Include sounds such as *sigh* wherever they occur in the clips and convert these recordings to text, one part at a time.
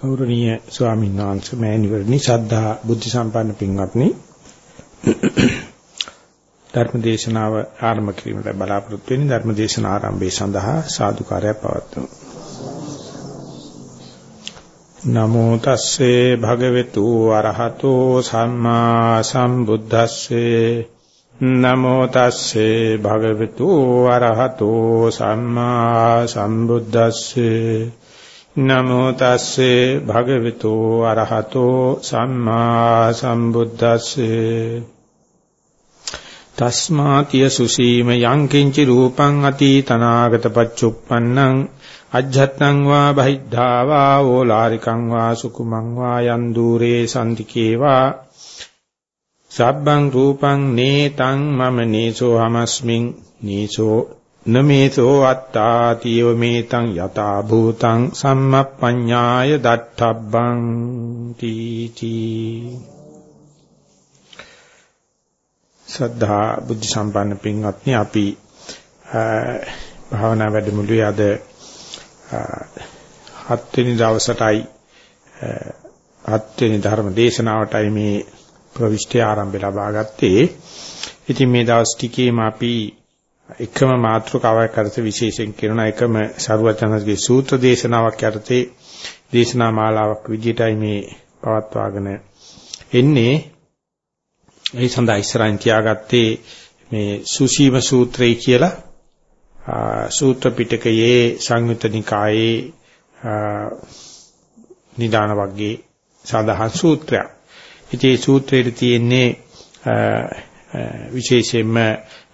ගෞරවනීය ස්වාමීන් වහන්සේ මෑණිවරණි ශ්‍රද්ධා බුද්ධ සම්පන්න පින්වත්නි. ධර්ම දේශනාව ආරම්භ කිරීමට බලාපොරොත්තු වෙන ධර්ම දේශන ආරම්භය සඳහා සාදුකාරයක් පවත්වමු. නමෝ තස්සේ භගවතු අරහතෝ සම්මා සම්බුද්දස්සේ. නමෝ තස්සේ භගවතු අරහතෝ සම්මා සම්බුද්දස්සේ. නමෝ තස්සේ භගවතු අරහතෝ සම්මා සම්බුද්දස්සේ. තස්මාතිය සුසීම යං කිංචි රූපං අතීතනාගත පච්චුප්පන්නං අජ්ජත්තං වා බහිද්ධා වා ඕලාරිකං වා සුකුමං වා යන් দূරේ සම්තිකේවා සබ්බං රූපං නේතං මම නීසෝ හමස්මින් නීසෝ නමේතෝ අත්තාතිව මේතං යතා භූතං සම්මප්පඤ්ඤාය දත්තබ්බං තීති සද්ධා බුද්ධ සම්පන්න පින්වත්නි අපි භාවනා වැඩමුළුවේ අද හත්වෙනි දවසටයි හත්වෙනි ධර්ම දේශනාවටයි මේ ප්‍රවිෂ්ටි ආරම්භය ලබා ගත්තේ. ඉතින් මේ දවස් ටිකේම අපි එකම මාතෘකාවක් යටතේ විශේෂයෙන් කරන එකම සරුවචනස්ගේ සූත්‍ර දේශනාවක් යටතේ දේශනා මාලාවක් විදිහටයි මේ පවත්වාගෙන එන්නේ ඒ සඳහා ඉස්සරහින් තියාගත්තේ මේ සුසීම සූත්‍රය කියලා සූත්‍ර පිටකයේ සංයුත නිකායේ නිදාන වර්ගයේ සඳහන් සූත්‍රයක්. ඉතින් මේ සූත්‍රයේ තියෙන්නේ විශේෂයෙන්ම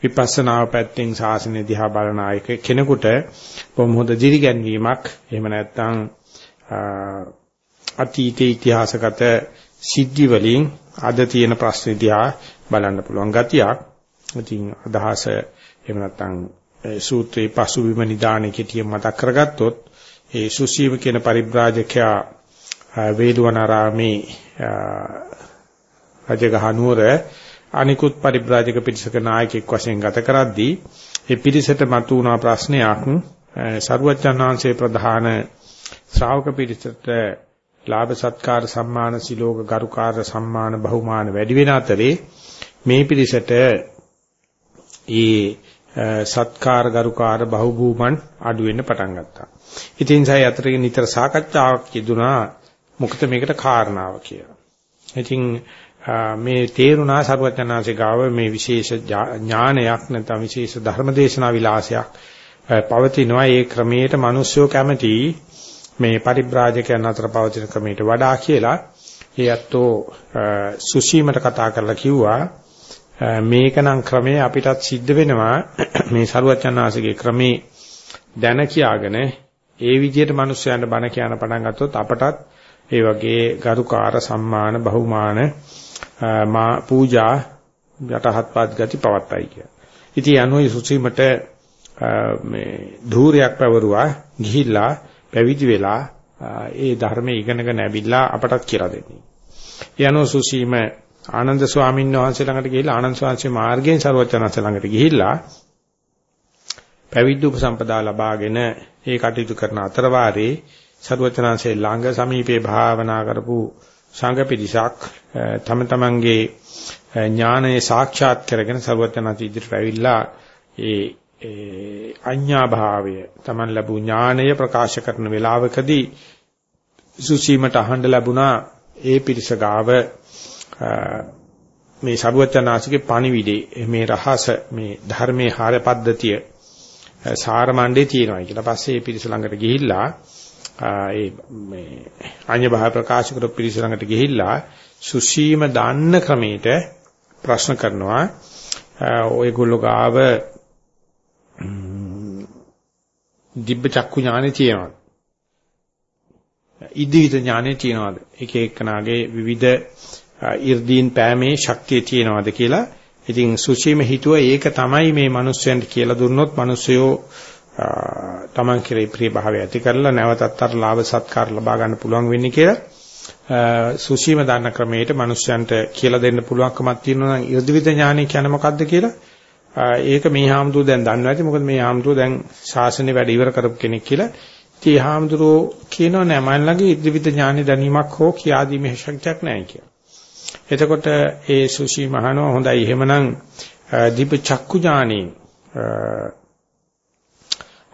විපස්සනාව පැත්තෙන් ශාසනය දිහා බලන ආයක කෙනෙකුට බොහොම හොඳ දිරිගැන්වීමක් එහෙම නැත්නම් අතීතයේ ඉතිහාසගත සිද්ධි වලින් අද තියෙන ප්‍රශ්න දිහා බලන්න පුළුවන් ගතියක්. ඉතින් අදහස එහෙම නැත්නම් සූත්‍රයේ පසුබිම නිදානේ කෙටිය මතක් කරගත්තොත් ඒ සුසීම කියන පරිබ්‍රාජකයා වේදුවනාරාමේ රජගහ නුවර අනිකුත් පරිබ්‍රාජක පිරිසක නායකයෙක් වශයෙන් ගත කරද්දී ඒ පිරිසට මතුවන ප්‍රශ්නයක් සරුවචනාංශයේ ප්‍රධාන ශ්‍රාවක පිරිසට ලාභ සත්කාර සම්මාන සිලෝක ගරුකාර සම්මාන බහුමාන වැඩි වෙන අතරේ මේ පිරිසට ඒ සත්කාර ගරුකාර බහුභූමන් අඩු වෙන්න පටන් ගත්තා. ඉතින් සයි අතරින් නිතර සාකච්ඡාවක් යෙදුනා මොකද මේකට කාරණාව කියලා. ඉතින් මේ තේරුණා සර්වඥාන්සේ ගාව මේ විශේෂ ඥානයක් නැත්නම් විශේෂ ධර්මදේශනා විලාසයක් පවතිනවා. ඒ ක්‍රමයට මිනිස්සු කැමති මේ පරිබ්‍රාජකයන් අතර පවතින ක්‍රමයට වඩා කියලා. ඒ අතෝ සුසීමට කතා කරලා කිව්වා. මේකනම් ක්‍රමය අපිටත් සිද්ධ වෙනවා. *clears throat* මේ සරුවචනාංශගේ ක්‍රමේ දැන කියාගෙන ඒ විදිහට මිනිස්යන්ට බණ කියන පටන් ගත්තොත් අපටත් ඒ වගේ ගරුකාර සම්මාන බහුමාන මා පූජා යටහත්පත් ගති පවත්තයි කිය. ඉතින් අනුයි සුසීමට මේ ධූරයක් පැවරුවා ගිහිල්ලා පැවිදි වෙලා ඒ ධර්මයේ ඉගෙනගෙන ඇවිල්ලා අපටත් කියලා දෙන්නේ. ඒ අනුව සුසීම ආනන්ද ස්වාමීන් වහන්සේ ළඟට ගිහිල්ලා ආනන්ද ස්වාමීන් මාර්ගයෙන් ਸਰවචනස ළඟට ගිහිල්ලා පැවිදි උපසම්පදා ලබාගෙන ඒ කටයුතු කරන අතරවාරේ ਸਰවචනanse ළඟ සමීපේ භාවනා කරපු සංඝ පිරිසක් තම තමන්ගේ ඥානය සාක්ෂාත් කරගෙන ਸਰවචනanse ඉදිරියට ඇවිල්ලා ඒ අඤ්ඤා භාවය තමන් ලැබු ඥානය ප්‍රකාශ කරන වෙලාවකදී සුසීමට අහන්න ලැබුණා ඒ පිරිස ගාව මේ සරුවචනාසිකේ පණිවිඩේ මේ රහස මේ ධර්මයේ හාර පද්ධතිය සාරමණ්ඩේ තියෙනවා කියලා. පස්සේ මේ පිරිස ළඟට ගිහිල්ලා ඒ මේ අඤ්‍ය භාව ප්‍රකාශ කරපු පිරිස ළඟට ගිහිල්ලා සුසීම දාන්න ක්‍රමයට ප්‍රශ්න කරනවා. ඔයගොල්ලෝ ගාව දිබ්බ චක්කු ඥානෙ තියෙනවද? ඉදිවිද ඥානෙ තියෙනවද? එක එකනාගේ විවිධ 이르දීන් පෑමේ ශක්තිය තියෙනවද කියලා. ඉතින් සුචීම හිතුව ඒක තමයි මේ මිනිස්යන්ට කියලා දුන්නොත් මිනිස්සයෝ තමන් කෙරේ ප්‍රිය භාවය ඇති කරලා නැවතත් අර ලාභ සත්කාර ලබා ගන්න පුළුවන් වෙන්නේ කියලා. සුචීම දාන ක්‍රමයට මිනිස්යන්ට කියලා දෙන්න පුළුවන්කමක් තියෙනවා නම් 이르දිවිද ඥානය කියන්නේ මොකද්ද කියලා? ඒක මේ හාමුදුරුවෝ දැන් දන්නවා ඇති. මොකද මේ හාමුදුරුවෝ දැන් ශාසනය වැඩ ඉවර කරපු කෙනෙක් කියලා. ඉතින් හාමුදුරුවෝ කියනවා නෑ මම ළඟ ඉදිවිද ඥානෙ දැනීමක් හෝ කියාදීමේ ශක්තියක් නැහැ කියලා. එතකොට ඒ සුෂි මහනෝ හොඳයි එහෙමනම් දීප චක්කු ඥානෙ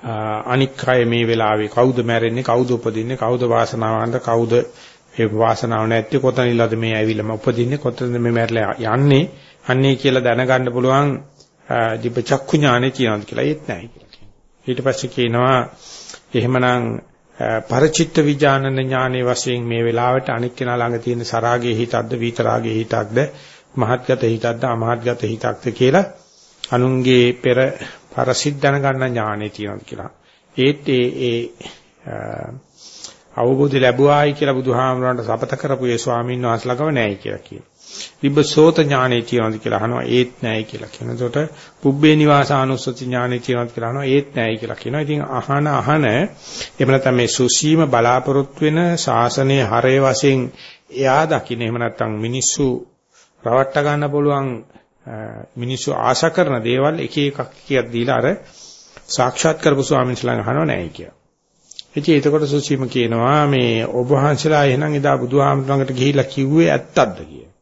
අනික් අය මේ වෙලාවේ කවුද මැරෙන්නේ කවුද උපදින්නේ කවුද වාසනාවන්ත කවුද ඒ වාසනාව නැත්තේ කොතනින්ද මේ ඇවිල්ලාම උපදින්නේ කොතනද මේ මැරලා යන්නේ අන්නේ කියලා දැනගන්න පුළුවන් දීප චක්කු ඥානෙ කියනවාද කියලා ඒත් නැහැ කියලා. ඊට පස්සේ කියනවා එහෙමනම් පරචිත්ත විඥානන ඥානයේ වශයෙන් මේ වෙලාවට අනික් කෙනා ළඟ තියෙන සරාගයේ හිතක්ද විතරාගයේ හිතක්ද මහත්ගත හිතක්ද අමහත්ගත හිතක්ද කියලා අනුන්ගේ පෙර පරසිට දැනගන්න ඥානෙ තියෙනවා කියලා. ඒත් ඒ ඒ අවබෝධය ලැබුවායි කියලා බුදුහාමුදුරන්ට සපත කරපු ඒ ස්වාමීන් වහන්සේලා ගම නැහැ කියලා කියනවා. විබ්බසෝත ඥානෙ තියෙනවද කියලා අහනවා ඒත් නැහැ කියලා කියනවා. එතකොට පුබ්බේ නිවාසානුස්සති ඥානෙ තියෙනවද කියලා අහනවා ඒත් නැහැ කියලා කියනවා. ඉතින් අහන අහන එහෙම නැත්නම් මේ සුසීම බලාපොරොත්තු වෙන ශාසනයේ හරය වශයෙන් එයා දකින්න එහෙම නැත්නම් මිනිස්සු රවට්ට ගන්න පුළුවන් මිනිස්සු ආශා කරන දේවල් එක එකක් කියක් දීලා අර සාක්ෂාත් කරපු ස්වාමීන් වහන්සේලා අහනව නැහැ කියලා. ඉතින් එතකොට සුසීම කියනවා මේ ඔබ වහන්සේලා එහෙනම් එදා බුදුහාමුදුරන්ට ගිහිල්ලා කිව්වේ ඇත්තක්ද කියලා.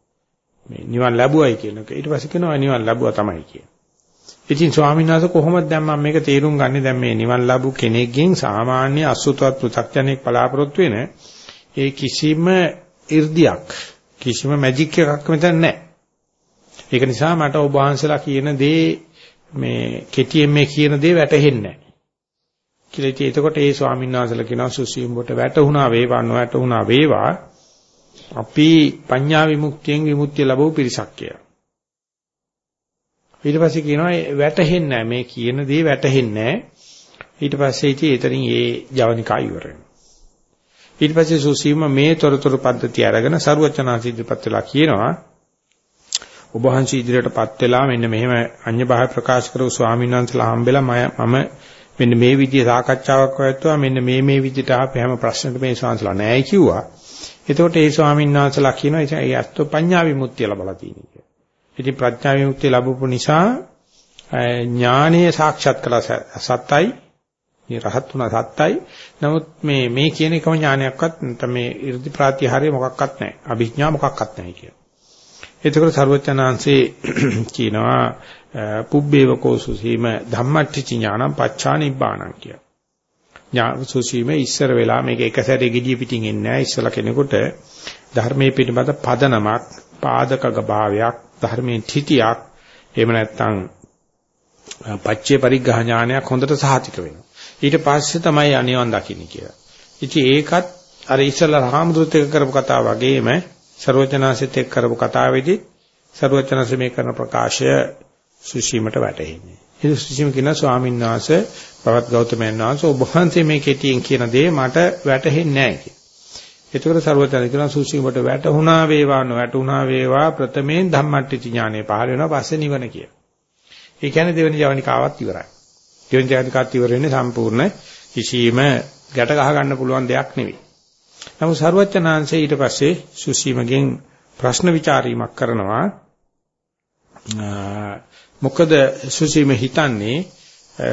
මේ නිවන් ලැබුවයි කියන එක. ඊට පස්සේ කියනවා නිවන් ලැබුවා තමයි කියන. ඉතින් ස්වාමීන් වහන්සේ කොහොමද දැන් මම මේක තේරුම් ගන්නේ දැන් මේ නිවන් ලැබු කෙනෙක්ගෙන් සාමාන්‍ය අසුතවත් පෘථග්ජනෙක් බලාපොරොත්තු වෙන ඒ කිසිම 이르දියක් කිසිම මැජික් එකක් මෙතන නැහැ. ඒක නිසා මට ඔබ වහන්සේලා කියන දේ මේ කෙටියෙන් මේ කියන දේ වැටහෙන්නේ නැහැ. කියලා ඉතින් එතකොට ඒ ස්වාමීන් වහන්සේලා කියනවා සුසීම්බට වැටුණා වේවා නොවැටුණා වේවා අපි පඤ්ඤා විමුක්තියෙන් විමුක්තිය ලැබුව පිරිසක් කියලා. ඊට පස්සේ කියනවා වැටහෙන්නේ නැහැ මේ කියන දේ වැටහෙන්නේ නැහැ. ඊට පස්සේ ඉතින් එතනින් ඒ ජවනිකා ඉවර වෙනවා. ඊට පස්සේ සුසීම මේ තොරතුරු පද්ධතිය අරගෙන සරුවචනාසිද්ධිපත් වෙලා කියනවා ඔබ වහන්සේ ඉදිරියටපත් වෙලා මෙන්න මෙහෙම අඤ්‍ය බාහ ප්‍රකාශ කරපු ස්වාමීන් වහන්සේලා හම්බෙලා මම මෙන්න මේ විදිහේ සාකච්ඡාවක් කරත්වා මෙන්න මේ මේ විදිහට ආපු හැම ප්‍රශ්නෙට මේ ස්වාමීන්සලා නැහැ කිව්වා. එතකොට ඒ ස්වාමීන් වහන්සේලා කියනවා ඒ අස්තෝ පඤ්ඤා විමුක්තිය ලබලා තියෙනවා කියලා. ඉතින් ප්‍රඥා විමුක්තිය ලැබුපු නිසා ඥානීය සාක්ෂාත් කළ සත්‍යයි මේ රහත් වුණා සත්‍යයි. නමුත් මේ මේ කියන එකම ඥානයක්වත් නැත්නම් මේ 이르දි ප්‍රාතිහාර්ය මොකක්වත් නැහැ. අභිඥා මොකක්වත් නැහැ කියලා. එතකොට සර්වචනාංශේ කියනවා පුබ්බේව කෝසුසීම ධම්මට්ඨි ඥානං පච්චා නිබ්බාණං කිය. ඥානසුසීම ඉස්සර වෙලා මේක එක සැරේ gediy පිටින් එන්නේ නැහැ. ඉස්සලා කෙනෙකුට ධර්මයේ පිටපත පදනමක් පාදක භාවයක් ධර්මයේ තිතියක් එහෙම නැත්නම් පච්චේ පරිග්‍රහ ඥානයක් හොඳට සාහිතික වෙනවා. ඊට පස්සේ තමයි අනිවන් දකින්න කියලා. ඉතින් ඒකත් අර ඉස්සලා රාමදුත් එක කරපු කතාව වගේම ਸਰවචනාසිත එක් කරපු කතාවේදී ਸਰවචනස මේ කරන ප්‍රකාශය සුසීමට වැටෙන්නේ. ඒ සුසීම කියන ස්වාමීන් වහන්සේ පවත් ගෞතමයන් වහන්සේ ඔබ වහන්සේ මේ කෙටියෙන් කියන දේ මට වැටහෙන්නේ නැහැ කියලා. එතකොට ਸਰවචන කියන සුසීමට වැටුණා වේවා නොවැටුණා වේවා ප්‍රථමයෙන් ධම්මට්ටි ඥානය පහළ වෙනවා පස්සේ නිවන කියලා. ඒ කියන්නේ දෙවෙනි ජවනිකාවත් ඉවරයි. දෙවෙනි ජවනිකාවත් ඉවර වෙන්නේ සම්පූර්ණ කිසියම් ගැට ගහ ගන්න පුළුවන් දෙයක් නෙවෙයි. නමුත් ਸਰවචනාංශය ඊට පස්සේ සුසීමගෙන් ප්‍රශ්න විචාරීමක් කරනවා. මොකද සුසීම හිතන්නේ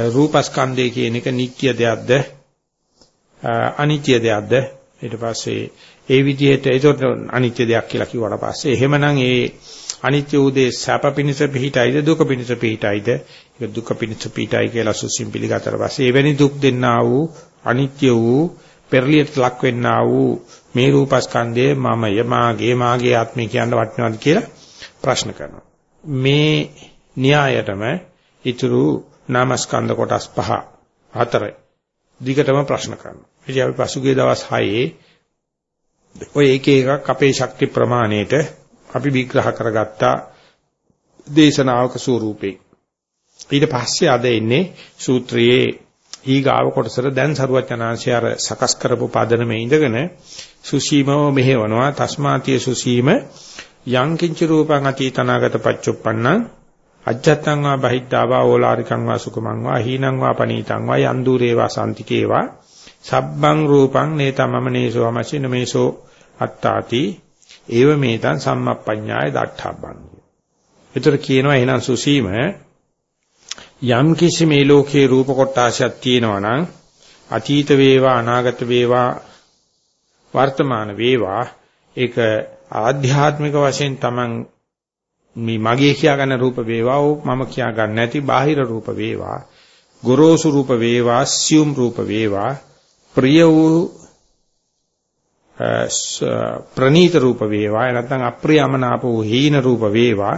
රූපස්කන්ධය කියන එක නිට්ටය දෙයක්ද? අනිත්‍ය දෙයක්ද? ඊට පස්සේ ඒ විදිහට ඒකට අනිත්‍ය දෙයක් කියලා කිව්වට පස්සේ එහෙමනම් ඒ අනිත්‍ය උදේ සැප පිණිස පිහිටයිද දුක පිණිස පිහිටයිද? ඒක දුක පිණිස පිහිටයි කියලා සුසීම පිළිගතතර පස්සේ එවැනි දුක් දෙන්නා වූ අනිත්‍ය වූ පෙරලියට ලක් වෙන්නා වූ මේ රූපස්කන්ධයේ මමය මාගේ මාගේ ආත්මය කියන්න වටිනවද කියලා ප්‍රශ්න කරනවා මේ න්‍යායයටම ඊතුරු නාමස්කන්ධ කොටස් පහ හතර දිගටම ප්‍රශ්න කරනවා. ඉතින් අපි පසුගිය දවස් 6 ඔය එක එකක් අපේ ශක්ති ප්‍රමාණයට අපි විග්‍රහ කරගත්තා දේශනාවක ස්වරූපේ. ඊට පස්සේ අද එන්නේ සූත්‍රයේ ඊගාව කොටසට දැන් සරුවචනාංශය අර සකස් කරපු පදනමේ ඉඳගෙන සුසීමව මෙහෙවනවා තස්මාතිය සුසීම යං කිංච රූපං අතීතනාගත පච්චුප්පන්නං අජ්ජත්තං වා බහිද්ධා වා ඕලාරිකං වා සුකමං වා හීනං වා පනීතං වා යන්දුරේ වා සම්තිකේ වා සබ්බං රූපං නේතමම නේසෝ අමසින මේසෝ අත්තාති ඒව මේතං සම්මප්පඤ්ඤාය දට්ඨබ්බං. ඒතර කියනවා එහෙනම් සුසීම යම් කිසි මේ ලෝකේ රූප කොටාශයක් තියෙනවා නම් අතීත වේවා අනාගත වේවා වර්තමාන වේවා ඒක ආධ්‍යාත්මික වශයෙන් Taman මේ මගේ කියා ගන්න රූප වේවා ඕ මම කියා ගන්න නැති බාහිර රූප වේවා ගොරෝසු රූප වේවා සියුම් රූප වේවා ප්‍රිය වූ ප්‍රනීත රූප වේවා නැත්නම් අප්‍රියමනාප වූ හීන රූප වේවා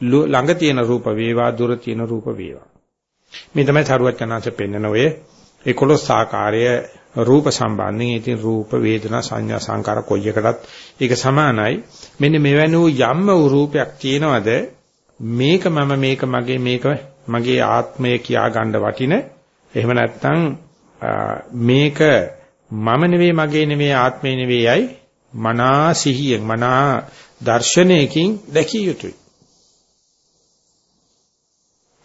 ළඟ තියෙන රූප වේවා දුර තියෙන රූප වේවා. මේ තමයි සරුවචනාංශ පෙන්නන ඔය 11 ආකාරය රූප සම්බන්ධයෙන්. ඉතින් රූප වේදනා සංඥා සංකාර කොයි එකටත් ඒක සමානයි. මෙන්න මෙවැනි වූ යම්ම වූ රූපයක් තියෙනවද? මේක මම මේක මගේ මේක මගේ ආත්මය කියා ගන්න වටින. එහෙම නැත්නම් මේක මම නෙවෙයි මගේ නෙවෙයි ආත්මය නෙවෙයියි මනා සිහියෙන් මනා දර්ශනයකින් දැකිය යුතුයි.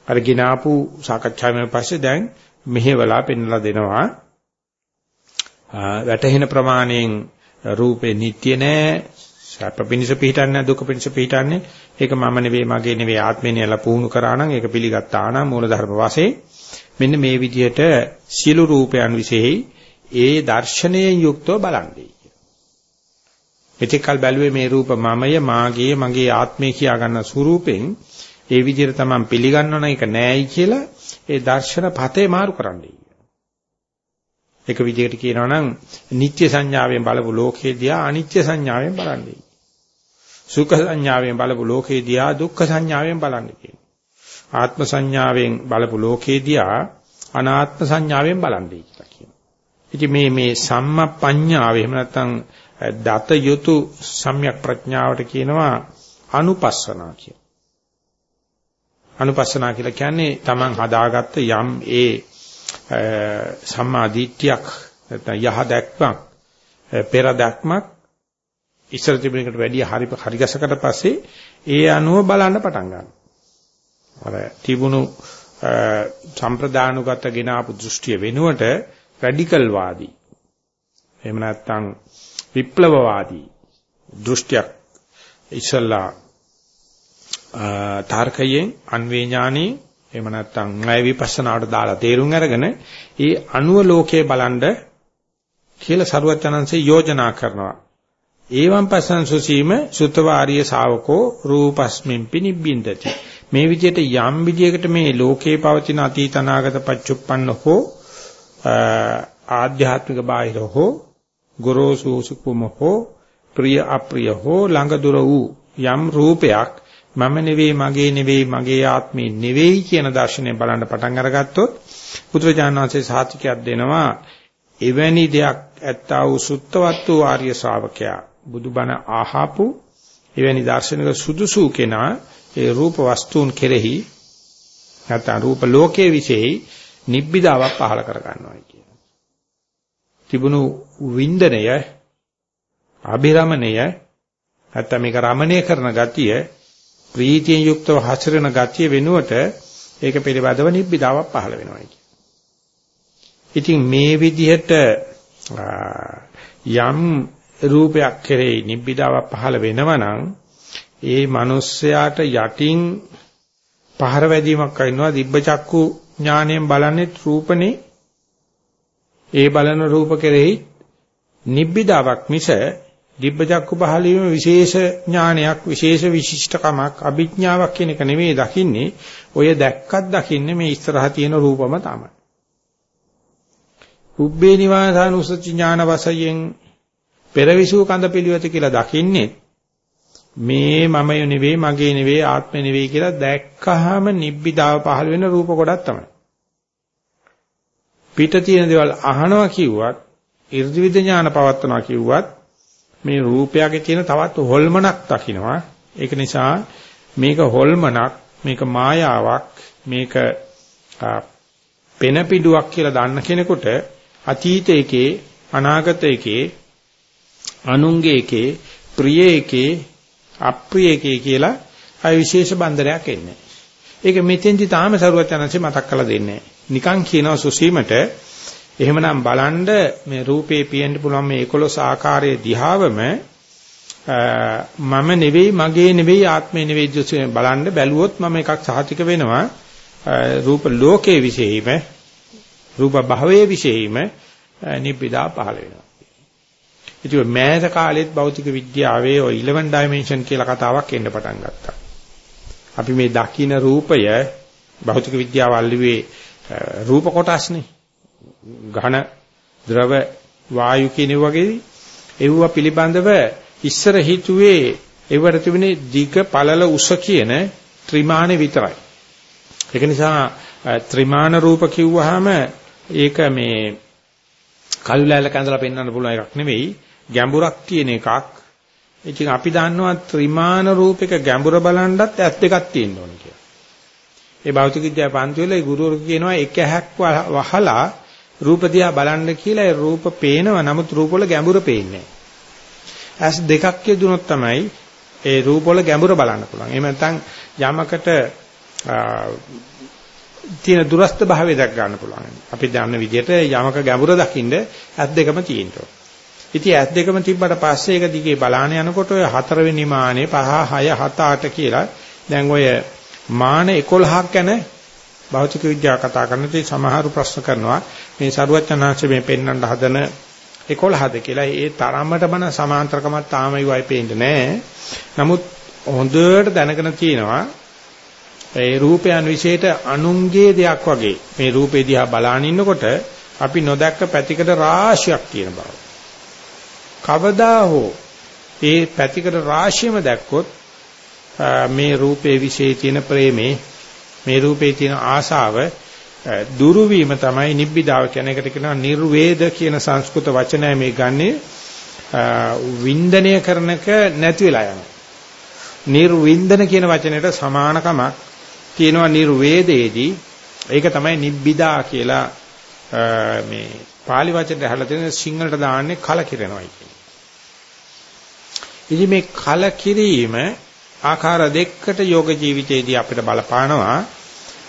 අර ගිනාපු සාකච්ඡාවෙන් පස්සේ දැන් මෙහෙवला පෙන්ලා දෙනවා. වැටහෙන ප්‍රමාණයෙන් රූපේ නිට්ටිය නෑ. සැප පිනිස පිහිටන්නේ දුක පිනිස පිහිටන්නේ. ඒක මම නෙවෙයි මගේ නෙවෙයි ආත්මේ නෙලා පුහුණු කරා නම් ඒක පිළිගත්තා නම් මූල ධර්ම වශයෙන් මෙන්න මේ විදිහට සියලු රූපයන් විශේෂයි ඒ දර්ශනයෙන් යුක්තව බලන්නේ. මෙතෙක්කල් බැලුවේ මේ රූප මමය මාගේ මගේ ආත්මය කියා ගන්න ස්වරූපෙන් ඒ විදිහට තමයි පිළිගන්නවන එක නෑයි කියලා ඒ දර්ශන පතේ මාරු කරන්නයි. එක විදිහකට කියනවා නම් නිත්‍ය සංඥාවෙන් බලපු ලෝකේ දිහා අනිත්‍ය සංඥාවෙන් බලන්නේ. සුඛ සංඥාවෙන් බලපු ලෝකේ දිහා දුක්ඛ සංඥාවෙන් බලන්නේ කියනවා. ආත්ම සංඥාවෙන් බලපු ලෝකේ දිහා අනාත්ම සංඥාවෙන් බලන්නේ කියලා කියනවා. ඉතින් මේ මේ සම්මප්පඤ්ඤාව එහෙම නැත්නම් දත යුතු සම්‍යක් ප්‍රඥාවට කියනවා අනුපස්සනා කියලා. අනුපස්සනා කියලා කියන්නේ Taman හදාගත්ත යම් ඒ සම්මා දිට්ඨියක් නැත්නම් යහ දැක්මක් පෙර දැක්මක් ඉස්සර තිබුණේකට වැඩිය හරි හරිගසකට පස්සේ ඒ අනුව බලන්න පටන් ගන්නවා. අර තිබුණු සම්ප්‍රදානුගත ගෙන ආපු දෘෂ්ටිය වෙනුවට රැඩිකල් වාදී එහෙම නැත්නම් විප්ලවවාදී දෘෂ්ටියක් ඉස්සල්ලා තාර්කයෙන් අන්වේ ඥානෙ එහෙම නැත්නම් ණය විපස්සනාවට දාලා තේරුම් අරගෙන ඒ අනුව ලෝකේ බලන්ඩ කියලා සරුවචනන්සේ යෝජනා කරනවා. ඒවම් පස්සන් සුසීම සුතවාරිය ශාවකෝ රූපස්මින් පිනිබ්බින්දති. මේ විදිහට යම් විදිහකට මේ ලෝකේ පවතින අතීත අනාගත පච්චුප්පන්න හෝ ආධ්‍යාත්මික බාහිර හෝ ගොරෝසු සුකුම හෝ ප්‍රිය අප්‍රිය හෝ ළඟ දුර වූ යම් රූපයක් මම නෙවෙයි මගේ නෙවෙයි මගේ ආත්මේ නෙවෙයි කියන දර්ශනය බලන්න පටන් අරගත්තොත් බුදුරජාණන් වහන්සේ සාතිකයක් දෙනවා එවැනි දෙයක් ඇත්තා වූ සුත්තවත් වූ ආර්ය ශ්‍රාවකයා බුදුබණ ආහපු එවැනි දාර්ශනික සුදුසු කෙනා ඒ රූප වස්තුන් කෙරෙහි නැත්නම් රූප ලෝකයේ විශේෂයි නිබ්බිදාවක් පහල කර ගන්නවා කියන. තිබුණු වින්දනය අභිරමණය නැත්නම් මේක රමණය කරන ගතිය ප්‍රීතියෙන් යුක්තව හසරන ගතිය වෙනුවට ඒක පිළිබඳව නිබ්බිදාවක් පහළ වෙනවා ඉතින් මේ විදිහට යම් රූපයක් කෙරෙහි නිබ්බිදාවක් පහළ වෙනවා නම් ඒ මිනිස්යාට යටින් පහර වැදීමක් කරනවා. දිබ්බචක්කු ඥාණයෙන් බලන්නේ රූපනේ. ඒ බලන රූප කෙරෙහි නිබ්බිදාවක් මිස දිබ්බචක්කු පහළවීම විශේෂ ඥානයක් විශේෂ විශිෂ්ටකමක් අභිඥාවක් කියන එක නෙමෙයි දකින්නේ ඔය දැක්කත් දකින්නේ මේ ඉස්සරහා තියෙන රූපම තමයි. උබ්බේ නිවාසානුසති ඥාන වශයෙන් පෙරවිසු කඳ පිළිවෙත කියලා දකින්නේ මේ මම නෙවෙයි මගේ නෙවෙයි ආත්ම නෙවෙයි කියලා දැක්කහම නිබ්බිදාව පහළ වෙන රූප කොටක් තමයි. පිට තියෙන දේවල් අහනවා කිව්වත් 이르දිවිද ඥාන පවත්නවා කිව්වත් මේ රූපයගේ තියෙන තවත් හොල්මනක් දකින්නවා. ඒක නිසා මේක හොල්මනක්, මේක මායාවක්, මේක පෙන පිඩුවක් කියලා දන්න කෙනෙකුට අතීතයේකේ අනාගතයේකේ අනුංගයේකේ ප්‍රියයේකේ අප්‍රියයේකේ කියලා අය විශේෂ බන්ධනයක් එන්නේ. ඒක මෙතෙන්දි තාම සරුවත් යනසේ මතක් කරලා දෙන්නේ නිකන් කියනවා සුසීමට එහෙමනම් බලන්න මේ රූපේ පියෙන්න පුළුවන් මේ 11 ආකාරයේ දිහාවම මම නෙවෙයි මගේ නෙවෙයි ආත්මේ නෙවෙයි දෘෂ්ටියෙන් බලන්න බැලුවොත් මම එකක් සහතික වෙනවා රූප ලෝකයේ විශේෂෙම රූප භවයේ විශේෂීම නිබ්බිදා පහළ වෙනවා. ඉතින් මෑත කාලෙත් භෞතික විද්‍යාවේ ඔය 11 dimension කියලා කතාවක් එන්න පටන් ගත්තා. අපි මේ දකින්න රූපය භෞතික විද්‍යාව අල්ලුවේ රූප කොටස්නේ. ඝන, ද්‍රව, වායු කියන වගේ ඒවා පිළිබඳව ඉස්සර හිතුවේ ඒවට තිබුණේ දිග පළල උස කියන ත්‍රිමානේ විතරයි. ඒක නිසා ත්‍රිමාන රූප කිව්වහම ඒක මේ කල්ුලැලක ඇඳලා පෙන්වන්න පුළුවන් එකක් නෙවෙයි ගැඹුරක් තියෙන එකක්. ඉතින් අපි දන්නවා ත්‍රිමාන රූපයක ගැඹුර බලනවත් ඇස් දෙකක් තියෙන්න ඕන කියලා. ඒ භෞතික විද්‍යාව පන්ති වල ගුරුවරු කියනවා එක ඇහක් වහලා රූප දිහා බලන්න කියලා ඒ රූප පේනවා නමුත් රූප වල ගැඹුර පේන්නේ ඇස් දෙකක් යෙදුනොත් තමයි ඒ රූප වල ගැඹුර බලන්න පුළුවන්. එහෙම නැත්නම් යමකට තියෙන දුරස්ත භාවය දක් ගන්න පුළුවන්. අපි දන්න විදිහට යමක ගැඹුර දකින්න ඇස් දෙකම තියෙනවා. ඉතින් ඇස් දෙකම තිබ්බට පස්සේ ඒක දිගේ බලාන යනකොට ඔය හතරවෙනි මානේ 5 6 7 8 කියලා දැන් ඔය මාන 11ක් ගැන භෞතික විද්‍යාව කතා කරනදී සමහරු ප්‍රශ්න කරනවා මේ සරුවචනාංශ මේ පෙන්වන්න හදන 11ද කියලා ඒ තරමටම සමාන්තරකමක් තාම ඉවයි පේන්නේ නැහැ. නමුත් හොඳට දැනගෙන තියෙනවා ඒ රූපයන් විශේෂයට අනුන්ගේ දෙයක් වගේ මේ රූපේ දිහා බලාන ඉන්නකොට අපි නොදැක්ක පැතිකඩ රාශියක් තියෙන බව. කවදා හෝ ඒ පැතිකඩ රාශියම දැක්කොත් මේ රූපේ વિશે තියෙන ප්‍රේමේ මේ රූපේ තියෙන ආශාව දුරු වීම තමයි නිබ්බිදාව කියන එකට කියනවා නිර්වේද කියන සංස්කෘත වචනය මේ ගන්නේ වින්දනය කරනක නැති වෙලා යනවා. නිර්වින්දන කියන වචනයට සමානකමක් තියෙනවා නිර්වේදයේදී ඒක තමයි නිබ්බිදා කියලා මේ pāli වචනයට හැලා තියෙන සිංහලට දාන්නේ කලකිරෙනවායි කියන්නේ. ඉතින් මේ කලකිරීම ආකාර දෙකකට යෝග ජීවිතයේදී අපිට බලපානවා.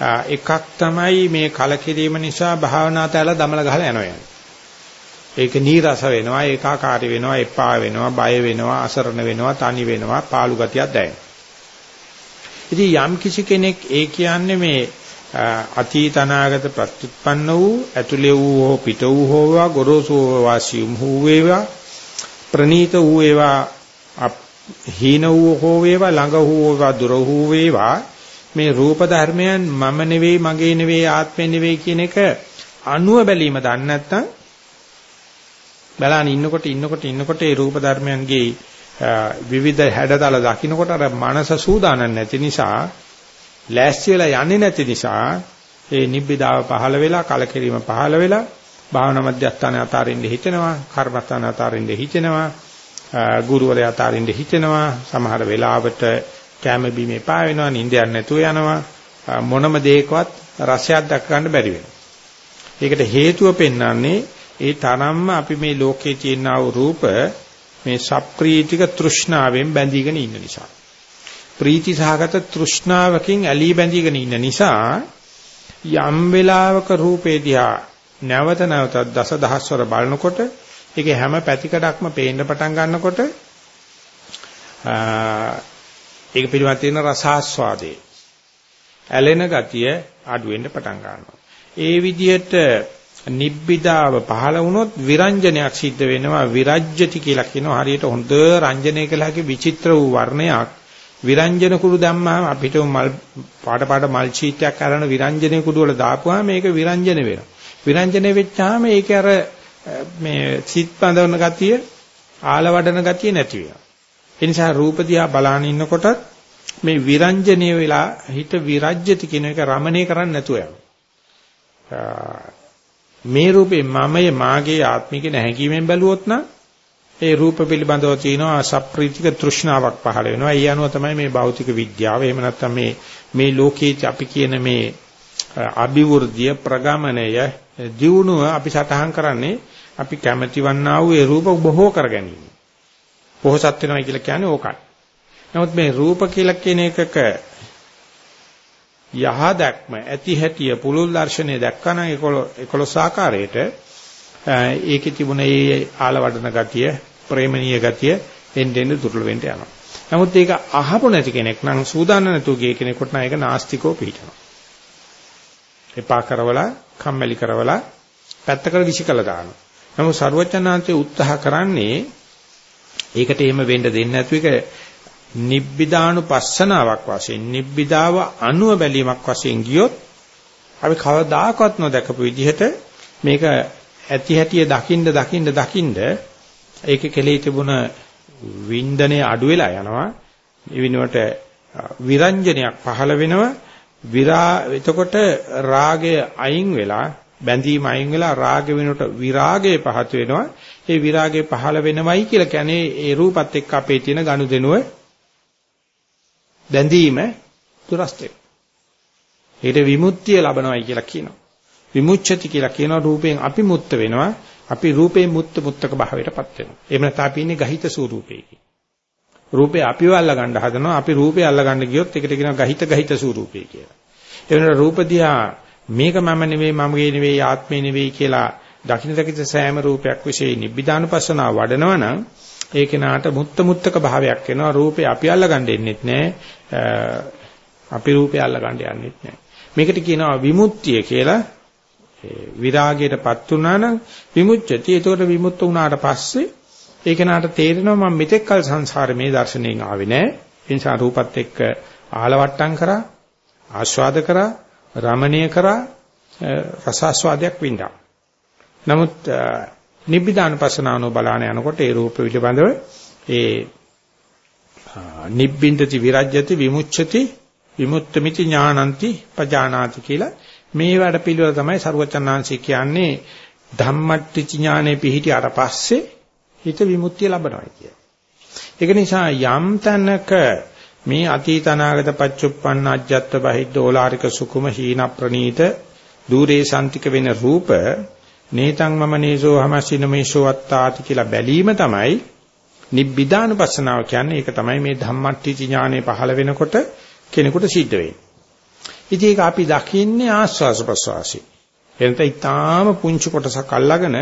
එකක් තමයි මේ කලකිරීම නිසා භාවනා තැල දමල ගහලා යනවා යන්නේ. ඒක නීරස වෙනවා, ඒකාකාරී වෙනවා, එපා වෙනවා, බය වෙනවා, අසරණ වෙනවා, තනි වෙනවා, පාළු ගතියක් දැනෙනවා. ඉතින් යම් කිසි කෙනෙක් ඒ කියන්නේ මේ අතීත අනාගත ප්‍රත්‍යুৎපන්න වූ ඇතුලේ වූ හෝ පිට වූ හෝවා ගොරෝසු වූවා සියුම් වූ වේවා ප්‍රනීත වූ වේවා හීන වූ හෝ වේවා ළඟ වූ වේවා දුර වූ වේවා මේ රූප ධර්මයන් මම නෙවෙයි මගේ නෙවෙයි ආත්මෙ නෙවෙයි කියන එක අනුව බැලීම දන්නේ නැත්නම් බලන්න ඉන්නකොට ඉන්නකොට ඉන්නකොට ඒ රූප ධර්මයන්ගේ විවිධ හැඩතල දකින්නකොට අර මනස සූදානම් නැති නිසා ලෑස්ති වෙලා යන්නේ නැති නිසා ඒ නිබ්බිදාව පහළ වෙලා කලකිරීම පහළ වෙලා භාවනා මධ්‍යස්ථාන අතරින්ද හිතෙනවා කර්මස්ථාන අතරින්ද හිතෙනවා ගුරුවරයා අතරින්ද හිතෙනවා සමහර වෙලාවට කැම බීමේ පා වෙනවා නිින්දයක් නැතුව යනවා මොනම දෙයකවත් රසයක් දක් ගන්න බැරි වෙනවා ඒකට හේතුව පෙන්වන්නේ ඒ තරම්ම අපි මේ ලෝකේ තියෙන රූප මේ සප්‍රීතික තෘෂ්ණාවෙන් බැඳීගෙන ඉන්න නිසා. ප්‍රීති සහගත තෘෂ්ණාවකින් ඇලී බැඳීගෙන ඉන්න නිසා යම් වෙලාවක රූපේ දිහා නැවත නැවතත් දසදහස්වර බලනකොට ඒකේ හැම පැතිකඩක්ම පේන්න පටන් ගන්නකොට ඒක පිළිබඳ තියෙන රසාස්වාදේ ඇලෙන ගතිය අඩු වෙන්න පටන් ගන්නවා. ඒ විදිහට නිබ්බිදාව පහළ වුණොත් විරංජනයක් සිද්ධ වෙනවා. විරජ්‍යති කියලා කියනවා. හරියට හොඳ රංජනය කළාගේ විචිත්‍ර වූ වර්ණයක්. විරංජන කුඩු දැම්මම අපිට මල් පාට පාට මල් චීත්‍යයක් අරන විරංජනේ කුඩු වල දාපුවාම මේක විරංජන වෙනවා. විරංජනේ වෙච්චාම ඒක අර මේ සිත් බඳවන ගතිය ආලවඩන ගතිය නැති වෙනවා. ඒ නිසා රූප දිහා බලාන ඉන්නකොටත් මේ විරංජනේ වෙලා හිත විරජ්‍යති කියන එක රමණේ කරන්නේ නැතුව යනවා මේ රූපේ මමයේ මාගේ ආත්මික නැහැකීමෙන් බැලුවොත් නම් ඒ රූප පිළිබඳව තියෙනවා සප්‍රීතික තෘෂ්ණාවක් පහළ වෙනවා. ඒ අනුව තමයි මේ භෞතික විද්‍යාව එහෙම නැත්නම් මේ මේ ලෝකයේ අපි කියන මේ අභිවෘද්ධිය ප්‍රගමණය දියුණුව අපි සටහන් කරන්නේ අපි කැමැති වන්නා වූ ඒ රූප බොහෝ කර ගැනීම. පොහසත් වෙනවා කියලා කියන්නේ ඕකයි. නමුත් මේ රූප කියලා කියන එකක යහ දැක්ම ඇති හැටිය පුළුල් දර්ශනය දැක්කනම් 11 ආකාරයට ඒකේ තිබුණ ඒ ආලවඩන ගතිය ප්‍රේමණීය ගතිය එන්නෙන් දුර්වල වෙන්න යනවා. නමුත් ඒක අහපො නැති කෙනෙක් නම් සූදානම් නැතුව ගිය කෙනෙකුට නම් ඒක නාස්තිකෝ පිටනවා. එපා කරවලා කම්මැලි කරවලා පැත්තකට විසිකලා දානවා. නමුත් ਸਰවචනාන්තේ උත්සාහ කරන්නේ ඒකට එහෙම වෙන්න දෙන්නේ නැතු එක නිබ්බිදානුපස්සනාවක් වශයෙන් නිබ්බිදාව අනුව බැලීමක් වශයෙන් ගියොත් අපි කවදාකවත් නොදකපු විදිහට මේක ඇති හැටිය දකින්න දකින්න දකින්න ඒකේ කෙලෙයි තිබුණ වින්දනය අඩු වෙලා යනවා. ඒ වෙනුවට විරංජනයක් පහළ වෙනවා. විරා එතකොට රාගය අයින් වෙලා බැඳීම අයින් වෙලා රාග වෙනකොට විරාගය පහත වෙනවා. ඒ විරාගය පහළ වෙනවයි කියලා කියන්නේ ඒ රූපත් එක්ක අපේ තියෙන ගනුදෙනුව බැඳීම දුරස්ත වෙනවා. ඒකට විමුක්තිය ලබනවයි කියලා කියනවා. විමුච්ඡති කියලා කියනවා රූපයෙන් අපි මුක්ත වෙනවා. අපි රූපේ මුත්ත මුත්තක භාවයටපත් වෙනවා. එහෙම නැත්නම් අපි ඉන්නේ ගහිත ස්වරූපයකින්. රූපේ අපිව අල්ල ගන්න හදනවා. අපි රූපේ අල්ල ගන්න ගියොත් ඒකට කියනවා ගහිත ගහිත ස්වරූපේ කියලා. ඒ වෙනකොට රූප දිහා මේක මම නෙවෙයි මමගේ නෙවෙයි ආත්මේ නෙවෙයි කියලා දකින්න දකිත සෑම රූපයක් વિશે නිබ්බිදානුපස්සනාව වඩනවා නම් ඒ කෙනාට මුත්ත මුත්තක භාවයක් වෙනවා. රූපේ අපි අල්ල ගන්න දෙන්නෙත් නැහැ. අපි රූපේ අල්ල ගන්න යන්නෙත් නැහැ. මේකට කියනවා විමුක්තිය කියලා. විරාගයටපත් වුණා නම් විමුච්ඡති. ඒතකොට විමුක්ත වුණාට පස්සේ ඒ කෙනාට තේරෙනවා මම මෙතෙක් කල සංසාරේ මේ දර්ශනයෙන් ආවේ නැහැ. ඒ නිසා රූපත් එක්ක ආලවට්ටම් කරා, ආස්වාද කරා, රමණීය කරා රසාස්වාදයක් වින්දා. නමුත් නිබ්බිදාන පසනාවනෝ බලාන යනකොට ඒ රූප පිළිබඳව ඒ නිබ්බින්දති විරජ්‍යති විමුච්ඡති විමුක්තമിതി ඥානಂತಿ පජානාති කියලා මේ වැඩ පිළිවෙල තමයි සරුවචනාංශය කියන්නේ ධම්මට්ටිච ඥානෙ පිහිටි අර පස්සේ හිත විමුක්තිය ලබනවා කියන්නේ. ඒක නිසා යම් තැනක මේ අතීත අනාගත පච්චුප්පන්න අජ්ජත් බහිද්ද ඕලාරික සුකුම හීන ප්‍රනීත দূරේ සාන්තික වෙන රූප නේතං මම නේසෝ හමසින මේසෝ අත්තාති කියලා බැලීම තමයි නිබ්බිදානුපස්සනාව කියන්නේ ඒක තමයි මේ ධම්මට්ටි ඥානෙ පහළ වෙනකොට කෙනෙකුට සිද්ධ වෙන්නේ. ඉතින් ඒක අපි දකින්නේ ආස්වාස ප්‍රසවාසී. එතන ඊටාම පුංචි කොටසක් අල්ලගෙන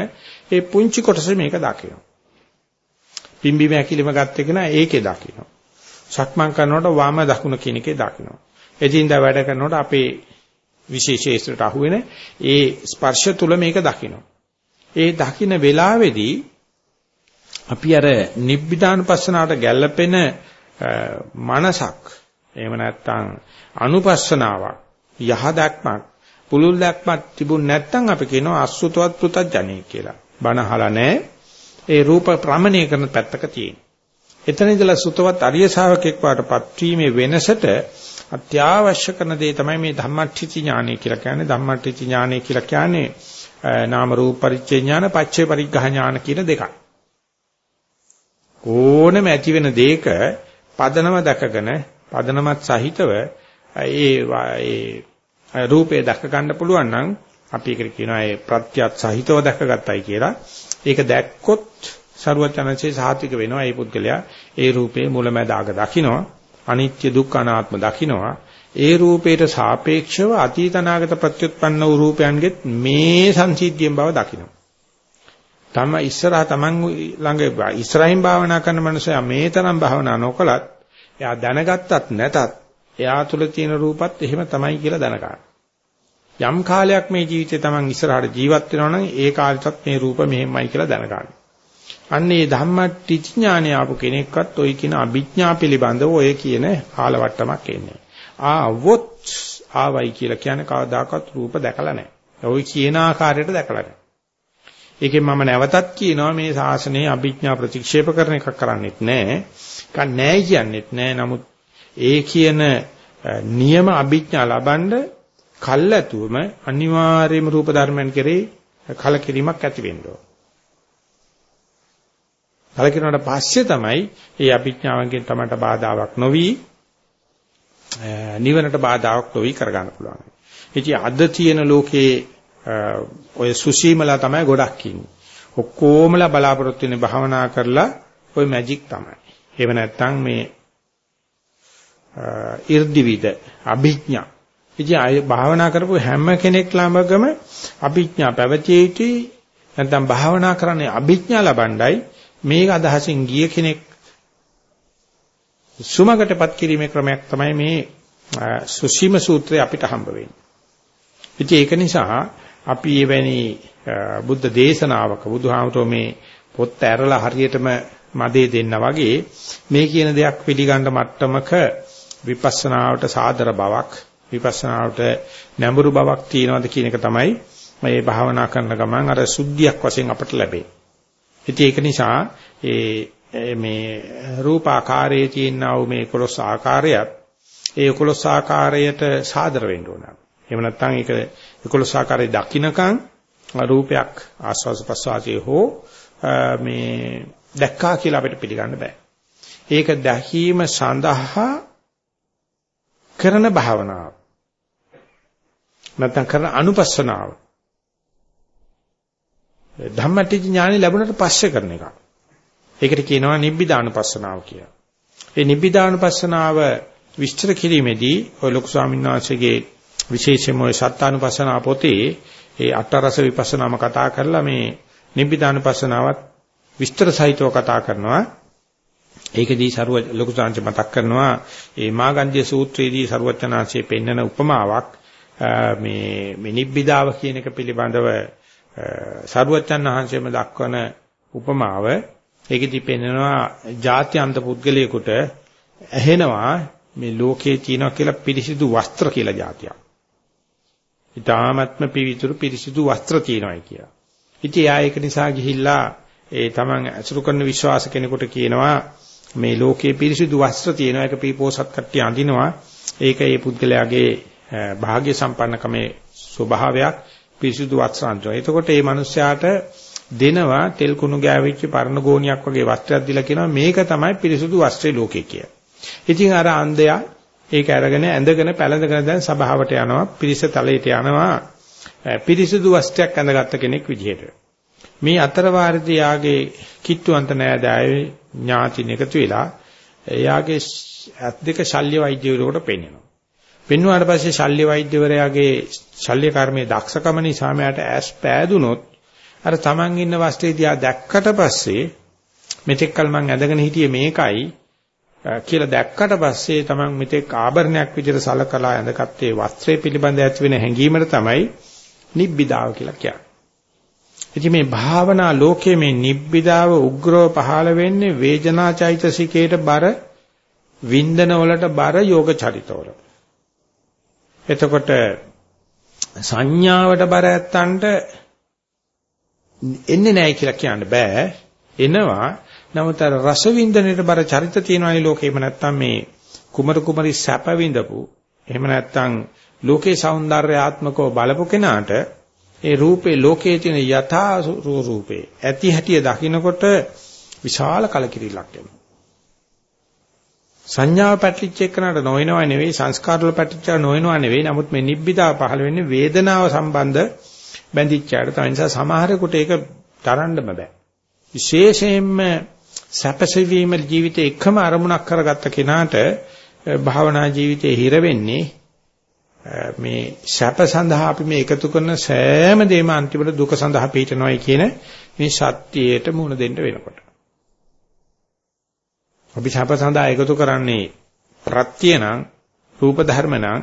ඒ පුංචි කොටස මේක දකිනවා. පිම්බීම ඇකිලිම ගත්ත එක නා ඒකේ දකින්න. සක්මන් කරනකොට වම දකුණ කියන එකේ දකින්න. එදින්දා වැඩ කරනකොට අපේ විශේෂේස්ත්‍රට අහුවෙන ඒ ස්පර්ශ තුල මේක දකින්න. ඒ දකින්න වෙලාවේදී අපි අර නිබ්බිදානුපස්සනාවට ගැළපෙන මනසක් එහෙම නැත්නම් අනුපස්සනාවක් යහ දැක්මක් පුලුල් දැක්මක් තිබුණ නැත්නම් අපි කියනවා අසුතවත් පෘතජ්ජනේ කියලා. බණ අහලා නැහැ ඒ රූප ප්‍රමණය කරන පැත්තක තියෙන. එතන ඉඳලා සුතවත් අරිය ශාවකෙක් වාටපත් වීමේ වෙනසට අත්‍යවශ්‍ය කරන දේ තමයි මේ ධම්මට්ඨිති ඥානය කියලා කියන්නේ. ධම්මට්ඨිති ඥානය කියලා කියන්නේ නාම රූප පරිච්ඡේ ඥාන, පච්චේ පරිග්ඝහ ඥාන කියන දෙකක්. ඕනෙම ඇති වෙන දෙයක පදනම දැකගෙන පදනමත් සහිතව ඒ ඒ රූපේ දැක ගන්න පුළුවන් නම් අපි ඒකට කියනවා ඒ ප්‍රත්‍යත් සහිතව දැකගත්තයි කියලා. ඒක දැක්කොත් සරුවචනන්සේ සාත්‍වික වෙනවා. ඒ පුද්ගලයා ඒ රූපේ මුලැමැදාග දකිනවා. අනිත්‍ය දුක්ඛ අනාත්ම දකිනවා. ඒ රූපයට සාපේක්ෂව අතීතනාගත ප්‍රත්‍යুৎපන්න වූ රූපයන්ගෙත් මේ සංසිද්ධියෙන් බව දකිනවා. තම ඉස්සරහා Taman ළඟ ඉස්සරහින් භාවනා කරන මනුස්සයා මේ තරම් භාවනා නොකලත් එයා දැනගත්තත් නැතත් එයා තුල තියෙන රූපත් එහෙම තමයි කියලා දැනගන්න. යම් කාලයක් මේ ජීවිතේ Taman ඉස්සරහට ජීවත් වෙනවා නම් ඒ කාලෙටත් මේ රූප මෙහෙමයි කියලා දැනගන්න. අන්න ඒ ධම්මට්ටි ඥානය ආපු කෙනෙක්වත් ওই කියන අභිඥා පිළිබඳව ඔය කියන කාලවට්ටමක් එන්නේ. ආවොත් ආවයි කියලා කියන්නේ කවදාකවත් රූප දැකලා නැහැ. ওই කියන ආකාරයට දැකලා නැහැ. ඒකෙන් මම නැවතත් කියනවා මේ ශාසනයේ අභිඥා ප්‍රතික්ෂේප කරන එකක් කරන්නේත් නැහැ. ඒක නැහැ කියන්නේත් නැහැ. නමුත් ඒ කියන නියම අභිඥා ලබනද කල්ැතුවම අනිවාර්යයෙන්ම රූප ධර්මයන් කෙරෙහි කලකිරීමක් ඇති වෙන්න ඕන. කලකිරුණාට පස්සේ තමයි මේ අභිඥාවෙන් තමයි බාධාවක් නොවි නිවනට බාධාවක් නොවි කරගන්න පුළුවන්. ඉතින් අද තියෙන ලෝකේ ඔය සුසීමලා තමයි ගොඩක් ඉන්නේ. ඔක්කොමලා බලාපොරොත්තු වෙන භාවනා කරලා ඔය මැජික් තමයි. එහෙම නැත්නම් මේ 이르දිවිද අභිඥා ඉතින් අය භාවනා කරපු හැම කෙනෙක් ළඟම අභිඥා පැවතිය යුතුයි. නැත්නම් භාවනා කරන්නේ අභිඥා ලබණ්ඩයි මේක අදහසින් ගිය කෙනෙක් සුමකටපත් කිරීමේ ක්‍රමයක් තමයි මේ සුසීම සූත්‍රය අපිට හම්බ වෙන්නේ. ඉතින් ඒක නිසා අපි එවැනි බුද්ධ දේශනාවක බුදුහාමුදුරුවෝ මේ පොත් ඇරලා හරියටම මදේ දෙන්න වගේ මේ කියන දෙයක් පිළිගන්න මට්ටමක විපස්සනාවට සාදර බවක් විපස්සනාවට නැඹුරු බවක් තියෙනවද කියන එක තමයි මේ භාවනා කරන ගමන් අර සුද්ධියක් වශයෙන් අපට ලැබේ. ඉතින් ඒක නිසා ඒ මේ රූපාකාරයේ තියෙනා වූ මේ 11 ආකාරයත් ඒ 11 ආකාරයට සාදර වෙන්න ඕන. එහෙම නැත්නම් ඒක 11 ආකාරයේ දකින්නකම් රූපයක් ආස්වාස ප්‍රසවාසයේ හෝ මේ දැක්කා කියලා අපිට පිළිගන්න බෑ. ඒක දැකීම සඳහා කරන භාවනාව. නැත්නම් කරන අනුපස්සනාව. ධම්මටිච ඥානෙ ලැබුණට පස්සේ කරන එක. ඒකට කියනවා නිබ්බිදානුපස්සනාව කියලා. ඒ නිබ්බිදානුපස්සනාව විස්තර කිරීමේදී ඔය ලොකු ස්වාමීන් වහන්සේගේ විශේෂම ඔය සත්‍යානුපස්සනාව පොතේ ඒ අටරස විපස්සනාම කතා කරලා මේ නිබ්බිදානුපස්සනාවත් විස්තර සහිතව කතා කරනවා. ඒකදී සරුව ලොකු සාංශ මතක් කරනවා ඒ මාගන්ධ්‍ය සූත්‍රයේදී සරුවචනාංශයේ පෙන්වන උපමාවක් මේ මේ නිබ්බිදාව කියන එක පිළිබඳව සරුවච්චන් වහන්සේම දක්වන උපමාව ඒකෙදි පෙන්නනවා ජාත්‍යන්ත පුද්ගලයෙකුට ඇහෙනවා මේ ලෝකයේ තියෙනවා කියලා පිරිසිදු වස්ත්‍ර කියලා જાතියක්. ඊ타ත්ම පිවිතුරු පිරිසිදු වස්ත්‍ර තියෙනවායි කියලා. ඉතින් එයා ඒක නිසා ගිහිල්ලා ඒ තමන් අසුරු කරන විශ්වාස කෙනෙකුට කියනවා මේ ලෝකයේ පිරිසිදු වස්ත්‍ර තියෙනවා ඒක පීපෝසත් කට්ටිය අඳිනවා. ඒක ඒ පුද්ගලයාගේ භාග්‍ය සම්පන්නකමේ ස්වභාවයක්. පිරිසිදු වස්ත්‍ර අඳිනවා. එතකොට මේ මිනිස්යාට දෙනවා තෙල් කුණු ගෑවිච්ච පරණ ගෝණියක් වගේ වස්ත්‍රයක් දීලා කියනවා මේක තමයි පිරිසිදු වස්ත්‍රේ ලෝකේ කියලා. ඉතින් අර අන්ධයා ඒක අරගෙන ඇඳගෙන පැලඳගෙන දැන් සභාවට යනවා පිරිස තලයට යනවා පිරිසිදු වස්ත්‍රයක් ඇඳගත්ත කෙනෙක් විදිහට. මේ අතර වාරදී යාගේ කිට්ටුවන්ත නෑදෑයෝ ඥාතින එකතු වෙලා එයාගේ ඇස් දෙක ශල්‍ය වෛද්‍යවරයෙකුට පෙන්වනවා. පෙන්වුවාට පස්සේ ශල්‍ය වෛද්‍යවරයාගේ ශල්‍ය කර්මයේ දක්ෂකම නිසා මට ඇස් පෑදුනොත් අර Taman ඉන්න වස්ත්‍රය දිහා දැක්කට පස්සේ මෙතෙක්කල් මං ඇඳගෙන හිටියේ මේකයි කියලා දැක්කට පස්සේ Taman මෙතෙක් ආභරණයක් විදිහට සලකලා ඇඳගත්තේ වස්ත්‍රය පිළිබඳ ඇති වෙන හැඟීමට තමයි නිබ්බිදාව කියලා කියන්නේ. ඉතින් මේ භාවනා ලෝකයේ මේ නිබ්බිදාව උග්‍රව පහළ වෙන්නේ වේදනා චෛතසිකයට බර වින්දන වලට බර යෝග චරිතවල. එතකොට සංඥාවට බර ඇත්තන්ට එන්නේ නැහැ කියලා කියන්න බෑ. එනවා. නමුත් අර රස වින්දනයේ බර චරිත තියෙනවායි ලෝකේම නැත්තම් මේ කුමරු කුමරි සැප විඳපු එහෙම නැත්තම් ලෝකේ సౌందర్యාත්මකව බලපු කෙනාට ඒ රූපේ ලෝකයේ තියෙන යථා රූපේ ඇති හැටිය දකිනකොට විශාල කලකිරීලක් එනවා. සංඥාව පැටලිච්ච එකනට නොවනව නෙවෙයි සංස්කාර වල පැටලිච්චා නොවනව නෙවෙයි නමුත් මේ නිබ්බිදා පහළ වෙන්නේ වේදනාව සම්බන්ධ බැඳිච්චාට තමයි නිසා සමහරෙකුට ඒක තරන්නම බෑ. විශේෂයෙන්ම සැපසෙවීම ජීවිතේ එකම අරමුණක් කරගත්ත කෙනාට භාවනා ජීවිතේ හිර වෙන්නේ මේ සැප සඳහා අපි මේ එකතු කරන සෑම දෙයක්ම අන්තිමට දුක සඳහා පිටනොයි කියන මේ සත්‍යයට මුහුණ දෙන්න වෙනකොට. අපි සැප සඳහා එකතු කරන්නේ ප්‍රත්‍ය නම් රූප ධර්ම නම්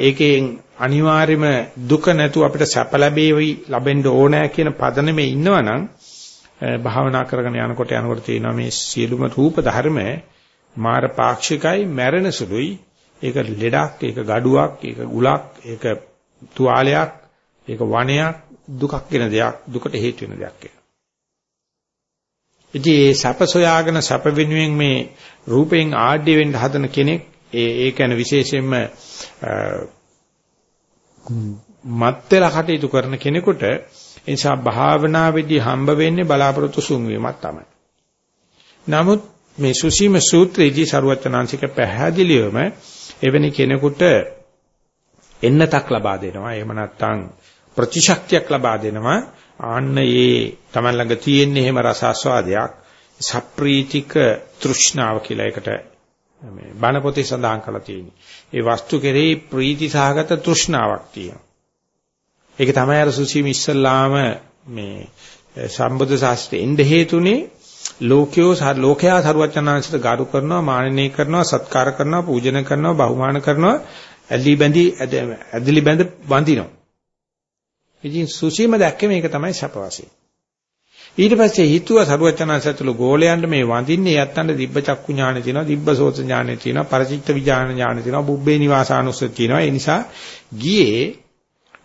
ඒකෙන් අනිවාර්යම දුක නැතුව අපිට සැප ලැබේවි ලැබෙන්න ඕනෑ කියන පදනමේ ඉන්නවනම් භාවනා කරගෙන යනකොට යනකොට තියෙනවා මේ සියලුම රූප ධර්ම මාර පාක්ෂිකයි මැරෙන සුළුයි ඒක ලෙඩක්, ඒක ගඩුවක්, ඒක උලක්, ඒක තුවාලයක්, ඒක වණයක්, දුකක් වෙන දෙයක්, දුකට හේතු වෙන දෙයක් ඒක. ඉතින් මේ සැප සොයාගෙන සැප වෙනුවෙන් මේ රූපයෙන් ආඩ්‍ය වෙන්න හදන කෙනෙක් ඒ ඒ කියන්නේ විශේෂයෙන්ම මත් වෙලා කටයුතු කරන කෙනෙකුට ඒ නිසා භාවනාවේදී හම්බ වෙන්නේ බලාපොරොත්තු සුන් වීමක් තමයි. නමුත් මේ සුසීම සූත්‍රයේදී ਸਰුවචනාංශික පැහැදිලිවම එවැනි කෙනෙකුට එන්නතක් ලබා දෙනවා. එහෙම නැත්නම් ප්‍රතිශක්තියක් ලබා දෙනවා. ආන්න ඒ Taman ළඟ තියෙන එහෙම රසාස්වාදයක් සප්‍රීතික තෘෂ්ණාව කියලා එකට මේ බණ පොතේ සඳහන් කරලා තියෙනවා. ඒ වස්තු කෙරෙහි ප්‍රීති සහගත තෘෂ්ණාවක් තියෙනවා. ඒක තමයි අර සුචිම ඉස්සල්ලාම මේ සම්බුද්ධ ශාස්ත්‍රයේ ඉඳ හේතුනේ ලෝකයෝ ලෝකයා සරුවචනාංශයට ගරු කරනවා මානනීය කරනවා සත්කාර කරනවා පූජන කරනවා බහුමාන කරනවා ඇලි බැඳි ඇදලි බැඳ වඳිනවා ඉතින් සුසීම දැක්කේ මේක තමයි සපවාසී. ඊට පස්සේ හිතුවා සරුවචනාසතුළු ගෝලයන්ට මේ වඳින්නේ යත්තන්ට දිබ්බ චක්කු ඥානෙ තියෙනවා, දිබ්බ සෝත ඥානෙ තියෙනවා, පරචිත්ත විඥාන ඥානෙ තියෙනවා, බුබ්බේ නිවාසානුස්සති තියෙනවා. ඒ නිසා ගියේ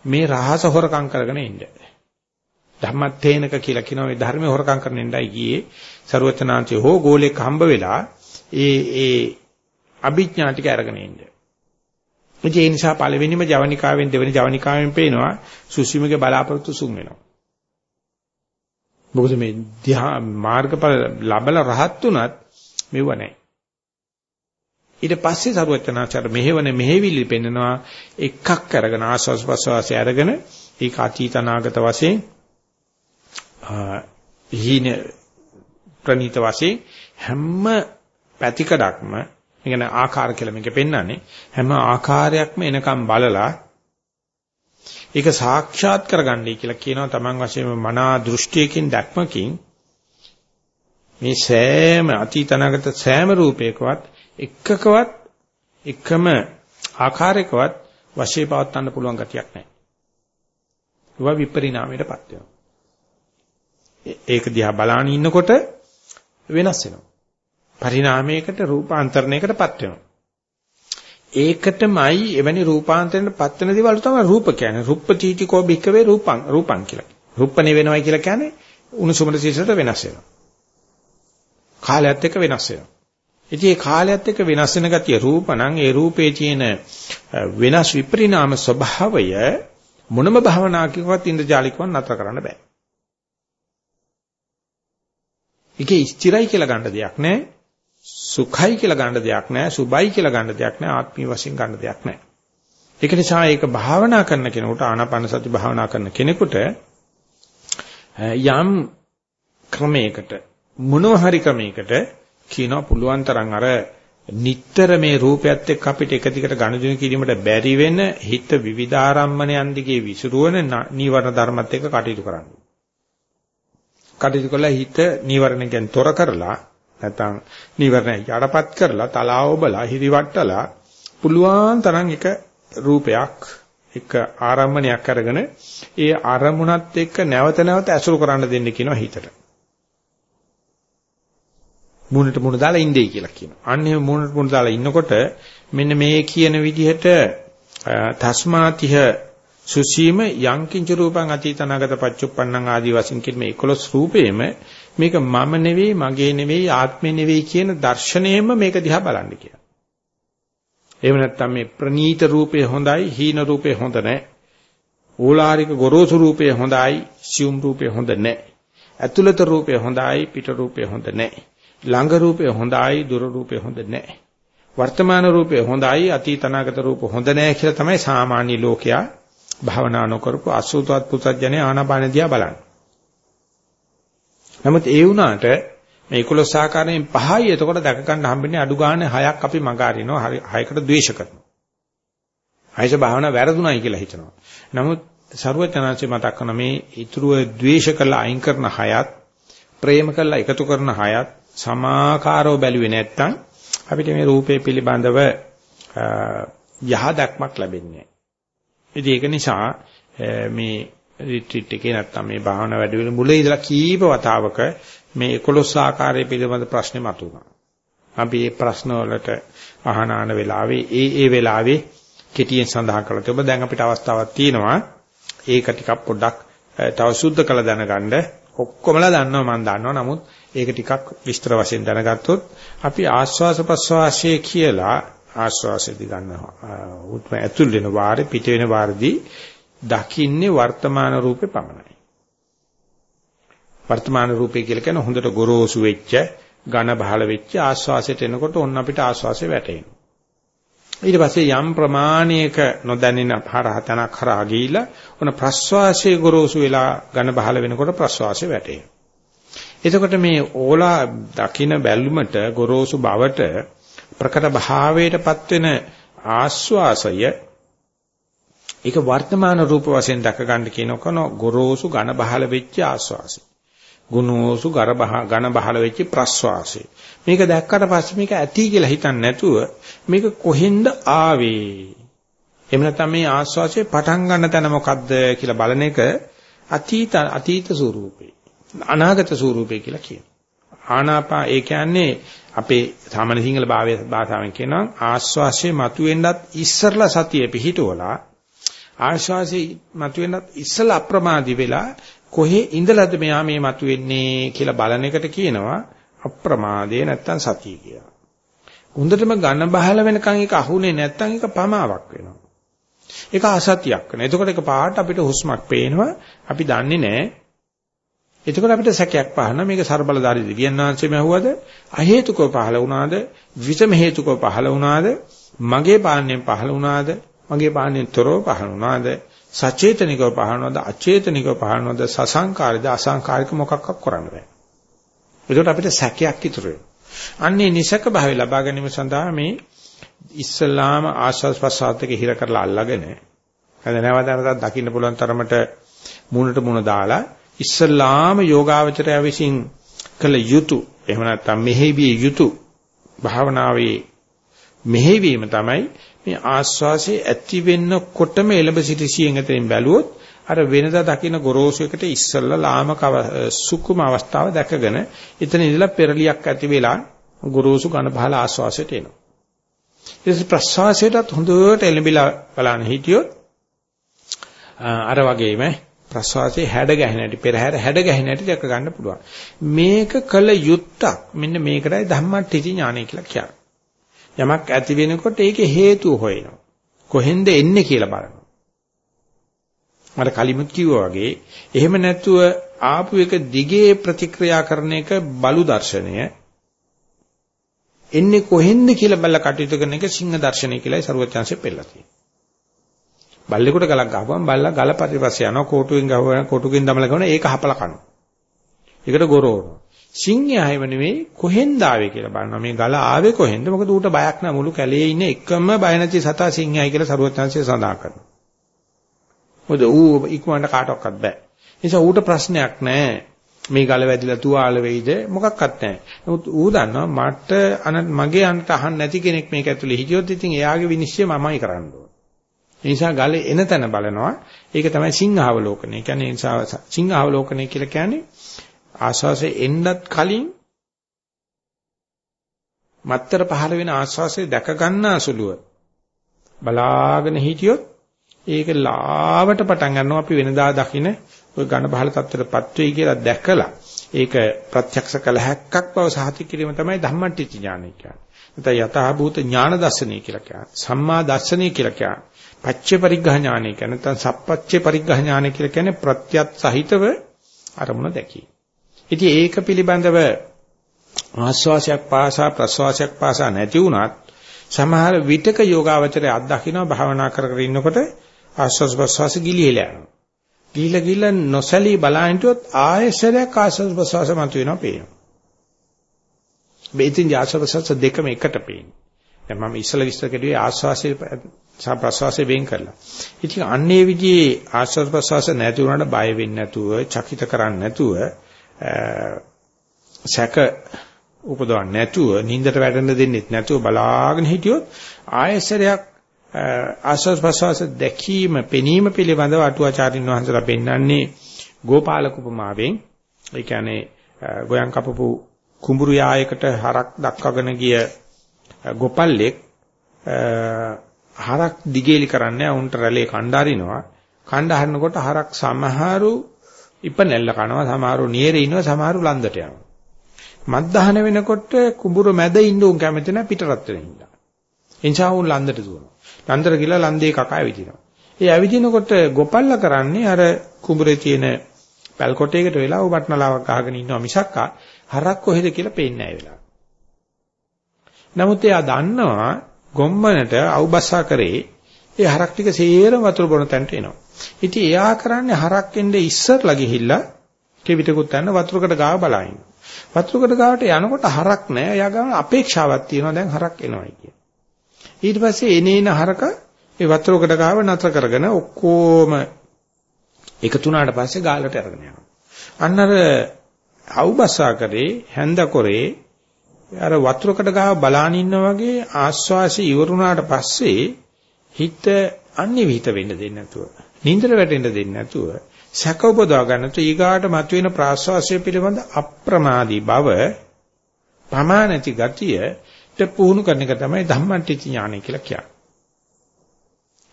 මේ රහස හොරකම් කරගෙන ඉන්න. ධම්මත්තේනක කියලා කියනවා මේ ධර්මයේ හොරකම් කරන ඉඳයි ගියේ සරුවචනාංශේ හෝ ගෝලෙක් හම්බ වෙලා ඒ ඒ අභිඥා ටික අරගෙන ඉන්න. ඒ නිසා පළවෙනිම ජවනිකාවෙන් දෙවෙනි ජවනිකාවෙන් පේනවා සුසීමගේ බලාපොරොත්තු සුන් වෙනවා. මොකද මේ ධ්‍යා මාර්ගඵල ලබල රහත් උනත් මෙව නැහැ. ඊට පස්සේ සරුවචනාචාර මෙහෙවන මෙහෙවිලි පෙන්නනවා එකක් අරගෙන ආස්වාස් ප්‍රසවාසය අරගෙන ඒක අතීත අනාගත වශයෙන් හීන ප්‍රනීත වශයෙන් හැම පැතිකඩක්ම ඉගෙන ආකාර කියලා මේක පෙන්වන්නේ හැම ආකාරයක්ම එනකම් බලලා ඒක සාක්ෂාත් කරගන්නයි කියලා කියනවා Taman වශයෙන්ම මනා දෘෂ්ටියකින් දැක්මකින් මේ සෑම අතීතනාගත සෑම රූපයකවත් එකකවත් එකම ආකාරයකවත් වශයෙන් පවත්වන්න පුළුවන් ගතියක් නැහැ. ඒවා විපරිණාමයටපත් වෙනවා. ඒක දිහා බලාන ඉන්නකොට වෙනස් වෙනවා. පරිණාමයකට රූපාන්තරණයකටපත් වෙනවා. ඒකටමයි එවැනි රූපාන්තරණයට පත් වෙන දේවල් තමයි රූප කියන්නේ. රුප්පචීතිකෝ භික්කවේ රූපං රූපං කියලා. රූපණේ වෙනවා කියලා කියන්නේ උණුසුමට සිසිලට වෙනස් වෙනවා. කාලයත් එක්ක වෙනස් වෙනවා. ඉතින් මේ කාලයත් එක්ක වෙනස් වෙන ගතිය රූප නම් ඒ රූපේ තියෙන වෙනස් විපරිණාම ස්වභාවය මොනම භවනාකිකවත් ඉන්ද්‍රජාලිකවත් නතර කරන්න බෑ. ඒකේ ස්ථිරයි කියලා ගන්න දෙයක් නැහැ. සුඛයි කියලා ගන්න දෙයක් නැහැ. සුබයි කියලා ගන්න දෙයක් නැහැ. ආත්මීය වශයෙන් ගන්න දෙයක් නැහැ. ඒක නිසා ඒක භාවනා කරන කෙනෙකුට ආනාපාන සති භාවනා කරන කෙනෙකුට යම් ක්‍රමයකට මොනවා හරි ක්‍රමයකට කියනවා පුළුවන් තරම් අර නිටතර මේ රූපයත් එක්ක අපිට එක දිගට ගනුදෙනු කිරීමට බැරි වෙන හිත විවිධාරම්මණයන් දිගේ විසිරුවන නීවරණ ධර්මත් එක්ක කටයුතු කරන්න. කටයුතු කළා හිත නීවරණයෙන් තොර කරලා නැත්නම් නීවරණ යටපත් කරලා තලාව බලා හිරිවට්ටලා පුළුවන් තරම් එක රූපයක් එක ආරම්මණයක් අරගෙන ඒ අරමුණත් එක්ක නැවත නැවත ඇසුරු කරන්න දෙන්න කියනවා හිතට. මුණට මුණ දාලා ඉඳී කියලා කියනවා. අන්න එහෙම මුණට මුණ දාලා ඉන්නකොට මෙන්න මේ කියන විදිහට තස්මාතිහ සුසීම යංකින්ච රූපං අතීතනාගත පච්චුප්පන්නං ආදී වශයෙන් කියන මේ 11 රූපේම මේක මම නෙවෙයි මගේ නෙවෙයි ආත්මේ නෙවෙයි කියන දර්ශනයෙන්ම මේක දිහා බලන්න කියලා. එහෙම නැත්නම් මේ ප්‍රනීත රූපේ හොඳයි හීන රූපේ හොඳ නැහැ. ඕලාරික ගොරෝසු රූපේ හොඳයි සියුම් රූපේ හොඳ නැහැ. ඇතුළත රූපේ හොඳයි පිට රූපේ හොඳ නැහැ. ළඟ රූපේ හොඳයි දුර රූපේ හොඳ නැහැ. වර්තමාන රූපේ හොඳයි අතීතනාගත රූප හොඳ නැහැ කියලා තමයි සාමාන්‍ය ලෝකයා භාවනා නොකරපු අසුතවත් පුසජනේ ආනාපාන දිහා බලන්න. නමුත් ඒ වුණාට මේ 11 ආකාරයෙන් පහයි එතකොට දැක ගන්න හම්බෙන්නේ අඩු ගානේ 6ක් අපි මග අරිනවා 6කට ද්වේෂ කරනවා. ආයස භාවනා වැරදුණයි කියලා හිතනවා. නමුත් ਸਰුවචනාංශේ මතක් කරන මේ ඊතුරුව ද්වේෂ කළා අයින් කරන 6ත් ප්‍රේම කළා එකතු කරන 6ත් සමාකාරව බැලුවේ නැත්තම් අපිට මේ රූපේ පිළිබඳව යහ දක්මක් ලැබෙන්නේ නැහැ. ඉතින් ඒක නිසා මේ රිට්‍රීට් එකේ නැත්තම් මේ භාවනා වැඩ මුලේ ඉඳලා කීප වතාවක මේ 11 ආකාරයේ පිළිබඳ ප්‍රශ්නේ මතුවුණා. අපි මේ ප්‍රශ්න වලට අහන ආන වෙලාවේ ඒ ඒ වෙලාවේ කෙටියෙන් සඳහන් කළා. ඔබ දැන් අපිට අවස්ථාවක් තියෙනවා ඒක ටිකක් පොඩ්ඩක් තව සුද්ධ කළ දැනගන්න ඔක්කොමලා දන්නවා මම දන්නවා. නමුත් ඒක ටිකක් විස්තර වශයෙන් දැනගත්තොත් අපි ආස්වාස ප්‍රස්වාසයේ කියලා ආශ්වාසයේදී ගන්නවා උත්ම ඇතුල් වෙන වාරේ පිට වෙන වාරදී දකින්නේ වර්තමාන රූපේ පමණයි. වර්තමාන රූපේ කියලා කියන හොඳට ගොරෝසු වෙච්ච ඝන බහල වෙච්ච ආශ්වාසයට එනකොට ඔන්න අපිට ආශ්වාසය වැටෙනවා. ඊට පස්සේ යම් ප්‍රමාණයක නොදැනෙන හරහතනක් හරහා ගිහිලා ඔන්න ප්‍රශ්වාසයේ ගොරෝසු වෙලා ඝන බහල වෙනකොට ප්‍රශ්වාසය වැටෙනවා. එතකොට මේ ඕලා දකින බැල්මට ගොරෝසු බවට ප්‍රකට භාවයටපත් වෙන ආස්වාසය ඒක වර්තමාන රූප වශයෙන් දැක ගන්න කියනකොන ගොරෝසු ඝන බහල වෙච්ච ආස්වාසය. ගුණෝසු ගර බහ ඝන බහල වෙච්ච ප්‍රස්වාසය. මේක දැක්කට පස්සේ මේක ඇති කියලා හිතන්නේ නැතුව මේක කොහෙන්ද ආවේ? එහෙම නැත්නම් මේ ආස්වාසයේ පටන් ගන්න තැන මොකද්ද කියලා බලන එක අතීත අතීත ස්වරූපේ. අනාගත ස්වරූපේ කියලා කියනවා. ආනාපා ඒ කියන්නේ අපේ සාමාන්‍ය සිංහල භාෂාවෙන් කියනවා ආස්වාසයේ මතුවෙන්නත් ඉස්සරලා සතිය පිහිටවලා ආශ්වාසයේ මතුවෙන්නත් ඉස්සලා අප්‍රමාදී වෙලා කොහේ ඉඳලාද මෙයා මේ මතුවෙන්නේ කියලා බලන එකට කියනවා අප්‍රමාදේ නැත්තම් සතිය කියලා. හොඳටම ඝන බහල වෙනකන් ඒක අහුනේ නැත්තම් ඒක පමාවක් වෙනවා. ඒක අසතියක් වෙනවා. එතකොට ඒක පාට අපිට හුස්මක් පේනවා. අපි දන්නේ නැහැ. එතකොට අපිට සැකයක් පහන මේක ਸਰබලධාරී දිව්‍යන් වහන්සේම ඇහුවද? අහේතුකව පහල වුණාද? විෂම හේතුකව පහල වුණාද? මගේ පාණයෙන් පහල වුණාද? මගේ පාණයෙන් තොරව පහල වුණාද? සචේතනිකව පහනවද? අචේතනිකව පහනවද? සසංකාරිද අසංකාරික මොකක්වත් කරන්න බෑ. එතකොට අපිට සැකයක් ඉතුරු වෙනවා. අන්නේ නිසක භාවය ලබා ගැනීම සඳහා මේ ඉස්සලාම ආස්වාස් ප්‍රසආතක හිර කරලා අල්ලගෙන හද නැවතත් දකින්න පුළුවන් තරමට මූණට මූණ දාලා ඉස්සලාම යෝගාවචරය විසින් කළ යුතු එහෙම නැත්නම් මෙහෙවිය යුතු භාවනාවේ මෙහෙවීම තමයි මේ ආස්වාසේ ඇති වෙන්නකොටම එළඹ සිටි සියෙන් ඇතෙන් බැලුවොත් අර වෙනදා දකින්න ගොරෝසු එකට ඉස්සල්ලා ලාමක සුකුම අවස්ථාව දැකගෙන එතන ඉඳලා පෙරලියක් ඇති වෙලා ගොරෝසු ඝන බහල ආස්වාසයට එනවා. ඊට ප්‍රස්වාසයටත් හොඳට එළඹිලා බලන්න හිටියොත් අර වගේම ප්‍රස්වාසයේ හැඩ ගැහෙන හැටි පෙරහැර හැඩ ගැහෙන හැටි දැක ගන්න පුළුවන්. මේක කළ යුත්තක්. මෙන්න මේකටයි ධම්මට්ඨිති ඥානය කියලා කියන්නේ. යමක් ඇති වෙනකොට ඒකේ හේතුව හොයනවා. කොහෙන්ද එන්නේ කියලා බලනවා. මට කලිමුත් කිව්වා වගේ එහෙම නැතුව ආපු එක දිගේ ප්‍රතික්‍රියා කරන එක බලු දර්ශනය එන්නේ කොහෙන්ද කියලා බලලා කටයුතු කරන එක සිංහ දර්ශනය කියලායි සරුවචාන්සේ පෙන්නලා තියෙන්නේ. බල්ලෙකුට ගලක් ගහපුවම බල්ලා ගල පරිපස්සේ යනවා කෝටුවෙන් ගහන කෝටුකින් දමලා ගහන ඒක හපලා කනවා. ඒකට ගොරවනවා. සිංහයා හැම නෙවෙයි කොහෙන්ද ආවේ කියලා බලනවා. මේ ගල ආවේ කොහෙන්ද? මොකද ඌට බයක් නැහැ මුළු කැලේ ඉන්න එකම බය නැති සතා සිංහයයි කියලා සරුවචාන්සේ සඳහන් කරනවා. මොකද ඌ ඉක්මනට කාටවත් බෑ. නිසා ඌට ප්‍රශ්නයක් නැහැ. මේ ගල වැදිලා තුවාල වෙයිද මොකක්වත් නැහැ. නමුත් ඌ දන්නවා මට මගේ අන්ට අහන්න නැති කෙනෙක් මේක ඇතුලේ හිටියොත් ඉතින් එයාගේ විනිශ්චය මමයි කරන්න ඕන. ඒ නිසා ගලේ එන තැන බලනවා. ඒක තමයි සිංහාවලෝකනය. ඒ කියන්නේ නිසා සිංහාවලෝකනය කියලා කියන්නේ ආස්වාසේ එන්නත් කලින් මත්තර පහළ වෙන ආස්වාසේ දැක ගන්න අසුලුව බලාගෙන හිටියොත් ඒක ලාවට පටන් ගන්නවා අපි වෙනදා දකින ওই ඝන බහල තත්ත්වයටපත් වෙයි කියලා දැකලා ඒක ප්‍රත්‍යක්ෂ කළ හැක්කක් බව සාහිත කිරීම තමයි ධම්මට්ටි ඥානය කියන්නේ. නැත්නම් යථාභූත ඥාන දර්ශනය කියලා කියන්නේ. සම්මා දර්ශනය කියලා කියන්නේ. පච්චේ පරිග්‍රහ ඥානය කියන්නේ නැත්නම් සප්පච්චේ පරිග්‍රහ ඥානය කියලා කියන්නේ ප්‍රත්‍යත් සහිතව අරමුණ දැකීම. ඉතින් ඒක පිළිබඳව ආස්වාසයක් පාසා ප්‍රස්වාසයක් පාසා නැති වුණත් සමහර විටක යෝගාවචරය අත්දකින්න භාවනා කර කර ඉන්නකොට ආස්වාස් ප්‍රස්වාස ගිලිහෙලා යනවා. ගිහිලා ගිහිලා නොසලී බලහිටියොත් ආයෙසරයක් ආස්වාස් ප්‍රස්වාස මත වෙනවා පේනවා. මේ ඉතින් ආස්වාස් ප්‍රස්වාස දෙකම එකට පේනවා. දැන් මම ඉස්සල විස්තර කරුවේ ආස්වාසේ සහ ප්‍රස්වාසේ වෙන් කරලා. ඉතින් අන්නේ විදිහේ ආස්වාස් ප්‍රස්වාස නැති වුණාට බය වෙන්නේ නැතුව, චකිත කරන්නේ නැතුව, සැක උපදවන්නේ නැතුව, නින්දට වැටෙන්න දෙන්නෙත් නැතුව බලාගෙන හිටියොත් ආයෙසරයක් ආස්වාද ප්‍රසවාස දැකීම පෙනීම පිළිබඳව අටුවාචාරින් වහන්සේලා පෙන්වන්නේ ගෝපාලක උපමාවෙන් ඒ කියන්නේ ගෝයන් කපපු කුඹුරු යායකට හරක් දක්වගෙන ගිය ගොපල්ලෙක් හරක් දිගේලි කරන්නේ උන්ට රැළේ කණ්ඩාරිනවා. කණ්ඩාහරනකොට හරක් සමහරු ඉපනැල්ල කනවා සමහරු නියරේ ඉන්නවා සමහරු ලන්දට යනවා මත්දහන වෙනකොට කුඹුර මැද ඉන්න උන් කැමති නැහැ පිටරත් වෙන ඉන්න. එනිසා උන් ලන්දට දුවනවා. ලන්දර ගිහලා ලන්දේ කකා ඇවිදිනවා. ඒ ඇවිදිනකොට ගොපල්ලා කරන්නේ අර කුඹුරේ තියෙන පැල් කොටයකට වෙලා ਉਹ බට්නලාවක් ගහගෙන ඉන්නවා මිසක්කා හරක් කොහෙද කියලා පේන්නේ නැහැ වෙලා. නමුත් එයා දන්නවා ගොම්මනට අවබසා කරේ ඒ හරක් ටික සේරම වතුර බොන තැනට එනවා. ඉතින් එයා කරන්නේ හරක් එන්නේ ඉස්සරලා ගිහිල්ලා කෙවිතකුත් යන වතුරකට ගාව බලයින්. වතුරකට ගාවට යනකොට හරක් නැහැ. එයා ගාව අපේක්ෂාවක් තියෙනවා දැන් හරක් එනවායි කියන. ඊට පස්සේ එනේන හරක ඒ වතුරකට ගාව නතර කරගෙන ඔක්කොම එකතු වුණාට පස්සේ ගාලට අරගෙන යනවා. අන්න අර අවබසා කරේ හැන්ද කරේ අර වතුරකට ගාව බලාන ඉන්න වගේ ආස්වාසි ඉවරුණාට පස්සේ හිත අන්නේ විහිිත වෙන්න දෙන්නේ නැතුව නින්දර වැටෙන්න දෙන්නේ නැතුව සැක උපදවා ගන්නතු ඊගාට මතුවෙන ප්‍රාශ්වාසය පිළිබඳ අප්‍රමාදී බව ප්‍රමාණති ගතියට පුහුණු කරන එක තමයි ධම්මට්ටි ඥානය කියලා කියන්නේ.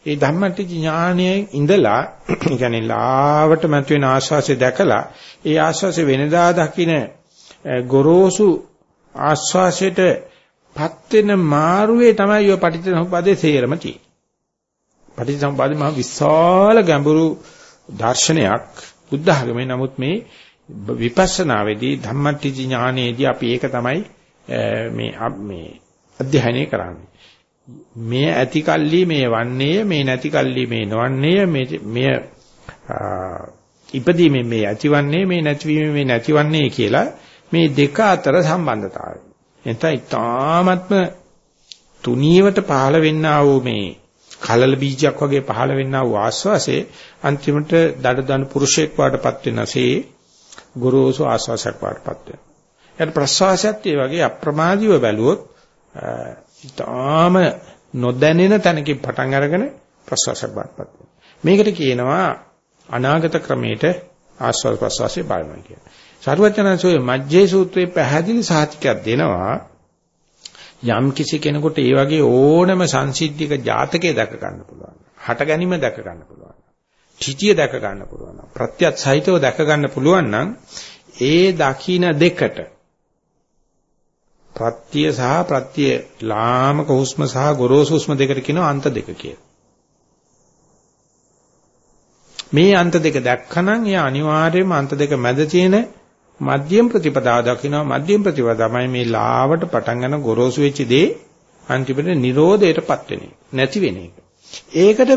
ඒ ධම්මට්ටි ඥානයේ ඉඳලා කියන්නේ ලාවට මතුවෙන ආශ්වාසය දැකලා ඒ ආශ්වාසය වෙනදා දකින්න ගොරෝසු ආශ්වාසයට පත් වෙන මාරුවේ තමයි ඔය පටිච්චසමුප්පාදයේ සේරම තියෙන්නේ. පටිච්චසමුපාදේ මහ විශාල ගැඹුරු දර්ශනයක් බුද්ධ ආගමේ නමුත් මේ විපස්සනාවේදී ධම්මට්ටි ඥානයේදී අපි ඒක තමයි මේ මේ අධ්‍යයනය කරන්නේ. මේ ඇති කල්ලි මේ වන්නේය මේ නැති කල්ලි මේ නොවන්නේය මේ මෙය ඉපදීමේ මේ ඇතිවන්නේ මේ නැතිවීමේ මේ නැතිවන්නේ කියලා මේ දෙක අතර සම්බන්ධතාවය. එතන ඊ타ත්ම තුනීවට පහළ වෙන්නා වූ මේ කලල බීජයක් වගේ පහළ වෙන්නා වූ ආස්වාසේ අන්තිමට දඩ දන පුරුෂයෙක් වාටපත් වෙනසේ ගුරුසු ආස්වාසයක් වාටපත් වෙනවා. ඒත් ප්‍රසවාසයත් ඒ වගේ අප්‍රමාදීව බැලුවොත් ඊටාම නොදැනෙන තැනකින් පටන් අරගෙන ප්‍රසවාසයක් වාටපත් වෙනවා. මේකට කියනවා අනාගත ක්‍රමයට ආස්වාද ප්‍රසවාසය බලනවා කියලා. සරුවචනසෝයේ මජ්ජේ සූත්‍රයේ පැහැදිලි සාහිත්‍යයක් දෙනවා යම් කිසි කෙනෙකුට ඒ වගේ ඕනම සංසිද්ධික ජාතකයේ දැක ගන්න පුළුවන්. හට ගැනීම දැක ගන්න පුළුවන්. තිතිය දැක ගන්න පුළුවන්. ප්‍රත්‍යත් සහිතව දැක ගන්න පුළුවන් නම් ඒ දකින දෙකට ප්‍රත්‍ය සහ ප්‍රත්‍ය ලාමක හුස්ම සහ ගොරෝසු හුස්ම දෙකට කියනවා අන්ත දෙක කියලා. මේ අන්ත දෙක දැක්කනම් එයා අනිවාර්යයෙන්ම අන්ත දෙක මැද තියෙන මධ්‍යම ප්‍රතිපදාව දකිනවා මධ්‍යම ප්‍රතිපදාවයි මේ ලාවට පටන් ගන්න ගොරෝසු වෙච්ච දේ අන්තිමට නිරෝධයටපත් වෙන එක නැති වෙන එක. ඒකට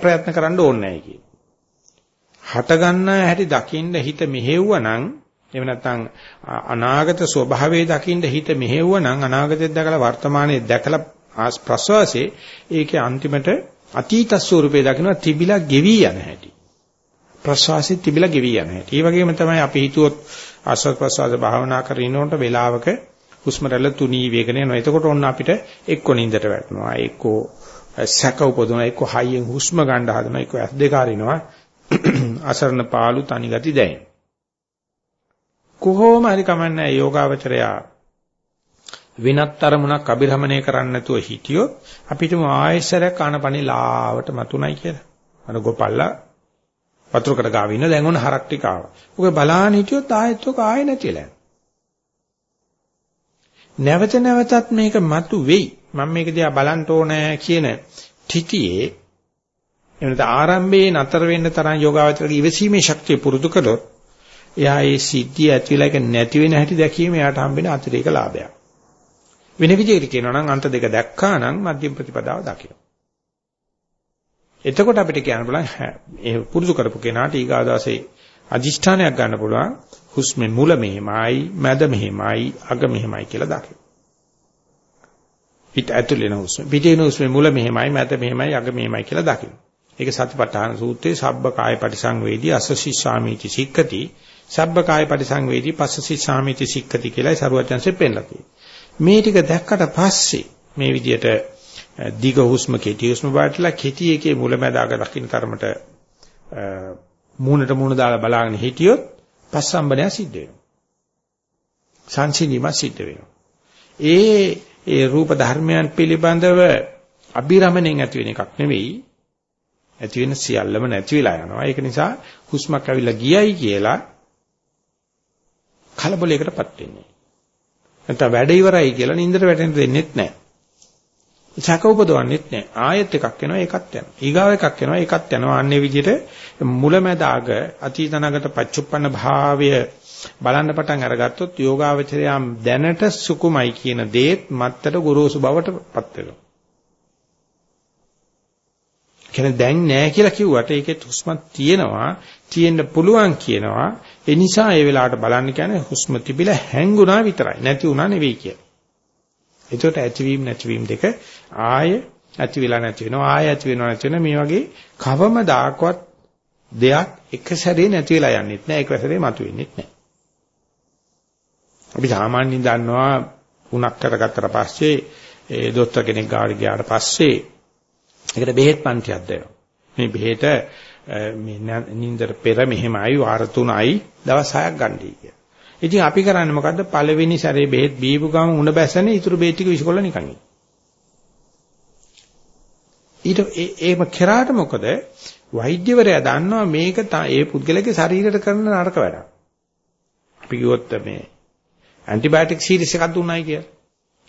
ප්‍රයත්න කරන්න ඕනේ නැහැ කියේ. හට ගන්න හැටි දකින්න හිත මෙහෙව්වනම් එහෙම නැත්නම් අනාගත ස්වභාවයේ දකින්න හිත මෙහෙව්වනම් අනාගතය දැකලා වර්තමානයේ දැකලා ප්‍රසවාසයේ ඒකේ අන්තිමට අතීත ස්වරූපේ දකින්න තිබිලා ගෙවි යන හැටි. ප්‍රසවාසයේ තිබිලා ගෙවි යන හැටි. ඒ වගේම තමයි අපි හිතුවොත් ආස්වාද ප්‍රසවාස භාවනා කරනකොට වේලාවක හුස්ම රැල්ල තුනී වේගන යනවා. එතකොට ඔන්න අපිට එක්ක නින්දට වැටෙනවා. එක්ක සැක උපදිනවා. එක්ක හයියෙන් හුස්ම ගන්න හදනවා. එක්ක ඇස් දෙක අරිනවා. *clears throat* අසරණ පාළු තනි ගති දැනෙන. කොහොම හරි කමන්නේ යෝගාවචරයා වෙනත් අරමුණක් අභිරමණය කරන්න නැතුව හිටියොත් අපිටම ආයෙසරයක් ආනපනි ලාවට මතුණයි කියලා. අර ගොපල්ලා වතුරකට ගාව ඉන්න දැන් ඔන්න හරක් ටික ආවා. ඔක බලාන හිටියොත් ආයෙත් ඔක ආයෙ නැතිලා. නැවත නැවතත් මේක මතු වෙයි. මම මේක දිහා බලන්න ඕනේ කියන තිතියේ එනත ආරම්භයේ නතර වෙන්න තරම් යෝගාවචරගේ ඉවසීමේ ශක්තිය පුරුදු කළොත් එයා ඒ සිද්ධිය ඇතිවිලා එක නැති වෙන හැටි දැකීම එයාට හම්බෙන අතිරේක ලාභයක්. වෙන විදිහකට කියනවා නම් අන්ත දෙක දැක්කා නම් මධ්‍යම ප්‍රතිපදාව දකින්න. එතකොට අපිට කියන්න පුළුවන් ඒ පුරුදු කරපු කෙනාට ඊගා දවසේ අදිෂ්ඨානයක් ගන්න පුළුවන් හුස්මේ මුල මෙහෙමයි මැද මෙහෙමයි අග මෙහෙමයි කියලා දකින්න. පිට ඇතුළේ හුස්ම පිටින හුස්මේ මුල මෙහෙමයි මැද මෙහෙමයි අග මෙහෙමයි කියලා දකින්න. ඒක සතිපට්ඨාන සූත්‍රයේ සබ්බ කාය පරිසංවේදී අසසි සාමීති සික්කති සබ්බ කාය පරිසංවේදී පස්සසි සාමීති සික්කති කියලායි සරුවචන්සේ පෙන්නලා තියෙන්නේ. මේ ටික දැක්කට පස්සේ මේ විදිහට දිග හුස්ම කෙටි හුස්ම පාටලා කෙටි එකේ මුලැමැදාක දකින්න තරමට මූණට මූණ දාලා බලාගෙන හිටියොත් පස්සම්බනය සිද්ධ වෙනවා. සංසිඳීම සිද්ධ වෙනවා. ඒ ඒ රූප ධර්මයන් පිළිබඳව අභිරමණයෙන් ඇති වෙන එකක් නෙවෙයි. ඇති වෙන සියල්ලම නැති වෙලා යනවා. ඒක නිසා හුස්මක් ඇවිල්ලා ගියයි කියලා කලබලයකටපත් වෙන්නේ. නැත්නම් වැඩ ඉවරයි කියලා නින්දට වැටෙන්න දෙන්නෙත් නැහැ. සැක උපදවන්නෙත් නැහැ. ආයෙත් එකක් එනවා ඒකත් යනවා. ඊගාව එකක් එනවා ඒකත් යනවා. අන්නේ විදිහට මුලැමැදාග අතීතනගත පච්චුප්පන්න භාවය බලන්න පටන් අරගත්තොත් යෝගාවචරයම් දැනට සුකුමයි කියන දේත් මත්තට ගොරෝසු බවට පත් වෙනවා. කියන්නේ දැන් නෑ කියලා කිව්වට ඒකේ හුස්මක් තියෙනවා තියෙන්න පුළුවන් කියනවා ඒ නිසා ඒ වෙලාවට බලන්න කියන්නේ හුස්ම තිබිලා හැංගුණා විතරයි නැති වුණා නෙවෙයි කියලා. එතකොට ඇතිවීම නැතිවීම දෙක ආය ඇති වෙලා නැති වෙනවා ආය ඇති වෙනවා නැති වෙනවා මේ වගේ කවමදාකවත් දෙයක් එක සැරේ නැති වෙලා යන්නේත් නැහැ එක සැරේ මතුවෙන්නේත් නැහැ. අපි සාමාන්‍යයෙන් දන්නවා උණක් කරගත්තට පස්සේ ඒ දොස්තර කෙනෙක් ගාවට ගියාට පස්සේ ඒකට බෙහෙත් පන්තියක් දෙනවා. මේ බෙහෙත මේ නින්දර පෙර මෙහෙමයි වාර 3යි දවස් 6ක් ගන්නයි කිය. ඉතින් අපි කරන්නේ මොකද්ද? පළවෙනි සැරේ බෙහෙත් බීපු ගමන් උණ බැසනේ ඊටු බෙහෙත් ටික විශ්කොල්ල නිකන්. ඊට ඒම කරාට මොකද? වෛද්‍යවරයා දන්නවා මේක ඒ පුද්ගලගේ ශරීරයට කරන නරක වැඩක්. අපි කිව්වොත් මේ ඇන්ටිබයොටික් සීරීස් එකක් දුන්නයි කියලා.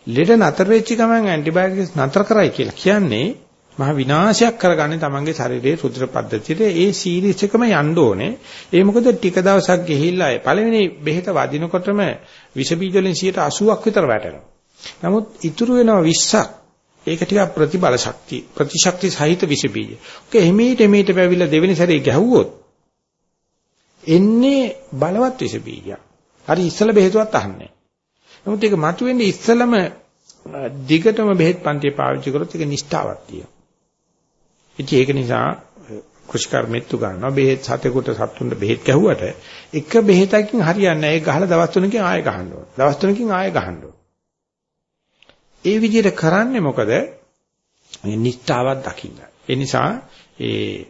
ලෙඩ නතර වෙච්ච ගමන් ඇන්ටිබයොටික්ස් නතර කරයි කියලා කියන්නේ මහ විනාශයක් කරගන්නේ තමන්ගේ ශරීරයේ රුධිර පද්ධතියට ඒ සීරීස් එකම යන්න ඕනේ. ඒ මොකද ටික දවසක් ගිහිල්ලා පළවෙනි බෙහෙත වදිනකොටම විස බීජ වලින් 80ක් විතර වැටෙනවා. නමුත් ඉතුරු වෙනවා 20ක්. ඒක ටිකක් ප්‍රතිබල ශක්තිය ප්‍රතිශක්ති සහිත විස බීජ. ඔක එමෙහිට එමෙහිට පැවිලා දෙවෙනි සැරේ ගැහුවොත් එන්නේ බලවත් විස බීජයක්. හරි ඉස්සල බෙහෙතුවත් අහන්නේ. නමුත් ඒක මතුවෙන්නේ ඉස්සලම දිගටම බෙහෙත් පන්තිය පාවිච්චි කරොත් ඒක නිෂ්ඨාවක් තියෙනවා. ඉතින් ඒක නිසා කෘෂිකර්මෙත්තු ගන්නවා බෙහෙත් සතෙකුට සත්තුන්ට බෙහෙත් ගැහුවට එක බෙහෙතකින් හරියන්නේ නැහැ. ඒක ගහලා දවස් තුනකින් ආයෙ ගහන්න ඕන. දවස් තුනකින් ආයෙ ගහන්න ඕන. ඒ විදිහට කරන්නේ මොකද? මේ නිෂ්ඨාවක් දකින්න. ඒ නිසා ඒ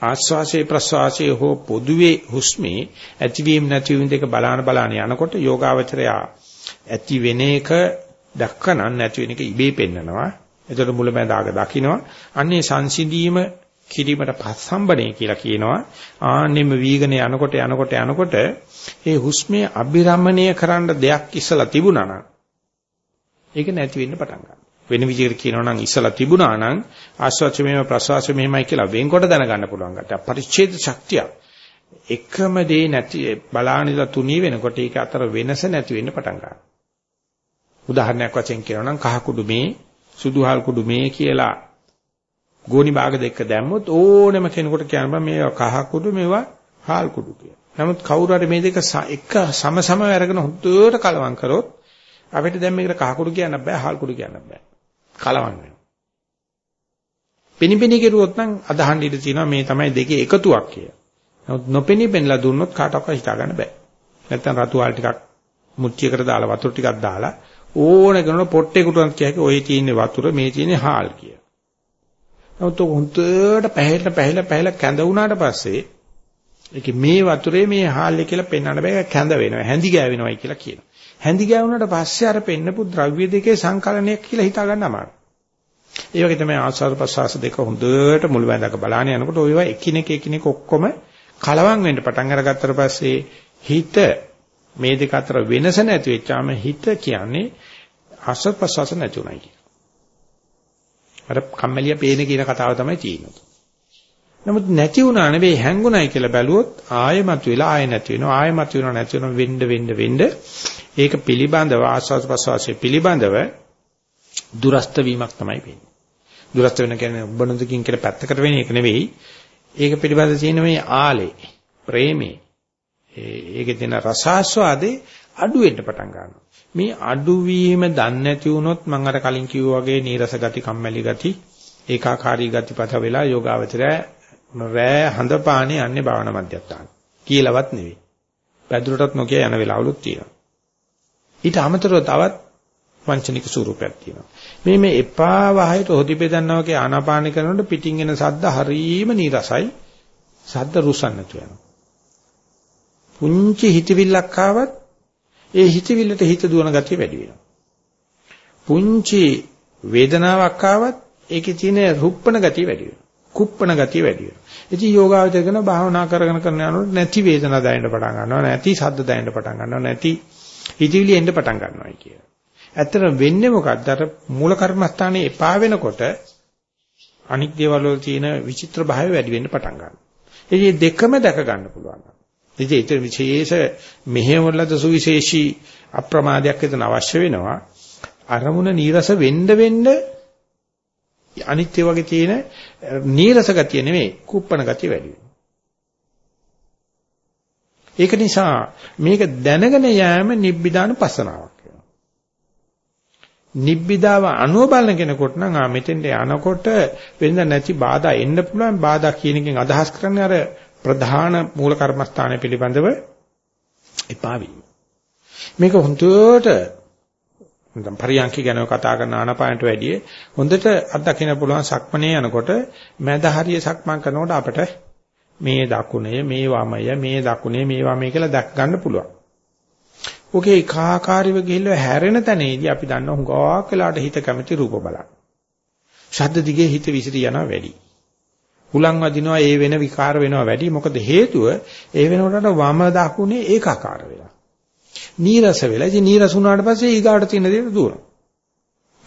ආස්වාසේ ප්‍රස්වාසේ හෝ පොදුවේ හුස්මේ ඇතිවීම නැතිවීම දෙක බලාන බලාන යනකොට යෝගාවචරය ඇති වෙන එක දක්කනන් නැති වෙන එක ඉබේ පෙන්නනවා. එතකොට මුලමඳාග දකින්නවා. අන්නේ සංසිඳීම කිරීමට පස්සම්බනේ කියලා කියනවා. ආන්නෙම වීගන යනකොට යනකොට යනකොට ඒ හුස්මේ අභිරමණය කරන්න දෙයක් ඉස්සලා තිබුණා නම් ඒක නැති වෙන්න පටන් ගන්නවා. වෙන විදිහට කියනවා නම් ඉස්සලා තිබුණා නම් ආස්වාච මෙහෙම ප්‍රසවාස මෙහෙමයි කියලා වෙන්කොට දැනගන්න පුළුවන් ගැට පරිච්ඡේද ශක්තිය එකම දේ නැති බලානිලා තුනී වෙනකොට ඒක අතර වෙනස නැති වෙන්න පටන් ගන්නවා උදාහරණයක් වශයෙන් කියනවා නම් කහ කුඩු මේ සුදු හල් කුඩු මේ කියලා ගෝණි භාග දෙක දැම්මොත් ඕනෙම කෙනෙකුට කියන්න බෑ මේ කහ කුඩු මේවා හාල් කුඩු කියලා. නමුත් කවුරු හරි මේ දෙක එක සම සම අරගෙන හොඳට කලවම් කරොත් අපිට දැන් මේකට කහ කුඩු කියන්න බෑ හාල් කුඩු කියන්න බෑ. කලවම් වෙනවා. පිනිපිනි කෙරුවොත් නම් අදහන් ඉඳී තියෙනවා මේ තමයි දෙකේ එකතුවක් කියලා. නමුත් නොපෙනී පෙන්ලා දුන්නොත් කාටවත් හිතා ගන්න බෑ. නැත්තම් රතු වල ටිකක් මුට්ටියකට දාලා වතුර ටිකක් දාලා ඕන කරන පොට්ටේකට කියකි ඔය තියෙන වතුර මේ තියෙන හාල් කිය. නමුත් හොන්තට පැහැිලා පැහැිලා පැහැිලා කැඳ වුණාට පස්සේ ඒක මේ වතුරේ මේ හාල්ය කියලා පෙන්වන්න බෑ කැඳ වෙනවා හැඳි ගෑවෙනවයි කියලා කියනවා. හැඳි ගෑවුනට පස්සේ අර පෙන්නපු ද්‍රව්‍ය දෙකේ සංකලනයක් කියලා හිතා ගන්න අමාරුයි. ඒ වගේ තමයි ආස්වාද ප්‍රසවාස දෙක හොඳට මුලැඳක බලාන යනකොට ඔයවා එකිනෙක එකිනෙක ඔක්කොම කලවම් වෙන්න පටන් අරගත්තට පස්සේ හිත මේ දෙක අතර වෙනස නැති වෙච්චාම හිත කියන්නේ ආස්වාද ප්‍රසවාස නැතුණයි කියන. අර කම්මැලිය පේන කියන කතාව තමයි තියෙන්නේ. නමුත් නැති වුණා නෙවෙයි හැංගුණයි කියලා බැලුවොත් ආයෙමත් වෙලා ආයෙ නැති වෙනවා ආයෙමත් වෙනවා නැති වෙනවා වෙන්න වෙන්න වෙන්න ඒක පිළිබඳව ආස්වාද ප්‍රසවාසයේ පිළිබඳව දුරස්ත වීමක් තමයි වෙන්නේ. දුරස්ත වෙන කියන්නේ ඔබනදකින් කියලා පැත්තකට වෙන එක නෙවෙයි. ඒක පිළිබඳව තියෙන මේ ආලේ ප්‍රේමේ ඒකේ තියෙන රසාස්වාදේ අඩු වෙන්න පටන් ගන්නවා. මේ අඩුවීම දන්නේ නැති වුණොත් මම අර කලින් කිව්වා වගේ නීරස ගති, කම්මැලි ගති, ඒකාකාරී ගති පත වෙලා යෝගාවචරය රෑ හඳපානේ යන්නේ භාවනා මධ්‍යස්ථාන. කියලාවත් නෙවෙයි. පැදුරටත් නොකිය යන වෙලාවලුත් තියෙනවා. ඊට අමතරව තවත් වංචනික ස්වරූපයක් තියෙනවා. මේ මේ එපා වහයට හොදි බෙදන්නා වගේ ආනාපාන කරනකොට පිටින් එන සද්ද හරීම නීරසයි. සද්ද රුසන් නැතු වෙනවා. පුංචි හිතවිල්ලක් ආවත් ඒ හිතවිල්ලට හිත දුවන ගතිය වැඩි වෙනවා. පුංචි වේදනාවක් ආවත් ඒකේ තියෙන රුප්පණ ගතිය වැඩි වෙනවා. කුප්පණ ගතිය වැඩි වෙනවා. ඉතින් යෝගාවචර කරන භාවනා කරගෙන කරන යනකොට නැති වේදනා දැනෙන්න පටන් ගන්නවා. නැති ශබ්ද දැනෙන්න පටන් ගන්නවා. නැති හිතවිලි එන්න පටන් ගන්නවායි කිය. ඇත්තට වෙන්නේ මොකද්ද? අර මූල කර්මස්ථානයේ එපා වෙනකොට අනික් දේවල් වල තියෙන විචිත්‍ර භාවය වැඩි වෙන්න පටන් ගන්නවා. ඒ දෙකම දැක ගන්න පුළුවන්. ඉතින් ඒක විශේෂ මෙහෙවලද සුවිශේෂී අප්‍රමාදයක් එතන අවශ්‍ය වෙනවා. අරමුණ නීරස වෙන්න වෙන්න අනිත්‍ය වගේ තියෙන නීරස ගතිය නෙමෙයි කුප්පණ ගතිය වැඩි වෙනවා. ඒක නිසා මේක දැනගෙන යෑම නිබ්බිදාන පස්සනාවක් වෙනවා. නිබ්බිදාව අනුව බලන කෙනෙකුට නම් ආ මෙතෙන්ට යනකොට වෙනද නැති බාධා එන්න පුළුවන් බාධා කියන එකෙන් අදහස් කරන්නේ අර ප්‍රධාන මූල කර්මස්ථානය පිළිබඳව එපා වීම. මේක හුදුවට නැත්නම් පරියන්ක ගැන කතා කරන ආනාපානට වැඩිය හොඳට අත්දකින්න පුළුවන් සක්මනේ යනකොට මැද හරිය සක්මන් කරනකොට අපිට මේ දකුණේ මේ වමය මේ දකුණේ මේ වමය කියලා දැක් ගන්න පුළුවන්. ඔකේ ඒකාකාරීව ගිහිල්ලා හැරෙන තැනේදී අපි දන්න හුඟක් වෙලාට හිත කැමති රූප බලන්න. ශබ්ද දිගේ හිත විසිරී යනවා වැඩි. හුලං වදිනවා ඒ වෙන විකාර වෙනවා වැඩි. මොකද හේතුව ඒ වෙනකොට වම දකුණේ ඒකාකාර වෙලා. නීරස වෙලා. ඉතින් නීරස වුණාට පස්සේ ඊගාට තියෙන දේ දුවනවා.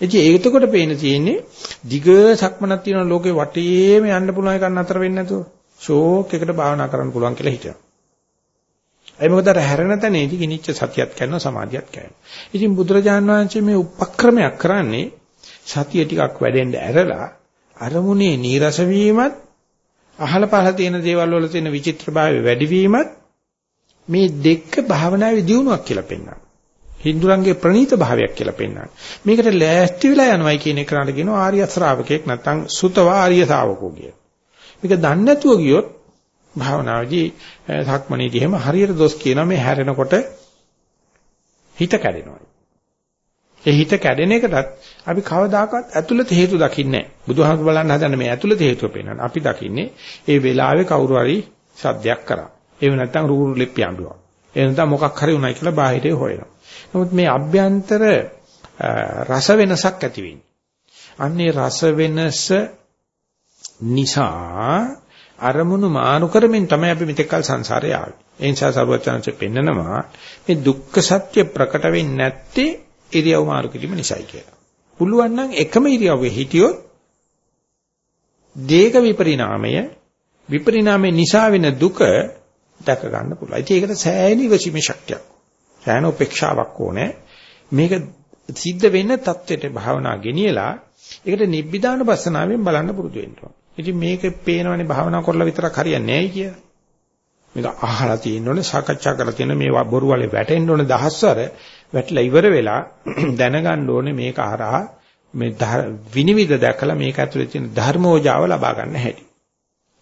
ඉතින් ඒකට පේන තියෙන්නේ දිග සක්මනක් තියෙන ලෝකේ වටේම යන්න පුළුවන් එකක් නතර වෙන්නේ නැතුව ෂෝක් එකට භාවනා කරන්න පුළුවන් කියලා හිතනවා. ඒ මොකද අර හැරෙන තැනේදී කිනිච්ච සතියක් කරනවා සමාධියක් කරනවා. ඉතින් බුදුරජාන් වහන්සේ මේ උපක්‍රමයක් කරන්නේ සතිය ටිකක් වැඩෙන්න ඇරලා අරමුණේ නීරස වීමත් අහල පහල තියෙන දේවල් වල තියෙන විචිත්‍රභාවය වැඩිවීමත් මේ දෙක භාවනාවේ දියුණුවක් කියලා පෙන්වනවා. හින්දුරන්ගේ ප්‍රණීත භාවයක් කියලා පෙන්වනවා. මේකට ලෑස්ති වෙලා යනවයි කියන එකට කියනවා ආර්ය ශ්‍රාවකෙක් නැත්නම් සුතව ආර්ය ශාවකෝ කිය. මේක දන්නේ නැතුව ගියොත් භාවනාවේදී සක්මණේදී එහෙම හරියට දොස් කියනවා මේ හැරෙනකොට හිත කැඩෙනවා. ඒ හිත කැඩෙන එකටත් අපි කවදාකවත් ඇතුළත හේතු දකින්නේ නැහැ. බුදුහාමුදුර බලන්න හදන මේ ඇතුළත හේතුව පේනවා. අපි දකින්නේ ඒ වෙලාවේ කවුරු හරි සද්දයක් කරා. එහෙම නැත්නම් රූරු ලිප්පි අඹුවා. එහෙම නැත්නම් මොකක් හරි උනායි කියලා බාහිරේ හොයනවා. නමුත් මේ අභ්‍යන්තර රස වෙනසක් ඇති වෙන්නේ. අන්නේ රස වෙනස නිසා අරමුණු මානු කරමින් තමයි අපි මෙතෙක්කල් සංසාරේ ආවේ. ඒ නිසා සරුවචනanse පෙන්නනවා මේ දුක්ඛ සත්‍ය ප්‍රකට වෙන්නේ නැත්තේ ඉරියව් මාරු කිරීම නිසායි කියලා. පුළුවන් නම් එකම ඉරියව්වේ හිටියොත් දේක විපරිණාමය විපරිණාමය නිසා වෙන දුක දැක ගන්න පුළුවන්. ඉතින් ඒකට සෑහෙන ඉවසීමේ ශක්තියක්. සෑහෙන උපේක්ෂාවක් ඕනේ. මේක සිද්ධ වෙන්න தත්වෙට භාවනා ගෙනියලා ඒකට නිබ්බිදාන පස්සනාවෙන් බලන්න පුරුදු වෙන්න ඕන. ඉතින් මේක පේනවනේ භාවනා කරලා විතරක් හරියන්නේ නැහැ කිය. මේක අහලා තියෙන්න ඕනේ, සාකච්ඡා කරලා තියෙන මේ බොරු වලේ වැටෙන්න ඕනේ දහස්වර වැටලා ඉවර වෙලා *clears throat* දැනගන්න ඕනේ මේක හරහා මේ විනිවිද දැකලා මේක ඇතුලේ තියෙන ධර්මෝජාව ලබා ගන්න හැටි.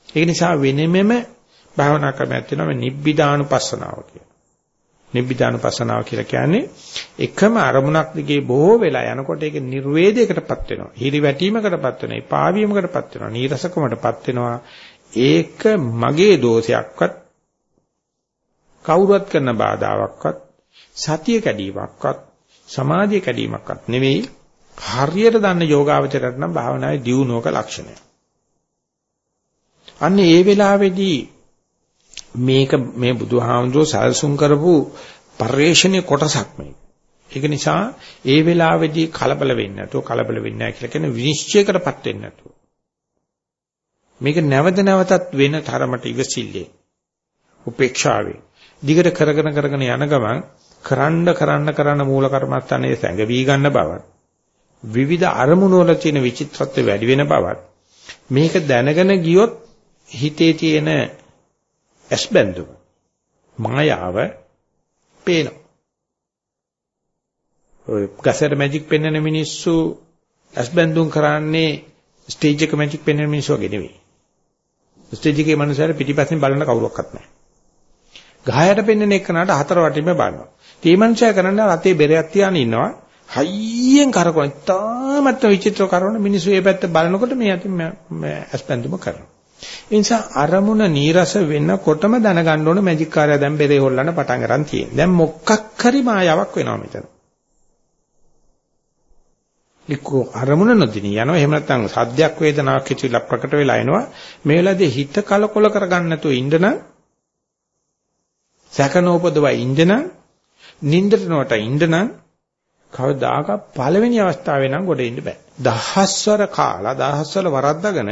ඒක නිසා වෙනෙමම භාවනා ක්‍රමයක් තියෙනවා මේ නිබ්බිදානුපස්සනාව කියලා. නිබ්බිදානුපස්සනාව කියලා කියන්නේ එකම අරමුණක් දිගේ බොහෝ වෙලා යනකොට ඒක නිර්වේදයකටපත් වෙනවා. හිරි වැටීමකටපත් වෙනවා. පාවියමකටපත් වෙනවා. නීරසකමටපත් වෙනවා. ඒක මගේ දෝෂයක්වත් කවුරුත් කරන බාධාවක්වත් සතිය කැඩීමක්වත් සමාධිය කැඩීමක්වත් නෙවෙයි හරියට දන්න යෝගාවචරයට නම් භාවනාවේ දියුණුවක ලක්ෂණය. අන්න ඒ වෙලාවේදී මේක මේ බුදුහාමුදුරුවෝ සල්සුම් කරපු පරිශ්‍රණයේ කොටසක් මේක. ඒක නිසා ඒ වෙලාවේදී කලබල වෙන්නේ නැතුව කලබල වෙන්නේ නැහැ කියලා කියන විනිශ්චයකටපත් වෙන්නේ නැතුව. මේක නැවත නැවතත් වෙන තරමට ඉවසිල්ලේ උපේක්ෂාවේ දිගට කරගෙන කරගෙන යන ගමන් කරන්න කරන්න කරන්න මූල කර්මස්ථානයේ සැඟවි ගන්න බවත් විවිධ අරමුණු වල තියෙන විචිත්‍රත්වය වැඩි වෙන බවත් මේක දැනගෙන ගියොත් හිතේ තියෙන ඇස්බැඳුම මායාව පේනවා. ඔය ගසට මැජික් පෙන්වන මිනිස්සු ඇස්බැඳුම් කරන්නේ ස්ටේජ් එක මැජික් පෙන්වන මිනිස්සු වගේ නෙවෙයි. ස්ටේජ් එකේ මනුස්සයර පිටිපස්සෙන් බලන කවුරක්වත් නැහැ. ගහයට පෙන්වන එකනට හතර වටින්ම බලනවා. ඒ මනුස්සයා කරන්නේ රතේ බෙරයක් තියාගෙන ඉන්නවා. හයියෙන් කරකවන. තාමත් විචිත්‍ර කරන මිනිස්සු මේ පැත්ත බලනකොට මේ අතින් ඇස්පැන්දුම කරනවා. ඒ නිසා අරමුණ නීරස වෙනකොටම දැනගන්න ඕන මැජික් කාර්යය දැන් බෙරේ හොල්ලන්න පටන් ගන්න තියෙනවා. දැන් මොකක් හරි මායාවක් වෙනවා මෙතන. ලිකෝ අරමුණ නොදිනී යනවා. එහෙම නැත්නම් සද්දයක් වේදනාවක් හිතිලා ප්‍රකට වෙලා එනවා. මේ වෙලාවේදී හිත කලකොල කරගන්න නැතුව ඉඳන සැකනෝපදව ඉඳන නින්දට නොට ඉඳනම් කවදාක පළවෙනි අවස්ථාවේ නම් ගොඩ එන්න බෑ. දහස්වර කාලා දහස්වර වරද්දාගෙන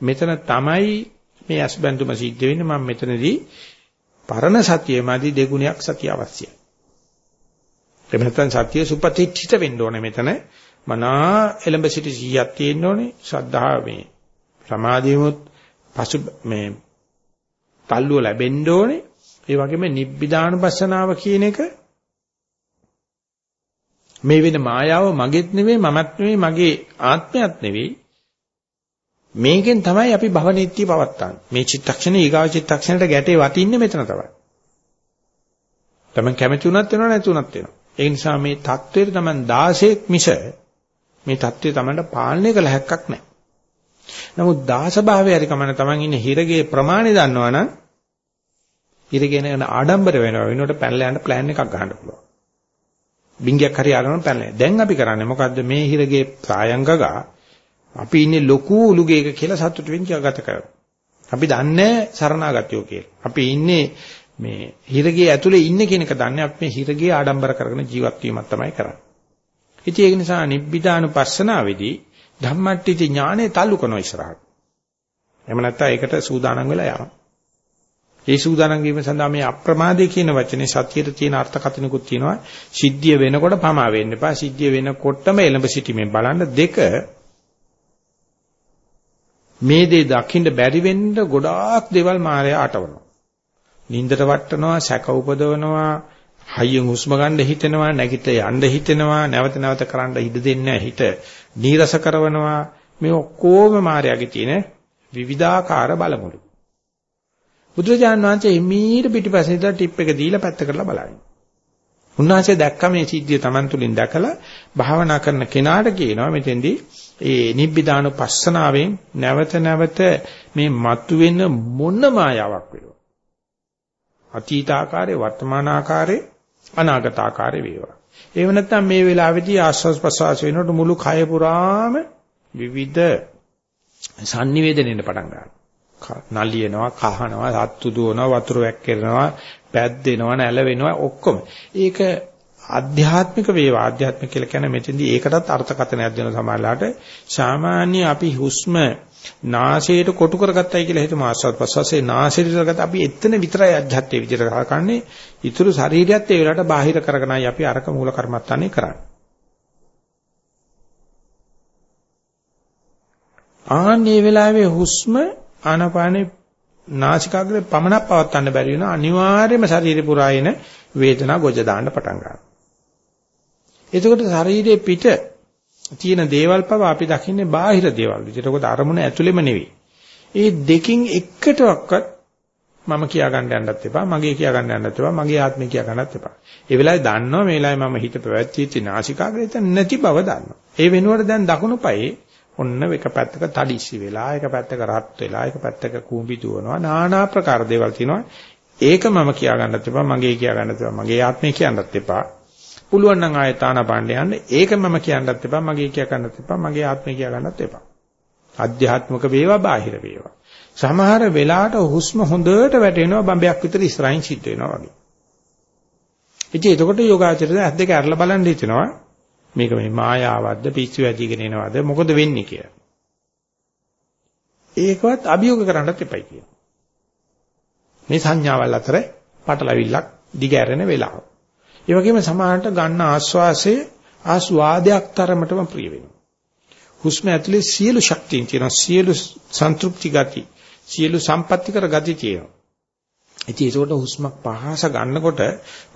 මෙතන තමයි මේ අස්බන්දුම සිද්ධ වෙන්නේ මම මෙතනදී පරණ සතියෙමදි දෙගුණයක් සතිය අවශ්‍යයි. එහෙම නැත්නම් සතිය සුපතිච්ඡිත වෙන්න ඕනේ මෙතන. මනා එලඹ සිටි 100ක් තියෙන්න ඕනේ. ශ්‍රද්ධාව මේ සමාධියමුත් පසු මේ තල්ලුව ලැබෙන්න ඕනේ. ඒ වගේම නිබ්බිදානුපස්සනාව කියන එක මේ වෙන මායාව මගේත් නෙවෙයි මමත් නෙවෙයි මගේ ආත්මයත් නෙවෙයි මේකෙන් තමයි අපි භවනෙත්‍ය පවත්තන්නේ. මේ චිත්තක්ෂණේ ඊගාව චිත්තක්ෂණයට ගැටේ වටින්නේ මෙතන තමයි. තමන් කැමති උනත් වෙනව නැති උනත් වෙනවා. ඒ නිසා මේ தത്വෙට තමන් 16ක් මිස මේ தത്വෙ තමන්ට පාලනය කළ හැක්කක් නැහැ. නමුත් දාස භාවයේ හරි කමන තමන් ඉන්නේ හිරගේ ප්‍රමාණය දන්නවනම් හිරගෙන යන ආඩම්බර වෙනවා වෙනකොට පැනලා යන්න plan එකක් ගන්න පුළුවන්. බින්ගයක් හරි අරගෙන පැනලා. දැන් අපි කරන්නේ මොකද්ද මේ හිරගේ සායංගගා අපි ඉන්නේ ලොකු උලුගේක කියලා සතුටු වෙන්න ගත කරනවා. අපි දන්නේ සරණාගතයෝ කියලා. අපි ඉන්නේ මේ හිරගේ ඇතුලේ ඉන්නේ කියන එක දන්නේ අපි මේ හිරගේ ආඩම්බර කරගෙන ජීවත් වීමක් තමයි කරන්නේ. ඉතින් ඒක නිසා නිබ්බිදානුපස්සනාවේදී ධම්මට්ටිති ඥානෙ තල්ලු කරන ඉස්සරහට. එහෙම නැත්නම් ඒකට සූදානම් වෙලා යනවා. ඒ සූදානම් වීම සඳහා මේ අප්‍රමාදේ කියන වචනේ සතියේ තියෙන අර්ථකථනකුත් තියෙනවා. සිද්ධිය වෙනකොට පමා වෙන්න එපා. සිද්ධිය වෙනකොටම එළඹ සිටීමෙන් බලන්න දෙක මේ දේ දකින්න බැරි වෙන්න ගොඩාක් දේවල් මායя අටවනවා. නින්දට වටනවා, සැක උපදවනවා, හයියෙන් හුස්ම ගන්න හිතෙනවා, නැගිට යන්න හිතෙනවා, නැවත නැවත කරන්න ඉඩ දෙන්නේ හිත නීරස කරනවා. මේ ඔක්කොම මායяගේ තියෙන විවිධාකාර බලමුළු. බුදුරජාණන් වහන්සේ හිමීට පිටිපස්සේ ඉඳලා ටිප් එක දීලා පැත්ත කරලා බලන්නේ. උන්වහන්සේ දැක්ක මේ සිද්ධිය Taman තුලින් දැකලා භාවනා කරන කෙනාට කියනවා මෙතෙන්දී ඒ නිබ්බිදානුපස්සනාවෙන් නැවත නැවත මේ මතුවෙන මොන මායාවක් වේවා. අතීත ආකාරයේ වර්තමාන ආකාරයේ අනාගත ආකාරයේ වේවා. ඒව නැත්නම් මේ වෙලාවේදී ආස්වාස් ප්‍රසවාස වෙනකොට මුළු කය පුරාම විවිධ sannivedanෙන්න පටන් ගන්නවා. නලියනවා, කහනවා, සත්තු දුවනවා, වතුර වැක්කිරෙනවා, පැද්දෙනවා, නැලවෙනවා ඔක්කොම. ඒක ආධ්‍යාත්මික වේවා. ආධ්‍යාත්මික කියලා කියන්නේ මෙතෙන්දී ඒකටත් අර්ථකථනයක් දෙන සමාජලාට. සාමාන්‍ය අපි හුස්ම නාසයට කොටු කරගත්තයි කියලා හිතමු ආස්වාද ප්‍රසවාසයේ නාසයට කරගත්ත අපි එතන විතරයි අධ්‍යාත්මයේ විදිහට කරකන්නේ ඊතුරු ශරීරයත් ඒ වෙලාවට බාහිර කරගෙනයි අපි අරක මූල කර්මත්තානේ කරන්නේ. ආන්නේ වෙලාවේ හුස්ම ආනාපානේ නාසිකාග්‍රේ පමණක් පවත්වන්න බැරි වෙන අනිවාර්යයෙන්ම ශරීරේ පුරා එන වේදනා ගොජ දාන්න පටන් ගන්නවා. එතකොට ශරීරයේ පිට තියෙන දේවල් පව අපි දකින්නේ බාහිර දේවල් විදිහට. ඒකද අරමුණ ඇතුළෙම නෙවෙයි. ඒ දෙකින් එකටවත් මම කියා ගන්න යන්නත් එපා, මගේ කියා ගන්න යන්නත් එපා, මගේ ආත්මය කියා ගන්නත් එපා. ඒ වෙලාවේ දන්නවා මේ වෙලාවේ මම හිත පැවැත්විච්ච නාසිකාග්‍රේත නැති බව දන්නවා. ඒ වෙනුවට දැන් දකුණු පායේ ඔන්න එක පැත්තක තඩිසි වෙලා, එක පැත්තක රත් වෙලා, එක පැත්තක කූඹි දුවනවා. নানা ප්‍රකාර දේවල් තියෙනවා. ඒක මම කියා ගන්නත් එපා, මගේ කියා ගන්නත් එපා, මගේ ආත්මය කියන්නත් එපා. පුළුවන් නම් ආයෙත් ආනපාණ්ඩ යන්න. ඒක මම කියන්නත් එපා, මගේ කියා ගන්නත් එපා, මගේ ආත්මය කියා ගන්නත් එපා. අධ්‍යාත්මික වේවා, බාහිර වේවා. සමහර වෙලාවට හුස්ම හොඳට වැටෙනවා බම්බයක් විතර ඉස්සරහින් සිද්ධ වෙනවා වගේ. ඉතින් එතකොට යෝගාචරය ඇස් දෙක අරලා බලන් හිතනවා මේක මේ මායාවක්ද පිස්සු වැදිගෙන එනවද මොකද වෙන්නේ කියලා. ඒකවත් අභියෝග කරන්නත් එපයි කියනවා. මේ සංඥාවල් අතර පටලවිල්ලක් දිගැරෙන වෙලාව. ඒ වගේම සමාහට ගන්න ආස්වාසය ආස්වාදයක් තරමටම ප්‍රිය වෙනවා. හුස්ම ඇතුලේ සියලු ශක්තියින් තියෙන සියලු සන්තුෂ්ටි ගති, සියලු සම්පත්‍ති කර ගති තියෙනවා. ඉතින් ඒකට හුස්මක් පහස ගන්නකොට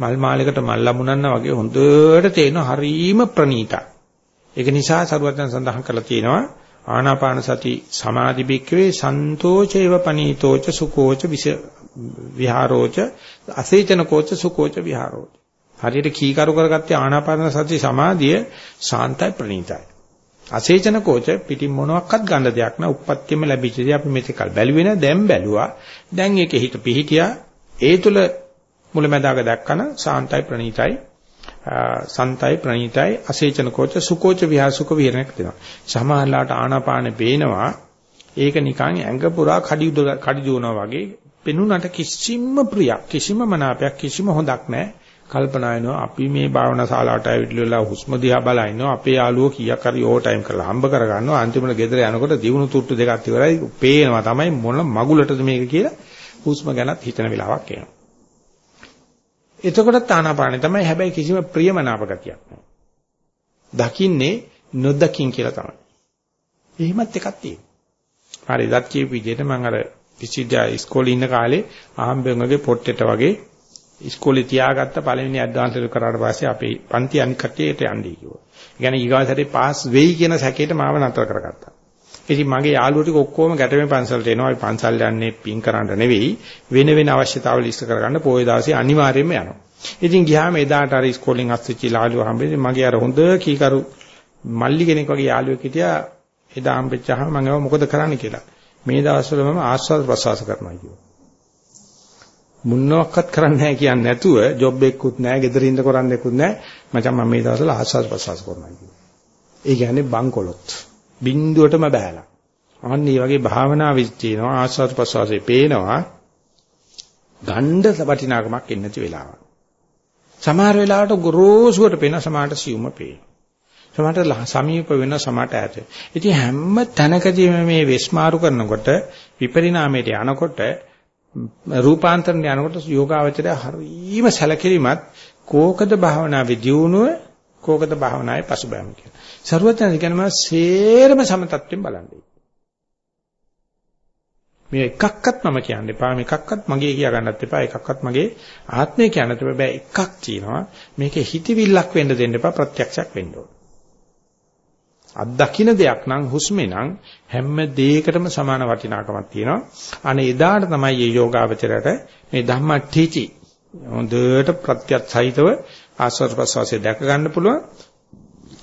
මල් මාලයකට මල් ලැබුණා වගේ හොඳට තේන හරීම ප්‍රණීතයි. ඒක නිසා සරුවත්යන් සඳහන් කරලා තියෙනවා ආනාපාන සති සමාධි බික්කවේ සන්තෝචේව පනීතෝච සුකෝච විහාරෝච අසේචන කෝච සුකෝච විහාරෝච හරියට කීකරු කරගත්තේ ආනාපාන සති සමාධිය ශාන්තයි ප්‍රණීතයි. අසේචන කෝච පිටින් මොනවත් ගන්න දෙයක් නෑ උප්පත්තියම ලැබිච්ච දේ අපි මෙතකල් බැලුවේ නෑ දැන් බැලුවා. දැන් ඒකේ හිත පිහිටියා. ඒ තුල මුලැමැදාක දැක්කන ශාන්තයි ප්‍රණීතයි සන්තයි ප්‍රණීතයි අසේචන කෝච සුකෝච විහාසුක විහරණයක් දෙනවා. සමහරලාට ආනාපාන පේනවා ඒක නිකන් ඇඟ පුරා කඩි කඩි දුවනවා වගේ පෙනුනට කිසිම ප්‍රියක් කිසිම මනාපයක් කිසිම හොඳක් නැහැ. කල්පනා වෙනවා අපි මේ භාවනා ශාලාවට ඇවිල්ලා හුස්ම දිහා බලා ඉන්නවා අපේ යාළුවෝ කීයක් හරි ඕවර් ටයිම් කරලා හම්බ කර ගන්නවා අන්තිමට ගෙදර යනකොට දිනුණු තුට්ටු දෙකක් ඉවරයි පේනවා තමයි මොන මගුලටද මේක කියලා හුස්ම ගැනත් හිතන වෙලාවක් එනවා. එතකොට තානාපානෙ තමයි හැබැයි කිසිම ප්‍රියමනාප ගතියක් නැහැ. දකින්නේ නොදකින් කියලා තමයි. එහෙමත් එකක් තියෙනවා. හරි දත් කියපු විදිහට මම අර විශ්වවිද්‍යාල ඉස්කෝලේ ඉන්න කාලේ ආම්බෙන් වගේ පොට්ටෙට වගේ ඉස්කෝලේ තියාගත්ත පළවෙනි ඇඩ්වාන්ස් එක කරාට පස්සේ අපේ පන්ති අනික් කට්ටියට යන්නේ කිව්වා. ඒ කියන්නේ ඊගාසරේ පාස් වෙයි කියන සැකේට මාව නතර කරගත්තා. ඉතින් මගේ යාළුවෝ ටික ඔක්කොම ගැටමේ පන්සලට එනවා. අපි පන්සල් යන්නේ පින් කරන්න නෙවෙයි වෙන වෙන අවශ්‍යතාවල ඉස්ස කරගන්න පොයේ දවසේ අනිවාර්යයෙන්ම යනවා. ඉතින් ගියාම එදාට අර ඉස්කෝලෙන් අස්විච්චි ලාළුවා හම්බෙන්නේ මගේ අර හොඳ කීකරු මල්ලි කෙනෙක් වගේ යාළුවෙක් හිටියා එදා හම්බෙච්චාම මම ඒවා මොකද කරන්න කියලා. මේ දවස්වල මම ආස්වාද ප්‍රසවාස කරනවා කිව්වා. මුන්නවක්වත් කරන්නේ නැහැ කියන්නේ නැතුව ජොබ් එකකුත් නැහැ, ගෙදර ඉඳ කරන්නෙකුත් නැහැ. මචං මම මේ දවස්වල ආස්වාද ප්‍රසවාස කරනවා කිව්වා. ඒ කියන්නේ බංකොලොත්. බින්දුවටම බහැලා. අන්න මේ වගේ භාවනාවෙත් තියෙනවා ආස්වාද ප්‍රසවාසයේ පේනවා. ගණ්ඩ වටිනාකමක් එන්නේ නැති වෙලාවක්. සමහර වෙලාවට ගොරෝසුවට පේන සමහරට සියුම පේන. සමහරට සමීප වෙන සමහරට ඈත. ඉතින් හැම තැනකදීම මේ වෙස්මාරු කරනකොට විපරිණාමයට යනකොට රූපාන්තරණ යනකොට යෝගාවචරය හරීම සැලකිලිමත් කෝකද භාවනාවේ දියුණුව කෝකද භාවනාවේ පසුබෑම කියලා. සරුවචන කියනවා සේරම සමතත්වෙන් බලන්නේ. මේ එකක්වත් මම කියන්න එපා මේකක්වත් මගේ කියා ගන්නත් එපා එකක්වත් මගේ ආත්මය කියන්නත් බෑ එකක් තියෙනවා මේකේ හිතවිල්ලක් වෙන්න දෙන්න එපා ප්‍රත්‍යක්ෂයක් වෙන්න ඕන අත්දකින්න දෙයක් නම් හුස්මේ නම් හැම දෙයකටම සමාන වටිනාකමක් තියෙනවා. අනේ එදාට තමයි මේ යෝගාවචරයට මේ ධම්මටිචි හොඳට ප්‍රත්‍යක්ෂයිතව ආස්වාද ප්‍රසවාසය දැක ගන්න පුළුවන්.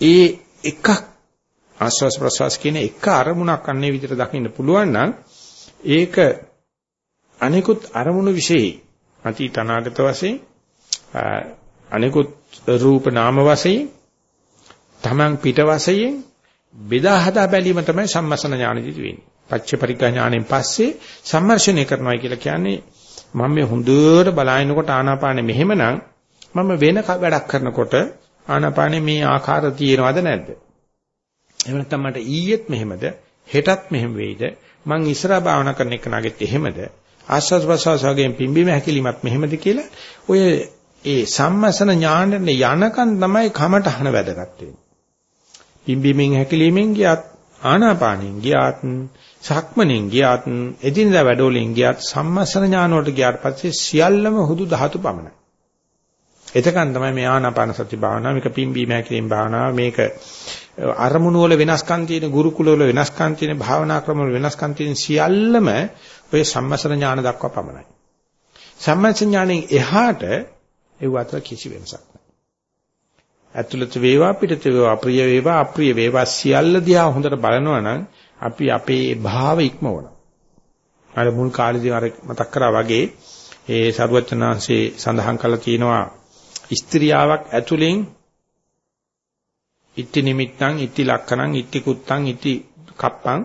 ඒ එකක් ආස්වාද ප්‍රසවාස කියන එක අරමුණක් අන්නේ විදිහට දකින්න පුළුවන් නම් ඒක අනිකුත් අරමුණු વિશે අතීත අනාගත වශයෙන් අනිකුත් රූප නාම වශයෙන් තමන් පිට වශයෙන් බෙදා හදා බැලීම තමයි සම්මසන ඥානෙදි වෙන්නේ. පච්ච පරිග්ගා ඥාණයෙන් පස්සේ සම්මර්ෂණය කරනවා කියලා කියන්නේ මම මේ හොඳට බලාගෙනකොට ආනාපානෙ මෙහෙමනම් මම වෙන වැඩක් කරනකොට ආනාපානෙ මේ ආකාර තියෙනවද නැද්ද? එහෙම නැත්නම් මට ඊයේත් මෙහෙමද හෙටත් මෙහෙම වෙයිද මං ඉස්සරහා භාවනා කරන එක නාගෙත් එහෙමද ආස්වාද ප්‍රසවාස වගේම පිම්බීම හැකිලිමත් මෙහෙමද කියලා ඔය ඒ සම්මසන ඥානෙ යනකන් තමයි කමටහන වැදගත් වෙන්නේ පිම්බීමෙන් හැකිලිමෙන් ගියත් ආනාපානෙන් ගියත් සක්මනෙන් ගියත් එදිනදා වැඩවලින් ගියත් සම්මසන ඥාන වලට ගියාට පස්සේ සියල්ලම හුදු ධාතු පමණයි එතකන් තමයි මේ ආනාපාන සති භාවනාව මේක පිම්බීම හැකිලිම භාවනාව මේක අරමුණු වල වෙනස්කම් තියෙන ගුරුකුල වල වෙනස්කම් තියෙන භාවනා ක්‍රම වල වෙනස්කම් තියෙන සියල්ලම ඔය සම්මසන ඥාන දක්වා පමණයි. සම්මසන ඥාණයෙන් එහාට ඒව අතර කිසි වෙනසක් නැහැ. ඇතුළත වේවා පිටත වේවා ප්‍රිය වේවා අප්‍රිය වේවා සියල්ල දිහා හොඳට බලනවා නම් අපි අපේ භාව ඉක්මවන. අර මුල් කාලේදී අර මතක් කරා වගේ ඒ සරුවචනාංශේ සඳහන් කළා තියෙනවා ස්ත්‍රියාවක් ඇතුලෙන් ඉtti නිමිත්තං ඉtti ලක්ඛණං ඉtti කුත්තං ඉtti කප්පං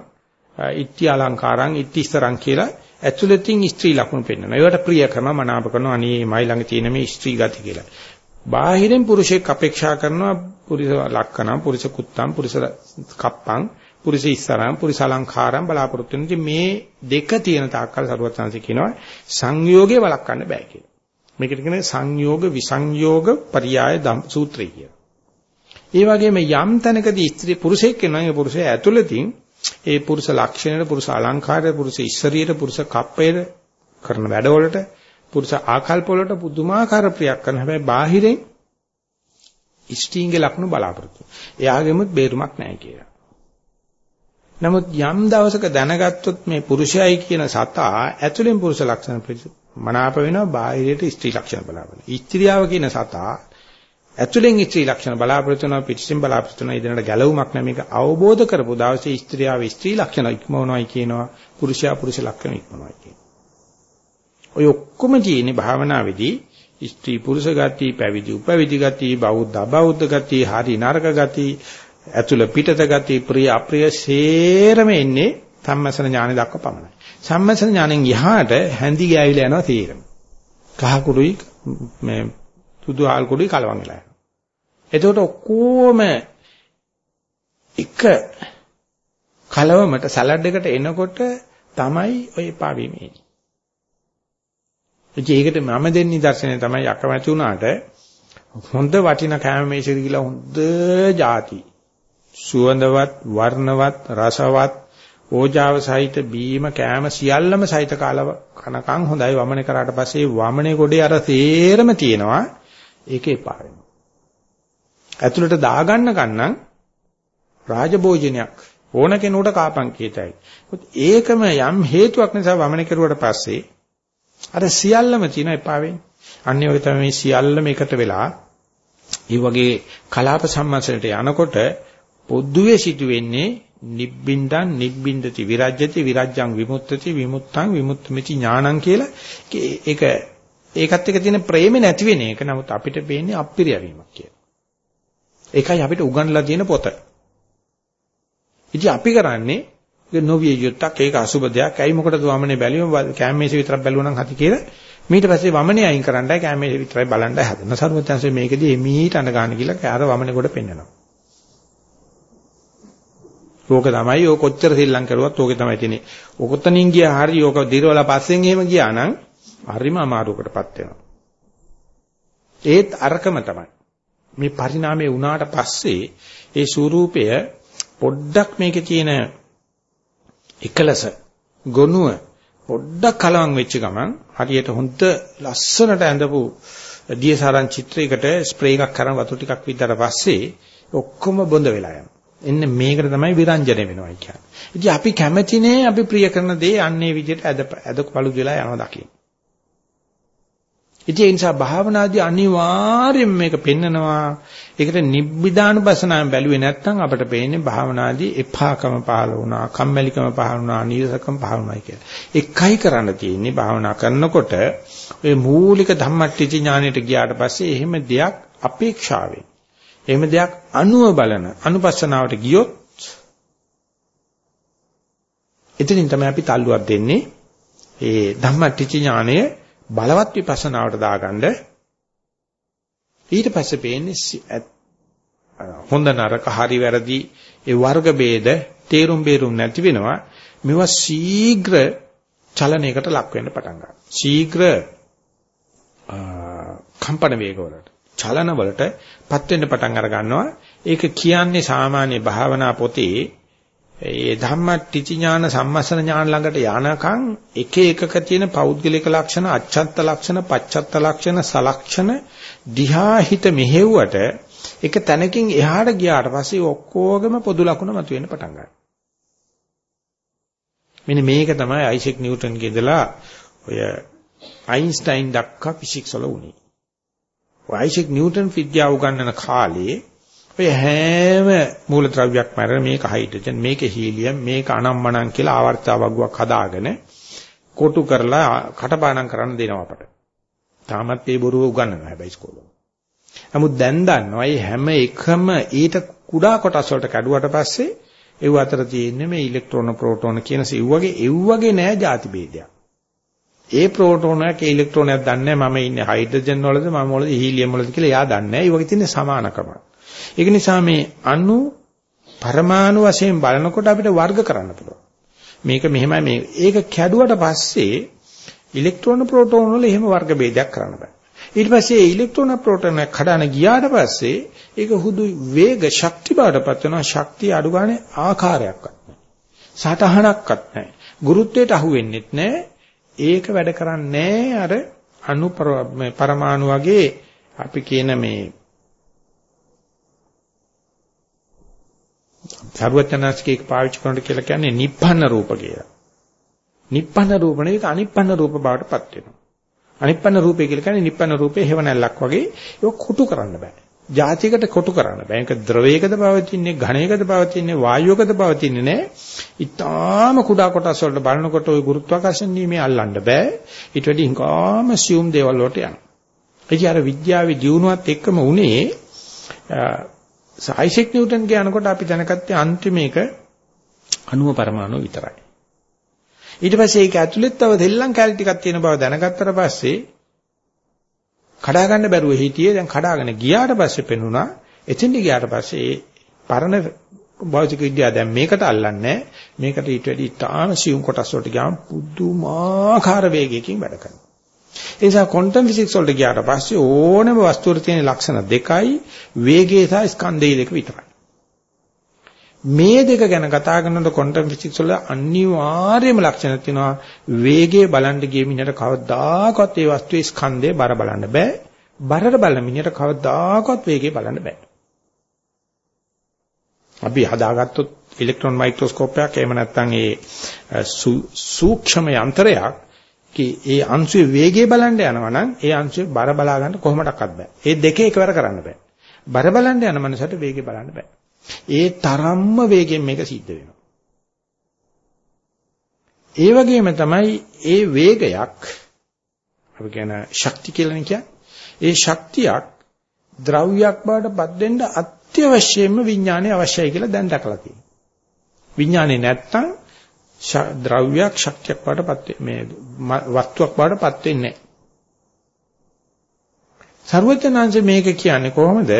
ඉtti අලංකාරං ඉtti ඉස්තරං කියලා ඇතුළතින් ස්ත්‍රී ලක්ෂණ පෙන්වනවා. ඒවට ප්‍රිය කරනවා මනාප කරනවා අනේ මයි ළඟ තියෙන මේ ස්ත්‍රී ගති කියලා. බාහිරින් පුරුෂයෙක් අපේක්ෂා කරනවා පුරුෂ ලක්ෂණ පුරුෂ කුත්තං පුරුෂ කප්පං පුරුෂ ඉස්තරං පුරුෂ අලංකාරං බලාපොරොත්තු වෙන මේ දෙක තියෙන තාක්කල් සරුවත්සංශ කියනවා සංයෝගේ වළක්වන්න බෑ කියලා. මේකට කියන්නේ සංයෝග විසංයෝග පරියාය සූත්‍රය කියලා. ඒ වගේම යම් තැනකදී ස්ත්‍රී පුරුෂයෙක් වෙනවා ඒ පුරුෂයා ඇතුළතින් ඒ පුරුෂ ලක්ෂණයට පුරුෂ අලංකාරයට පුරුෂ ඉස්සරියට පුරුෂ කප්පයට කරන වැඩවලට පුරුෂ ආකල්ප වලට පුදුමාකාර ප්‍රියක් කරන හැබැයි බාහිරෙන් ඉෂ්ටිංගේ ලක්ෂණ බලාපොරොත්තු. එයාගෙමුත් බේරුමක් නැහැ කියලා. නමුත් යම් දවසක දැනගත්තොත් මේ පුරුෂයයි කියන සතා ඇතුලෙන් පුරුෂ ලක්ෂණ මනාප වෙනවා බාහිරයට ස්ත්‍රී ලක්ෂණ බලාපොරොත්තු. ස්ත්‍රියාව කියන සතා ඇතුලෙන් ස්ත්‍රී ලක්ෂණ බලාපොරොත්තු වෙනවා පිටින් බලාපොරොත්තු වෙනවා ඉදනට ගැලවුමක් නැහැ මේක අවබෝධ කරපු දවසේ ස්ත්‍රියාව ස්ත්‍රී ලක්ෂණ ඉක්මවනවායි කියනවා පුරුෂයා පුරුෂ ලක්ෂණ ඉක්මවනවායි කියනවා ඔය ඔක්කොම තියෙන්නේ භාවනාවේදී ස්ත්‍රී පුරුෂ ගති පැවිදි උපවිදි ගති බෞද්ධ අබෞද්ධ ගති හරි නරක ගති ඇතුළ පිටත ගති ප්‍රිය අප්‍රිය සේරම එන්නේ සම්මසන ඥානෙ දක්වා පමණයි සම්මසන ඥානෙන් යහට හැඳි ගෑවිලා යනවා තීරම කහ කුරුයි මේ සුදු ආල් කුඩුයි කලවම් වෙලා යනවා. එතකොට ඔක්කොම එක කලවමට සලාඩ් එකට එනකොට තමයි ඔය පාවීමේ. ඒකට මම දෙන්න නිදර්ශනය තමයි අකමැති වුණාට හොඳ වටින කැම මේසෙදි කියලා හොඳ ಜಾති සුවඳවත් වර්ණවත් රසවත් ඕජාව සහිත බීම කෑම සියල්ලම සහිත කාලව කනකම් හොඳයි වමනේ කරාට පස්සේ වමනේ ගොඩේ අර තේරම තියෙනවා ඒක එපා වෙනවා. ඇතුළට දාගන්න කන්නම් රාජභෝජනයක් ඕන කෙනෙකුට කාපන් කීතයි. ඒකම යම් හේතුවක් නිසා වමන කෙරුවට පස්සේ අර සියල්ලම තියෙන එපා වෙන්නේ. අන්නේ වගේ තමයි මේ සියල්ලම එකට වෙලා ඒ වගේ කලාප සම්මස්නට යනකොට පොද්දුවේ සිදුවෙන්නේ නිබ්බින්දං නිබ්බින්දති විරජ්‍යති විරජ්‍යං විමුක්තති විමුක්තං විමුක්තමිති ඥානං කියලා ඒක ඒකත් එක්ක තියෙන ප්‍රේමේ නැති වෙන එක නමුත් අපිට පේන්නේ අප්පිරියවීමක් කියලා. ඒකයි අපිට උගන්ලා තියෙන පොත. ඉතින් අපි කරන්නේ ඒක නොවිය යුත්තක් ඒක අසුබ දෙයක්. ඇයි මොකටද වමනේ බැලුවම කැමේසේ විතරක් බැලුවා නම් හති කියලා. ඊට පස්සේ වමනේ අයින් කරන්නයි කැමේසේ විතරයි බලන්නයි හදන. සර්වඥාන්සේ මේකදී එමීට අඬ ගන්න කියලා කාර වමනේ කොට පෙන්නනවා. ඕක තමයි ඔය කොච්චර සෙල්ලම් කරුවත් ඕකේ තමයි තියෙන්නේ. ඔකොතනින් ගියා හරි ඕක දිරවලා පස්සෙන් එහෙම ගියා නම් හරිම අමාරුවකටපත් වෙනවා. ඒත් අරකම තමයි. මේ පරිණාමය වුණාට පස්සේ ඒ ස්වરૂපය පොඩ්ඩක් මේකේ තියෙන එකලස ගොනුව පොඩ්ඩක් කලවම් වෙච්ච ගමන් හරියට හොඳ ලස්සනට ඇඳපු දියසරන් චිත්‍රයකට ස්ප්‍රේ එකක් කරන් වතුර ටිකක් විද්දාට පස්සේ ඔක්කොම බොඳ වෙලා යනවා. එන්න මේකට තමයි විරංජන වෙනවා කියන්නේ. ඉතින් අපි කැමැතිනේ අපි ප්‍රිය කරන දේ අන්නේ විදිහට ඇද ඇද පළුදු වෙලා යනවා දකින්න. ඉතින් ඒ නිසා භාවනාදී අනිවාර්යයෙන් මේක පෙන්නනවා. ඒකට නිබ්බිදානුපසනාවෙන් බැලුවේ නැත්නම් අපිට පේන්නේ භාවනාදී එපාකම පහළ වුණා, කම්මැලිකම පහළ වුණා, නීරසකම පහළ වුණා කියලා. එකයි කරන්න තියෙන්නේ භාවනා කරනකොට ඔය මූලික ධම්මට්ටිචි ඥාණයට ගියාට පස්සේ එහෙම දෙයක් අපේක්ෂාවෙන් එහෙම දෙයක් අනුව බලන අනුපස්සනාවට ගියොත් එතනින් තමයි අපි තල්ලුවක් දෙන්නේ ඒ ධම්මට්ටිචි ඥාණය බලවත් විපස්සනාවට දාගන්න ඊට පස්සේ පේන්නේ හොඳ නරක හරි වැරදි ඒ වර්ග ભેද තේරුම් බේරුම් නැති වෙනවා. මේවා ශීඝ්‍ර චලනයකට ලක් වෙන්න පටන් ගන්නවා. ශීඝ්‍ර කම්පන වේග වලට චලන වලට පත් වෙන්න පටන් අර ගන්නවා. ඒක කියන්නේ සාමාන්‍ය භාවනා පොතේ ඒ ධම්මටිච ඥාන සම්මස්සන ඥාන ළඟට යනකම් එක එකක තියෙන පෞද්ගලික ලක්ෂණ අච්ඡත්ත ලක්ෂණ පච්ඡත්ත ලක්ෂණ සලක්ෂණ දිහා හිත මෙහෙව්වට එක තැනකින් එහාට ගියාට පස්සේ ඔක්කොගම පොදු ලක්ෂණ මතුවෙන්න පටන් ගන්නවා. මෙන්න මේක තමයි අයිසෙක් නිව්ටන්ගේ ඉඳලා ඔය අයින්ස්ටයින් දක්වා ෆිසික්ස් වල උනේ. ඔය අයිසෙක් නිව්ටන් විද්‍යාව උගන්වන කාලේ ඔය හැම මූලද්‍රව්‍යයක් මැරෙන මේක හයිඩ්‍රජන් මේක හීලියම් මේක අනම්මනම් කියලා ආවර්තාවග්ගුවක් හදාගෙන කොටු කරලා කටපාඩම් කරන්න දෙනවා අපට. තාමත් ඒ බොරුව උගන්වනවා හැබැයි ඉස්කෝලේ. නමුත් දැන් දන්නවා මේ හැම එකම ඊට කුඩා කොටස් වලට කැඩුවට පස්සේ ඒව අතර තියෙන්නේ මේ ඉලෙක්ට්‍රෝන ප්‍රෝටෝන කියන සිව්වගේ එව්වගේ නෑ ಜಾති ભેදයක්. ඒ ප්‍රෝටෝනයක් ඒ ඉලෙක්ට්‍රෝනයක් දන්නේ මම ඉන්නේ හයිඩ්‍රජන් වලද මම වලද හීලියම් වලද කියලා එයා දන්නේ නැහැ. ඒ වගේ තියෙන සමානකම. ඒක නිසා මේ අණු පරමාණු වශයෙන් බලනකොට අපිට වර්ග කරන්න පුළුවන්. මේක මෙහෙමයි මේ ඒක කැඩුවට පස්සේ ඉලෙක්ට්‍රෝන ප්‍රෝටෝන වල එහෙම වර්ග ભેදයක් කරන්න බෑ. ඊට පස්සේ ඉලෙක්ට්‍රෝන ප්‍රෝටෝන කඩන ගියාට පස්සේ ඒක හුදු වේග ශක්ති බාටපත් වෙනවා. ශක්තිය අඩු ගානේ ආකාරයක්වත් නැහැ. සටහනක්වත් නැහැ. ගුරුත්වයට අහු වෙන්නෙත් නැහැ. ඒක වැඩ කරන්නේ අර අණු පරමාණු වගේ අපි කියන මේ සරුවචනාස්කේක පාවිච්චි කරනට කියලා කියන්නේ නිබ්බන රූප කියලා. නිබ්බන රූප නෙවෙයි අනිබ්බන රූප බවටපත් වෙනවා. අනිබ්බන රූපය කියලා කියන්නේ නිබ්බන රූපේ හේවණල්ලක් වගේ ඒක කොටු කරන්න බෑ. જાතියකට කොටු කරන්න බෑ. ඒක ද්‍රවයකද පවතින්නේ, ඝණයකද පවතින්නේ, වායුවකද පවතින්නේ නෑ. ඊටාම කුඩා කොටස් වලට බලනකොට ওই ගුරුත්වාකර්ෂණ නීමේ අල්ලන්න බෑ. ඊට වඩා ඉංගාම සියුම් දේවල් වලට යනවා. ඒ කිය අර විද්‍යාවේ දියුණුවත් එක්කම උනේ සයිසෙක් නිව්ටන් කියනකොට අපි දැනගත්තේ අන්තිම එක අණුව පරමාණු විතරයි. ඊට පස්සේ ඒක ඇතුළෙත් තව දෙල්ලම් කැලි ටිකක් තියෙන බව දැනගත්තට පස්සේ කඩා ගන්න බැරුව හිටියේ දැන් කඩාගෙන ගියාට පස්සේ පෙනුණා එතෙන්ට ගියාට පස්සේ පරණ භෞතික විද්‍යාව දැන් මේකට අල්ලන්නේ මේකට ඊට වැඩි තාම සියුම් කොටස් වලට ගියාම පුදුමාකාර වේගයකින් වැඩ කරනවා. ඒ නිසා ක්වොන්ටම් ෆිසික්ස් වලට ගියාට පස්සේ ඕනෑම වස්තුවක තියෙන ලක්ෂණ දෙකයි වේගය සහ ස්කන්ධය දෙක විතරයි. මේ දෙක ගැන කතා කරනකොට ක්වොන්ටම් ෆිසික්ස් වල අනිවාර්යම ලක්ෂණ තියෙනවා වේගය බලන්න ගිය මිනිහට කවදාකවත් ඒ වස්තුවේ ස්කන්ධය බර බලන්න බෑ. බරට බලන මිනිහට කවදාකවත් වේගය බලන්න බෑ. අපි හදාගත්තොත් ඉලෙක්ට්‍රෝන මයික්‍රොස්කෝප් එකක් එහෙම නැත්නම් ඒ සූක්ෂම යන්ත්‍රයක් ඒ අංශුවේ වේගය බලන්න යනවා නම් ඒ අංශුවේ බර බලා ගන්න කොහොමඩක්වත් බෑ. ඒ දෙකේ එකවර කරන්න බෑ. බර බලන්න යන මනසට වේගය බලන්න බෑ. ඒ තරම්ම වේගෙන් මේක සිද්ධ වෙනවා. ඒ වගේම තමයි ඒ වේගයක් අපි කියන ශක්ති කියලා කියන්නේ. ඒ ශක්තියක් ද්‍රව්‍යයක් බවට පත් වෙන්න අත්‍යවශ්‍යයෙන්ම විඥානය අවශ්‍යයි කියලා දැන් දැකලා තියෙනවා. විඥානේ නැත්තම් ද්‍රව්‍යයක් ශක්තියක් බවට පත් මේ වස්තුවක් බවට පත් වෙන්නේ නැහැ. සර්වඥාන්සේ මේක කියන්නේ කොහොමද?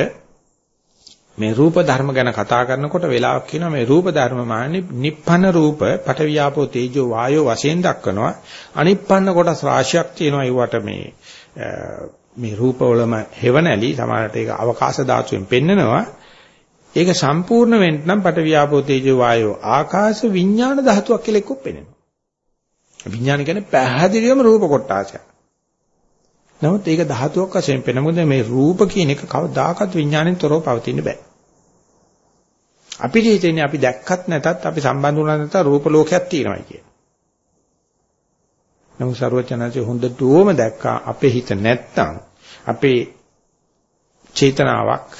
මේ රූප ධර්ම ගැන කතා කරනකොට වෙලාවක් කියනවා මේ රූප ධර්ම මාන්නේ නිප්පන්න රූප පටවියාපෝ තේජෝ වායෝ වශයෙන් දක්වනවා අනිප්පන්න කොටස් රාශියක් තියෙනවා ඒවට මේ මේ රූපවලම හේවණලි සමහරට ඒක අවකාශ ධාතුවෙන් පෙන්නනවා ඒක සම්පූර්ණ වෙන්න නම් පටවියාපෝ තේජෝ වායෝ ආකාශ විඥාන ධාතුවක් කියලා එක්ක පෙන්නනවා විඥාන කියන්නේ පැහැදිලිවම රූප කොටාසයක් නමුත් ඒක ධාතුවක් වශයෙන් පෙනෙන මොකද මේ රූප කියන එක කවදාකවත් විඥාණයෙන් තොරව පවතින්න බෑ. අපිට හිතෙන්නේ අපි දැක්කත් නැතත් අපි සම්බන්ධ වුණා නැතත් රූප ලෝකයක් තියෙනවා කිය. නමුත් සරුවචනanse හොඳටම දැක්කා අපේ හිත නැත්තම් අපේ චේතනාවක්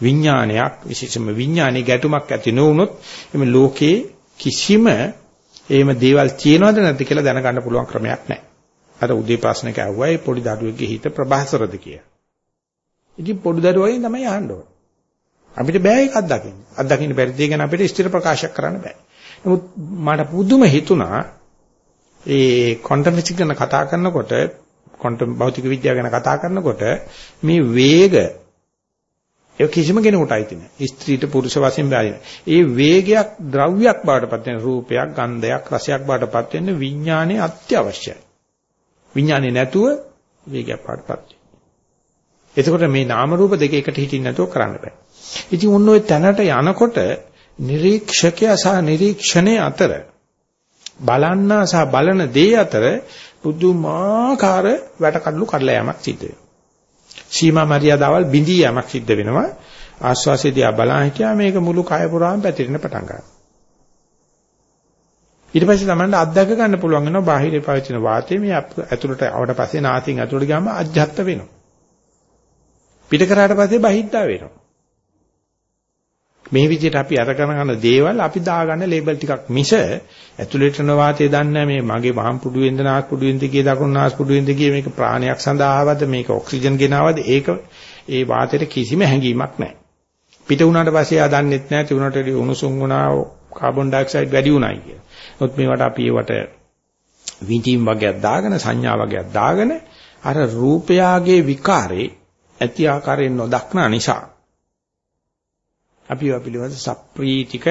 විඥානයක් විශේෂම විඥානයේ ගැටුමක් ඇති නොවුනොත් එimhe ලෝකේ කිසිම එහෙම දේවල් තියෙනවද නැද්ද කියලා දැනගන්න පුළුවන් ක්‍රමයක් නැහැ. අර උදේ ප්‍රශ්නක ඇහුවා ඒ පොඩි දරුවෙක්ගේ හිත ප්‍රභාසරද කියලා. ඉතින් පොඩි දරුවෝගෙන් තමයි අහන්න ඕනේ. අපිට බෑ ඒක අත්දකින්න. අත්දකින්න බැරි දේ ගැන අපිට ස්ථිර ප්‍රකාශයක් කරන්න බෑ. නමුත් මට පුදුම හිතුණා ඒ ක්වොන්ටම් ෆිසික්ස් ගැන කතා කරනකොට ක්වොන්ටම් භෞතික විද්‍යාව ගැන කතා කරනකොට මේ වේග ඒ කිසිම කෙනෙකුට අයිති නැහැ. ස්ත්‍රීට පුරුෂ වශයෙන් බැරි ඒ වේගයක් ද්‍රව්‍යයක් බවට පත් වෙන රූපයක්, ගන්ධයක්, රසයක් බවට පත් වෙන විඥානයේ අත්‍යවශ්‍යයි. විඥානේ නැතුව වේගයක් පාටපත් එතකොට මේ නාම රූප දෙක එකට හිටින්න නැතුව කරන්න බෑ. ඉතින් ඔන්න ඔය තැනට යනකොට නිරීක්ෂකයා සහ නිරීක්ෂණය අතර බලන්නා සහ බලන දේ අතර පුදුමාකාර වැටකඩලු කඩලා යamak සිද්ධ වෙනවා. සීමා මරියාදාවල් බිඳී යamak සිද්ධ වෙනවා. ආස්වාසයේදී ආ බලන් හිටියා මේක මුළු කය පුරාම පැතිරෙන පටන් ගන්නවා. ඊට පස්සේ Tamanට අත්දැක ගන්න පුළුවන් වෙනවා බාහිරේ පවතින වාතය මේ ඇතුළට ආවට පස්සේ නාසියෙන් ඇතුළට ගියාම අජ්ජත් වෙනවා. පිට කරාට පස්සේ බහිද්දා වෙනවා. මේ විදිහට අපි අරගෙන යන දේවල් අපි දාගන්න ලේබල් ටිකක් මිස ඇතුළට යන වාතය දන්නේ මේ මගේ වහම් පුඩුවෙන්ද නාස් පුඩුවෙන්ද කිය දකුණු නාස් පුඩුවෙන්ද කිය මේක ප්‍රාණයක් සඳහා ආවද මේක ඔක්සිජන් ගෙනාවද ඒක ඒ වාතයට කිසිම හැඟීමක් නැහැ. පිට වුණාට පස්සේ ආ දන්නෙත් නැහැ තිබුණට උණුසුම් වුණා කාබන් ඩයොක්සයිඩ් වැඩි වුණායි කියලා. නමුත් මේවට අපි ඒවට විඳීම් වගේක් දාගෙන සංඥා වගේක් දාගෙන අර රූපයාගේ විකාරේ ඇති ආකාරයෙන් නොදක්නා නිසා අපි ඒවා පිළිබඳ සප්‍රීතික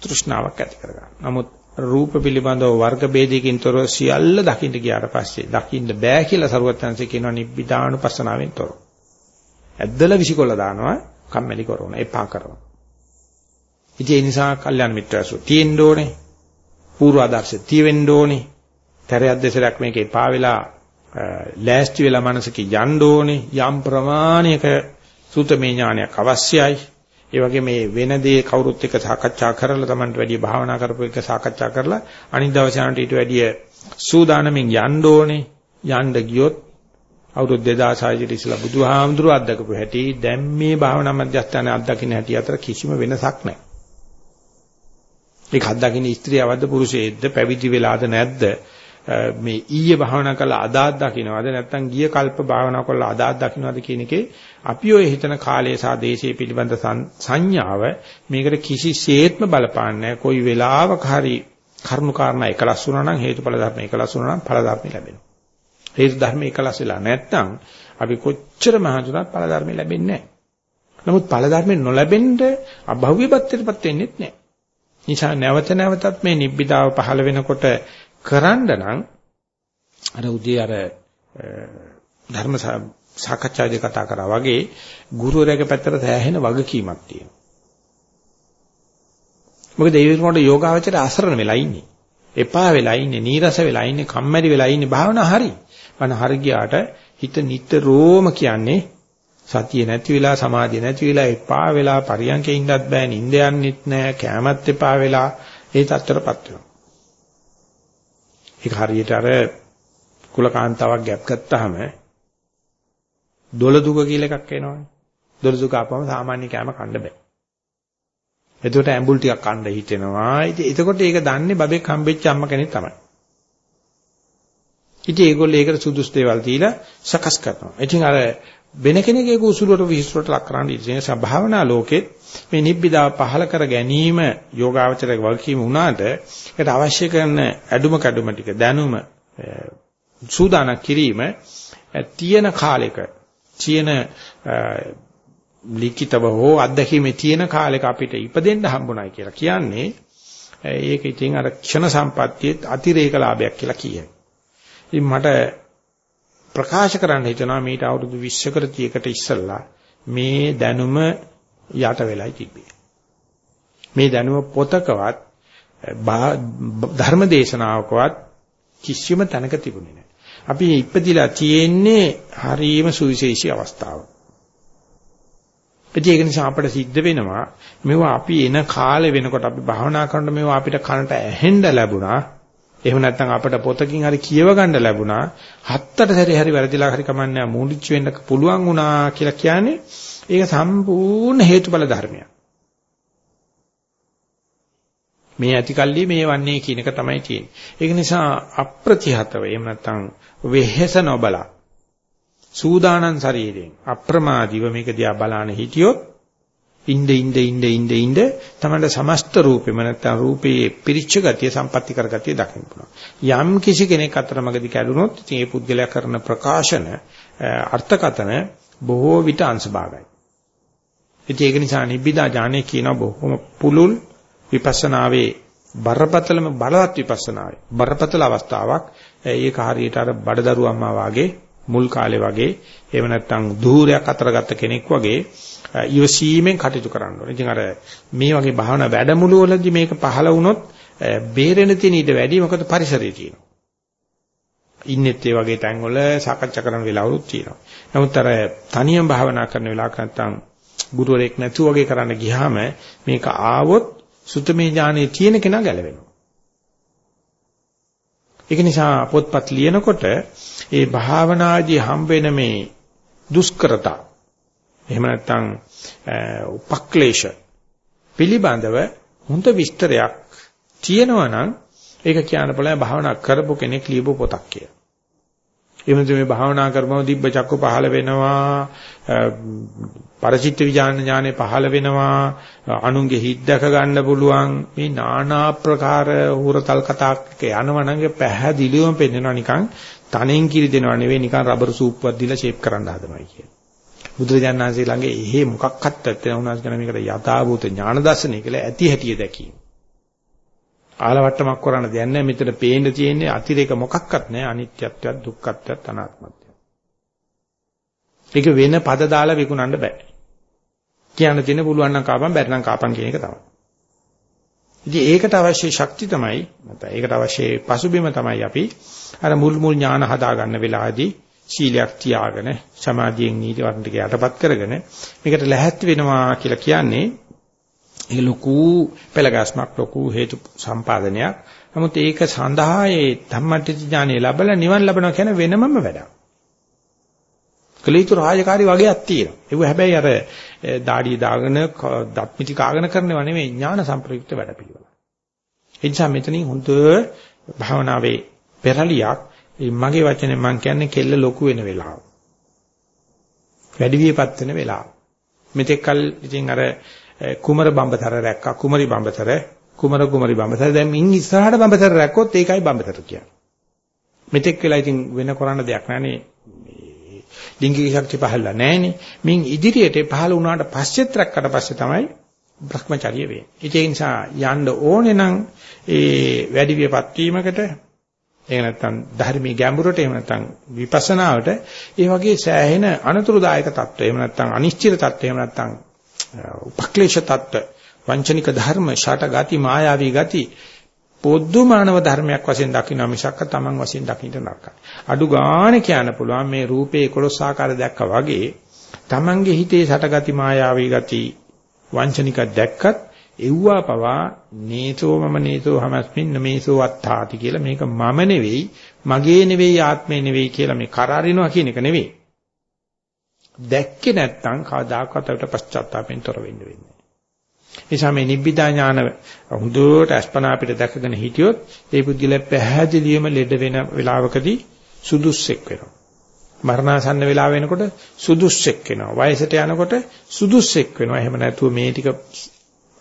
තෘෂ්ණාවක් ඇති කරගන්නවා. නමුත් රූප පිළිබඳව වර්ග ભેදයකින් තොරව සියල්ල දකින්න ගියාට පස්සේ දකින්න බෑ කියලා සරුවත්යන්සේ කියනවා නිබ්බිදානුපස්සනාවෙන් තොරව. ඇද්දලා විසිකොල්ල දානවා කම්මැලි කරනවා එපා කරනවා. ඉතින් ඒ නිසා කල්යාණ මිත්‍රයසු තියෙන්න ඕනේ. පූර්ව ආදර්ශය තියෙන්න ඕනේ. තරයක් දෙසරක් මේක එපා වෙලා ලෑස්ති වෙලා මනසක යන්න ඕනේ. යම් ප්‍රමාණයක සුතමේ ඥානයක් අවශ්‍යයි. ඒ වගේ මේ වෙන දේ කවුරුත් එක්ක සාකච්ඡා කරලා Tamanට වැඩි භාවනා කරපු එක සාකච්ඡා කරලා අනිත් දවසට ඊට වැඩිය සූදානමින් යන්න ඕනේ. යන්න ගියොත් අවුරුදු 2600 ට ඉස්සලා බුදුහාමුදුරුවෝ අත්දකපු හැටි දැන් මේ භාවනා මධ්‍යස්ථානයේ අත්දකින්න හැටි අතර කිසිම වෙනසක් නැහැ. ඒක අත්දකින්න ස්ත්‍රියවද්ද පුරුෂයෙක්ද පැවිදි වෙලාද නැද්ද මේ ඊයේ භාවනා කළා අදාත් දකින්නවද නැත්නම් ගිය කල්ප භාවනා කළා අදාත් දකින්නවද කියන එකේ අපි ඔය හිතන කාලය සහ දේශයේ පිළිබඳ සංඥාව මේකට කිසිසේත්ම බලපාන්නේ කොයි වෙලාවක හරි කරුණු කාරණා එකලස් වුණා නම් හේතුඵල ධර්ම එකලස් වුණා නම් ඵල ධර්ම ලැබෙනවා. හේතු ධර්ම එකලස් වෙලා නැත්නම් අපි කොච්චර මහන්සිුණත් ඵල ධර්ම ලැබෙන්නේ නැහැ. නමුත් ඵල ධර්ම නොලැබෙන්න අභව්‍යපත්‍යයටපත් වෙන්නේ නැහැ. නිසා නැවත නැවතත් මේ නිබ්බිදාව පහළ වෙනකොට කරන්න නම් අර උදේ අර ධර්ම සාකච්ඡාදී කතා කරා වගේ ගුරුවරයාගේ පැත්තට සෑහෙන වගකීමක් තියෙනවා. මොකද ඒ වෙනකොට යෝගාවචර අසරණ වෙලා ඉන්නේ. එපා වෙලා ඉන්නේ, නීරස වෙලා ඉන්නේ, කම්මැලි වෙලා ඉන්නේ. භාවනා හරි. වන හරි ගියාට හිත නිතරම කියන්නේ සතිය නැති වෙලා සමාධිය නැති වෙලා එපා වෙලා පරියන්කේ ඉන්නත් බෑ නිින්ද යන්නෙත් නෑ කැමැත් එපා වෙලා ඒ තත්ත්වයටපත් වෙනවා. ඒක හරියට අර කුලකාන්තාවක් ගැප් ගත්තාම දොළ දුක කියලා එකක් එනවනේ. දොළ දුක ආපම සාමාන්‍ය කෑම කන්න බෑ. එතකොට ඇඹුල් ටිකක් කන්න හිතෙනවා. ඉතින් එතකොට ඒක දන්නේ බබෙක් හම්බෙච්ච අම්ම කෙනෙක් තමයි. ඉතින් ඒගොල්ලෝ ඒකට සුදුසු දේවල් දීලා සකස් කරනවා. ඉතින් අර වෙන කෙනෙක්ගේ කුසලයට විහිසුරට ලක් කරන්න ඉතින් සභාවනා ලෝකෙත් මේ නිබ්බිදා පහල කර ගැනීම යෝගාවචරයේ වල්කීම වුණාට ඒකට අවශ්‍ය කරන අඩුම කැඩුම ටික දැනුම සූදානම් කිරීම තියෙන කාලෙක තියෙන ලිඛිතව හෝ අත්දැකීමේ තියෙන කාලෙක අපිට ඉපදෙන්න හම්බුනායි කියලා කියන්නේ ඒක ඉතින් අර ක්ෂණ සම්පත්තියේ අතිරේක ලාභයක් කියලා කියයි. ඉතින් මට ප්‍රකාශ කරන්න හිතනවා මේට අවුරුදු 20කට 30කට ඉස්සෙල්ලා මේ දැනුම යට වෙලයි තිබේ. මේ දැනුම පොතකවත් ධර්ම දේශනාවකවත් කිසිම තැනක තිබුණේ නැහැ. අපි ඉපදිලා තියෙන්නේ හරීම සුවිශේෂී අවස්ථාවක. ඒක නිසා අපිට සිද්ධ වෙනවා මේවා අපි එන කාලේ වෙනකොට අපි භාවනා කරනකොට මේවා අපිට කනට ඇහෙන්න ලැබුණා එහෙම නැත්නම් අපිට පොතකින් හරි කියව ගන්න ලැබුණා. හත්තට සැරේ හරි වැරදිලා හරි කමන්නේ මූලිච්ච වෙන්න පුළුවන් වුණා කියලා කියන්නේ ඒක සම්පූර්ණ හේතුඵල ධර්මයක්. මේ ඇතිකල්ලි මේ වන්නේ කියන එක තමයි තියෙන්නේ. ඒක නිසා අප්‍රතිහතව එහෙම නැත්නම් වෙහෙස නොබලා සූදානම් ශරීරයෙන් අප්‍රමාදීව මේක දිහා බලාන හිටියොත් ඉnde ඉnde ඉnde ඉnde ඉnde තමයි සමස්ත රූපෙම නැත්නම් රූපයේ පිරිච්ච ගතිය සම්පatti කරගතිය දකින්න පුළුවන්. යම් කිසි කෙනෙක් අතරමඟදී කැඩුනොත් ඉතින් ඒ පුද්ගලයා කරන ප්‍රකාශන අර්ථකතන බොහෝ විට අංශභාගයි. ඉතින් ඒක නිසා නිබ්බිදා ඥානය කියන බොහොම පුළුල් විපස්සනාවේ බරපතලම බලවත් විපස්සනාවේ බරපතල අවස්ථාවක් ඒක හරියට අර බඩදරු අම්මා වාගේ මුල් කාලේ වගේ එහෙම නැත්නම් ධූරයක් අතර ගත්ත කෙනෙක් වගේ ඉවසීමෙන් කටයුතු කරන්න ඕනේ. ඉතින් අර මේ වගේ භාවනා වැඩමුළු වලදී මේක පහළ වුණොත් බේරෙන තියෙන ඊට වැඩි මොකද පරිසරයේ තියෙනවා. ඉන්නෙත් ඒ වගේ තැන්වල සාකච්ඡා කරන වෙලාවලුත් තියෙනවා. නමුත් අර තනියම භාවනා කරන වෙලාවක නැත්තම් ගුරුවරයෙක් නැතුව වගේ කරන්න ගියාම මේක ආවොත් සුතමේ ඥානයේ තියෙන කෙනා ගැලවෙනවා. ඒක නිසා පොත්පත් ලියනකොට ඒ භාවනාදී හම්බ වෙන මේ දුෂ්කරතා එහෙම නැත්නම් උපක්ලේශ පිළිබඳව හොඳ විස්තරයක් තියෙනවා නම් ඒක කියන්න පුළුවන් භාවනා කරපු කෙනෙක් ලියපු පොතක් කියලා. එහෙම මේ භාවනා කරපුවම දිබ්බ චක්ක පහළ වෙනවා පරචිත්ත විඥාන ඥානෙ පහළ වෙනවා අනුන්ගේ හිත් දැක ගන්න පුළුවන් මේ নানা ආකාර හුරතල් කතාක යනවනම් පැහැදිලිවම පෙන්වනවා නිකන් තනෙන් කිරි දෙනවා නෙවෙයි නිකන් රබර් සූප්පුවක් දීලා ෂේප් කරන්න හදනවා කියන්නේ. බුදුරජාණන් වහන්සේ ළඟ එහෙ මොකක්වත් නැත්නම් උනාස් කරන මේකට යථාභූත ඥාන දර්ශනය කියලා ඇති හැටිය දැකීම. ආලවට්ටමක් කරන්න දෙයක් නැහැ මෙතන පේන්න තියෙන්නේ අතිරේක මොකක්වත් නැහැ අනිත්‍යත්වයක් දුක්ඛත්වයක් අනාත්මත්වයක්. ඒක වෙන පද දාලා විකුණන්න බෑ. කියන්න තියෙන පුළුවන් නම් කාපම් බැරි නම් කාපම් කියන එක තමයි. ඉතින් ඒකට අවශ්‍ය ශක්තිය තමයි නැත්නම් ඒකට අවශ්‍ය පසුබිම තමයි අපි අර මුල් මුල් ඥාන හදා ගන්න වෙලාවේදී සීලයක් තියාගෙන සමාධියෙන් නීති වර්ණ ටික යටපත් කරගෙන මේකට ලැහැත්ති වෙනවා කියලා කියන්නේ ඒක ලොකු පෙළගස්මක් ලොකු හේතු සම්පාදනයක්. නමුත් ඒක සඳහා ඒ ධම්මටිච ඥානෙ ලැබලා නිවන් ලැබනවා කියන වෙනමම වැඩක්. කලීතු රාජකාරී වගේක් තියෙනවා. ඒක හැබැයි අර দাঁඩිය දාගෙන දත් මිටි කාගෙන කරනව නෙමෙයි ඥාන සම්ප්‍රයුක්ත වැඩ පිළිවෙල. ඒ නිසා මෙතනින් හොඳ භාවනාවේ පෙරලියක් මගේ වචනේ මම කියන්නේ කෙල්ල ලොකු වෙන වෙලාව. වැඩි වියපත් වෙන වෙලාව. මෙතෙක් කල ඉතින් අර කුමර බඹතර රැක්කා. කුමරි බඹතර කුමර කුමරි බඹතර. දැන් මින් ඉස්සරහට බඹතර රැක්කොත් ඒකයි බඹතර කියන්නේ. මෙතෙක් වෙලා ඉතින් වෙන කරන්න දෙයක් නැහනේ. ලිංගික ශක්තිය පහළලා නැහනේ. මින් ඉදිරියට පහළ වුණාට පස්සෙත් රැක්කට පස්සේ තමයි භ්‍රමචර්ය වෙන්නේ. ඒ නිසා යන්න ඕනේ නම් ඒ වැඩි විපත් වීමකට එහෙම නැත්නම් ධර්මයේ ගැඹුරට එහෙම නැත්නම් විපස්සනාවට ඒ වගේ සෑහෙන අනතුරුදායක தত্ত্ব එහෙම නැත්නම් අනිශ්චිත தত্ত্ব එහෙම නැත්නම් උපක්ලේශ තත්ත්ව වංචනික ධර්ම ෂටගති මායාවී ගති පොද්දු මානව ධර්මයක් වශයෙන් දකින්න මිසක් තමන් වශයෙන් දකින්න නරකයි. අඩු ගාණ කියන්න පුළුවන් මේ රූපේ 11 ආකාර දැක්කා වගේ තමන්ගේ හිතේ ෂටගති මායාවී ගති වංචනික දැක්කත් එව්වා පවා නේතෝ මම නේතෝ හමස්මින් නමේසෝ වත්තාති කියලා මේක මම නෙවෙයි මගේ නෙවෙයි ආත්මේ නෙවෙයි කියලා මේ කරාරිනවා කියන එක නෙවෙයි. දැක්කේ නැත්නම් කවදාකවත් අපිට පශ්චාත්තාපෙන් තොර වෙන්න වෙන්නේ. නිසා මේ නිබ්බිදා ඥාන හුදුවට අස්පනා අපිට දැකගෙන හිටියොත් ඒ පුද්ගලයා පැහැදිලිවම ලෙඩ වෙන වෙලාවකදී සුදුස්සෙක් වෙනවා. මරණාසන්න වෙලාව වෙනකොට සුදුස්සෙක් වෙනවා. වයසට යනකොට සුදුස්සෙක් වෙනවා. එහෙම නැතුව මේ ටික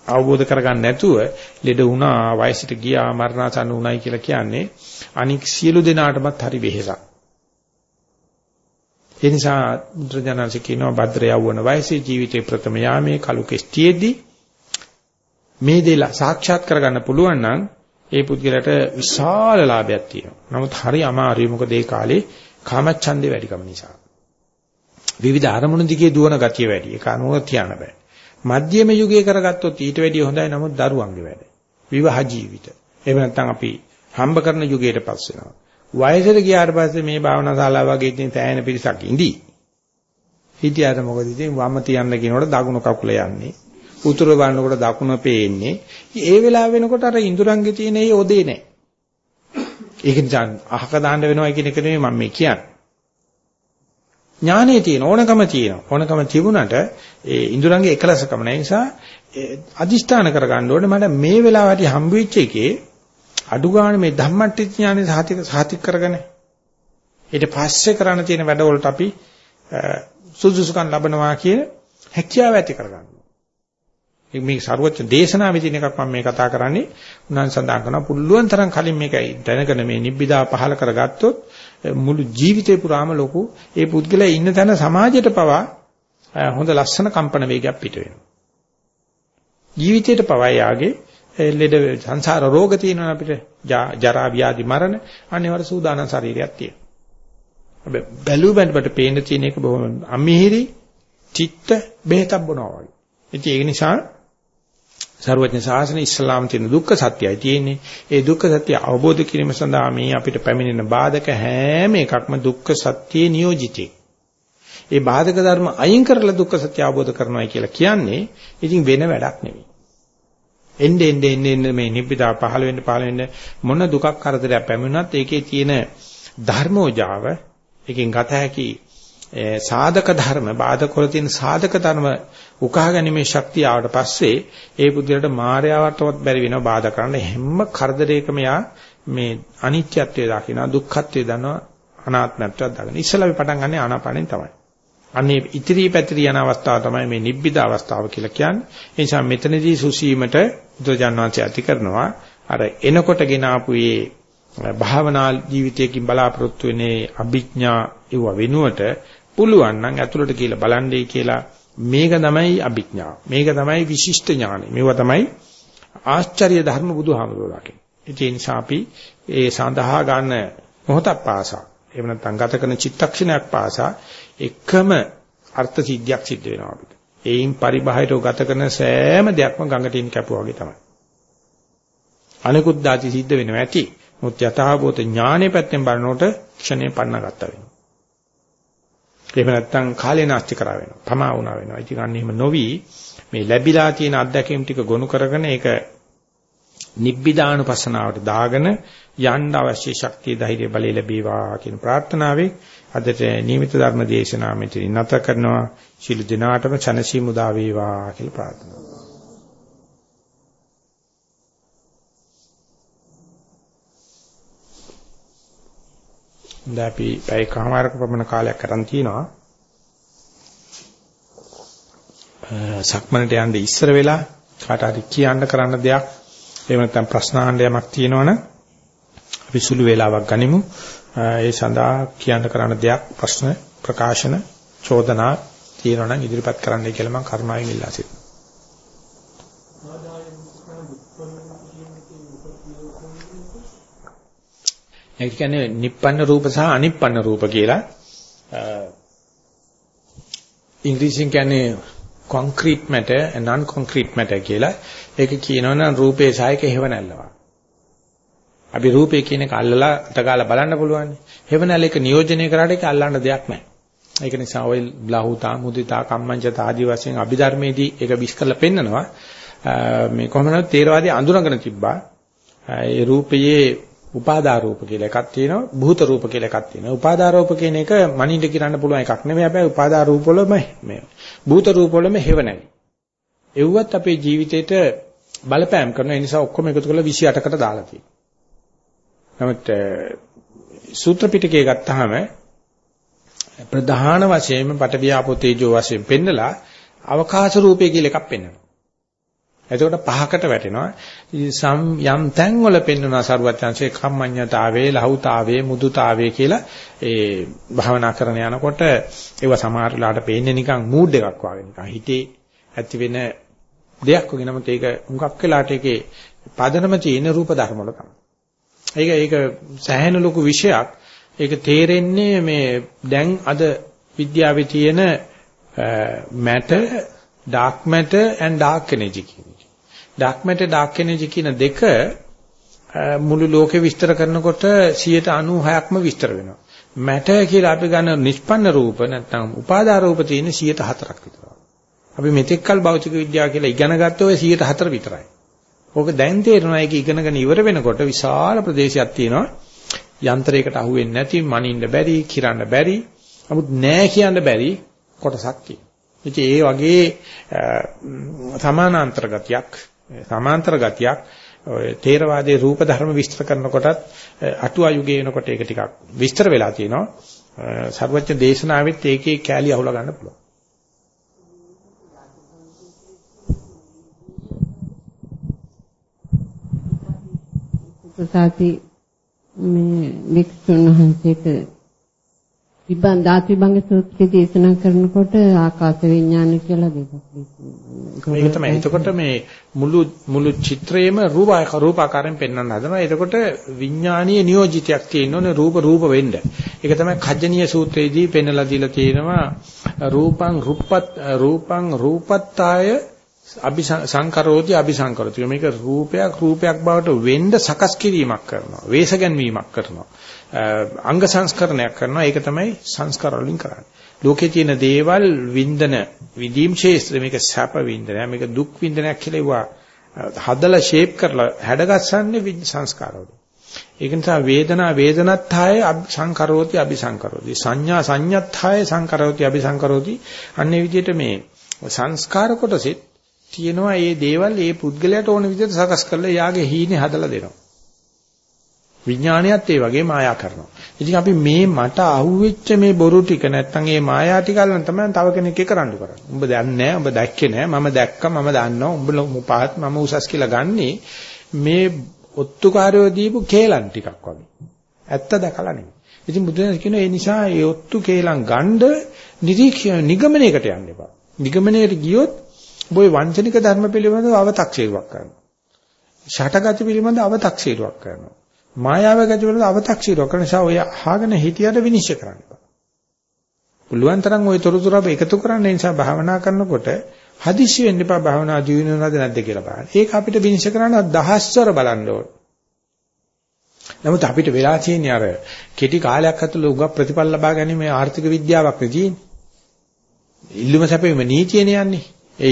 අවබෝධ කරගන්න නැතුව ලෙඩ වුණා වයසට ගියා මරණාසන්න වුණයි කියලා කියන්නේ අනික් සියලු දෙනාටමත් හරි වෙහෙසක්. ඒ නිසා බුදුරජාණන්සේ කියනවා භද්‍ර යවවන වයසේ ජීවිතේ ප්‍රථම යාමේ කලු කෙස්ටියේදී මේ දේ සාක්ෂාත් කරගන්න පුළුවන් නම් ඒ පුද්ගලයාට විශාල ලාභයක් තියෙනවා. නමුත් හරි අමාරුයි මොකද ඒ කාලේ කාමච්ඡන්දේ වැඩිකම නිසා. විවිධ අරමුණු දිගේ දුවන ගතිය වැඩි. ඒක අනුව තියන්න බෑ. මධ්‍යම යුගයේ කරගත්තොත් ඊට වැඩිය හොඳයි නමුත් දරුවන්ගේ වැඩ. විවාහ ජීවිත. එහෙම නැත්නම් අපි හම්බ කරන යුගයට පස් වෙනවා. වයසට ගියාට පස්සේ මේ භාවනා ශාලාව වගේ ඉතින් තෑයෙන පිරිසක් ඉඳී. හිටියට මොකද ඉතින් වම තියන්න කියනකොට දකුණු කකුල යන්නේ. උතුර බලනකොට දකුණ පේන්නේ. ඒ වෙලාව වෙනකොට අර ඉඳුරංගේ තියෙන ඒ ඔදේ නැහැ. ඒක නිසා අහක දාන්න වෙනවා කියන එක නෙමෙයි මම මේ කියන්නේ. ඥානෙ තියෙන ඕනකම තියෙනවා. ඕනකම තිබුණට ඒ ඉඳුරංගේ එකලසකම නැහැ. නිසා අදිෂ්ඨාන කරගන්න ඕනේ මට මේ වෙලාවට හම්බ වෙච්ච එකේ අඩු ගන්න මේ ධම්මට්ටි ඥානෙ සාතික සාතික කරගෙන ඊට පස්සේ කරන්න තියෙන වැඩවලට අපි සුදුසුකම් ලබනවා කියන හැකියාව ඇති කරගන්න. මේ ਸਰවච්ච දේශනාවේ තියෙන එකක් මම මේ කතා කරන්නේ උනන් සඳහන් කරනවා පුළුවන් තරම් කලින් මේක දැනගෙන මේ නිබ්බිදා පහල කරගත්තොත් මුළු ජීවිතේ පුරාම ලොකු ඒ පුද්ගලයා ඉන්න තැන සමාජයට පවා හොඳ ලස්සන කම්පන වේගයක් පිට වෙනවා. ජීවිතේට පවා යාගේ ලෙඩ සංසාර රෝග තියෙනවා අපිට ජරා ව්‍යාධි මරණ අනිවාර්ය සූදානම් ශරීරයක් තියෙනවා. හැබැයි බැලු බැලමට පේන තියෙන එක බොහොම අමිහිරි චිත්ත බෙහෙතක් බොනවා වගේ. ඉතින් ඒ නිසා සර්වඥ ශාසන ඉස්ලාම් තියෙන දුක්ඛ සත්‍යයි තියෙන්නේ. ඒ දුක්ඛ සත්‍ය අවබෝධ කිරීම සඳහා මේ අපිට පැමිණෙන බාධක හැම එකක්ම දුක්ඛ සත්‍යයේ නියෝජිතේ. ඒ බාධක ධර්ම අයින් කරලා දුක්ඛ සත්‍ය අවබෝධ කරනවා කියලා කියන්නේ ඉතින් වෙන වැඩක් නෙවෙයි. එnde ende ende ende මේ නිබ්බිදා පහළ වෙන්න පහළ වෙන්න මොන දුකක් කරදරයක් පැමිණුණත් ඒකේ තියෙන ධර්මෝජාව එකෙන් ගත හැකි සාධක ධර්ම බාධක වල තියෙන සාධක ධර්ම උකහා ගැනීමේ ශක්තිය ආවට පස්සේ ඒ පුද්ගලට මායාවටවත් බැරි වෙනවා බාධා කරන්න. හැම කරදරයකම යා මේ අනිත්‍යත්වය දකිනවා දුක්ඛත්වය දන්නවා අනාත්මත්වයක් දකිනවා. ඉස්සලා අපි පටන් ගන්න ආනාපානෙන් තමයි. අනේ ඉතිරි පැතිරි යන අවස්ථාව තමයි මේ නිබ්බිද අවස්ථාව කියලා කියන්නේ ඒ නිසා මෙතනදී සුසීමට බුදුජානනාංශය ඇති කරනවා අර එනකොට ගෙන ආපු මේ භාවනා ජීවිතයකින් බලාපොරොත්තු වෙන්නේ අභිඥා ඒව වෙනුවට පුළුවන් නම් ඇතුළට කියලා බලන්නේ කියලා මේක තමයි අභිඥාව. මේක තමයි විශිෂ්ට ඥානය. මේවා තමයි ආශ්චර්ය ධර්ම බුදුහාමුදුරුවෝ දකින්නේ. ඒ නිසා අපි ඒ සඳහා ගන්න මොහොතක් පාසා එහෙම නැත්නම් ගත කරන චිත්තක්ෂණයක් පාසා එකම අර්ථ සිද්ධියක් සිද්ධ වෙනවා අපිට. ඒයින් පරිබාහිරව ගත කරන සෑම දෙයක්ම ගඟට ඉන් කැපුවා වගේ තමයි. අනිකුත් දාති සිද්ධ වෙනවා ඇති. මුත් යථාභූත ඥානෙ පැත්තෙන් බලනකොට ක්ෂණේ පන්න ගත්තා වෙනවා. එහෙම නැත්නම් කාලේ නාස්ති කරා වෙනවා. පමා වුණා වෙනවා. ඉතින් අන්න එහෙම නොවි මේ ලැබිලා තියෙන අත්දැකීම් ටික ගොනු කරගෙන ඒක නිබ්බිදානුපස්සනාවට දාගෙන යන්න අවශ්‍ය ශක්තිය ධෛර්ය බලය ලැබේවා කියන ප්‍රාර්ථනාවේ අදට නියමිත ධර්ම දේශනාව මෙතන නැත කරනවා. ශිළු දිනාටම චනසි මුදා වේවා කියලා ප්‍රාර්ථනා දැන් අපි පැය කමාරක පමණ කාලයක් අරන් තිනවා. සක්මනට යන්න ඉස්සර වෙලා කාට හරි කියන්න කරන්න දෙයක් එහෙම නැත්නම් ප්‍රශ්න අහන්න යමක් තියෙනවනම් අපි සුළු වේලාවක් ගනිමු. ඒ සඳහා කියන්න කරන්න දෙයක් ප්‍රශ්න ප්‍රකාශන චෝදනා තියෙනවනම් ඉදිරිපත් කරන්නයි කියලා මම කරුණාවෙන් ඉල්ලා සිටිනවා. ඒ කියන්නේ නිප්පන්න රූප සහ අනිප්පන්න රූප කියලා ඉංග්‍රීසියෙන් කියන්නේ concrete matter and non concrete matter කියලා. ඒක කියනවනම් රූපේ සායක හේවණල්ලවා. අපි රූපේ කියන එක අල්ලලා අතගාලා බලන්න පුළුවන්. හේවණල් එක නියෝජනය කරාට ඒක අල්ලන්න දෙයක් නැහැ. ඒක නිසා ඔය බ්ලාහුතා මුදිතා කම්මංචත ආදී වශයෙන් අභිධර්මයේදී ඒක විශ්කල පෙන්නනවා. මේ කොහොමද තේරවාදී අඳුනගෙන තිබ්බා. ඒ රූපයේ උපාදා රූප කියලා එකක් තියෙනවා භූත රූප කියලා එකක් තියෙනවා උපාදා රූප කියන එක මනින්ද කියන්න පුළුවන් එකක් නෙමෙයි හැබැයි උපාදා රූප වලම මේ භූත රූප වලම හේව නැහැ එව්වත් අපේ ජීවිතේට බලපෑම් කරන නිසා ඔක්කොම එකතු කරලා 28කට දාලා තියෙනවා නමුත් සූත්‍ර පිටකේ ගත්තාම ප්‍රධාන වශයෙන්ම පටවියාපෝ තේජෝ වශයෙන් පෙන්නලා අවකාශ රූපය කියලා එකක් පෙන්වනවා එතකොට පහකට වැටෙනවා. සම් යම් තැන්වල පෙන්වනවා සරුවත්‍යංශේ කම්මඤ්ඤතාවේ, ලහුතාවේ, මුදුතාවේ කියලා ඒ භාවනා කරන යනකොට ඒව සමහර වෙලාවට පේන්නේ නිකන් මූඩ් එකක් වගේ නිකන් හිතේ ඇති වෙන දෙයක් වගේ නමුත් ඒක හුඟක් වෙලාට ඒකේ පදනම තියෙන රූප ධර්ම වල තමයි. ඒක ඒක සෑහෙන ලොකු විෂයක්. ඒක තේරෙන්නේ මේ දැන් අද විද්‍යාවේ තියෙන matter dark matter and dark energy කියන dark matter dark energy කියන දෙක මුළු ලෝකෙ විස්තර කරනකොට 96%ක්ම විස්තර වෙනවා. matter කියලා අපි ගන්න නිෂ්පන්න රූප නැත්නම් උපාදාර රූප තියෙන 104ක් විතර. අපි මෙතෙක්කල් භෞතික විද්‍යාව කියලා ඉගෙන ගත්තේ ඔය 104 විතරයි. ඕක දැන් තේරෙනවා ඒක ඉගෙනගෙන ඉවර වෙනකොට විශාල ප්‍රදේශයක් තියෙනවා. යන්ත්‍රයකට අහු වෙන්නේ නැති, මනින්න බැරි, කිරන්න බැරි, නමුත් නෑ කියන්න බැරි කොටසක් තියෙනවා. ඉතින් ඒ වගේ සමානාන්තර ගතියක් සමාන්තර ගතියක් ඔය තේරවාදයේ රූප ධර්ම විස්තර කරනකොටත් අටුවා යුගයේ වෙනකොට ඒක ටිකක් විස්තර වෙලා තියෙනවා සර්වඥ දේශනාවෙත් ඒකේ කෑලි අහුලා ගන්න පුළුවන් ප්‍රසාති මේ වික්ෂුන් වහන්සේට විබන් ධාතු විභංග සූත්‍රය දේශනා කරනකොට ආකාශ විඥාන කියලා දෙකක් දේශනා මේක තමයි. එතකොට මේ මුළු මුළු චිත්‍රයේම රූපායක රූපාකාරයෙන් පෙන්වන්න හදනවා. එතකොට විඥානීය නියෝජිතයක් තියෙනෝනේ රූප රූප වෙන්න. ඒක තමයි කජ්ජනීය සූත්‍රයේදී පෙන්වලා දීලා තියෙනවා රූපං රුප්පත් රූපං රූපත්තාය අபிසංකරෝති අபிසංකරති මේක රූපයක් රූපයක් බවට වෙන්න සකස් කිරීමක් කරනවා වේශ ගැන්වීමක් කරනවා අංග සංස්කරණයක් කරනවා. ඒක තමයි සංස්කාර වලින් කරන්නේ. ලෝකේ තියෙන දේවල් වින්දන විදීම් ශේස්ත්‍ර මේක සැප වින්දනය මේක දුක් වින්දනයක් කියලා ඒවා හදලා ෂේප් කරලා හැඩගස්සන්නේ සංස්කාරවල ඒක නිසා වේදනා වේදනත්ථය සංකරෝති අபிසංකරෝති. සංඥා සංඥත්ථය සංකරෝති අபிසංකරෝති. අන්නේ විදිහට මේ සංස්කාර කොටසෙත් තියෙනවා මේ දේවල් මේ පුද්ගලයාට ඕන විදිහට සකස් කරලා යාගේ හීනේ හදලා දෙනවා. විඥානයත් ඒ වගේ මායා කරනවා. ඉතින් අපි මේ මට අහුවෙච්ච මේ බොරු ටික නැත්තම් මේ මායා ටික අල්ලන තමයි තව කෙනෙක් එක රණ්ඩු කරන්නේ. උඹ දන්නේ නැහැ, උඹ දැක්කේ නැහැ, මම දැක්කා, මම දන්නවා, උඹ පහත් මම උසස් කියලා ගන්නෙ මේ ඔත්තුකාරයෝ දීපු කේලම් ටිකක් වගේ. ඇත්ත දැකලා නෙමෙයි. ඉතින් බුදුන් කියනවා ඒ නිසා ඒ ඔත්තු කේලම් ගණ්ඩ නිරීක්ෂණ නිගමනයකට යන්න එපා. නිගමනයට ගියොත් උඹේ වංචනික ධර්ම පිළිබඳව අව탁සීරුවක් කරනවා. ෂටගති පිළිබඳව අව탁සීරුවක් කරනවා. මායාව ගති වල අව탁සීරුවක් කරන නිසා ඔය අහගෙන හිටියට විනිශ්චය කරන්න බෑ. පුළුවන් තරම් ওই තොරතුරු අප එකතු කරන්න නිසා භාවනා කරනකොට හදිසි වෙන්න එපා භාවනා ජීවිනු නැද නැද්ද කියලා බලන්න. ඒක අපිට විනිශ්චය කරන්න දහස්වර බලන්න ඕන. නමුත් අපිට වෙලා තියෙන්නේ අර කෙටි කාලයක් ඇතුළත උග ප්‍රතිඵල ලබා ගැනීම ආර්ථික විද්‍යාවක් නෙදී. ඉල්ලුම සැපෙම නීතියනේ යන්නේ. ඒ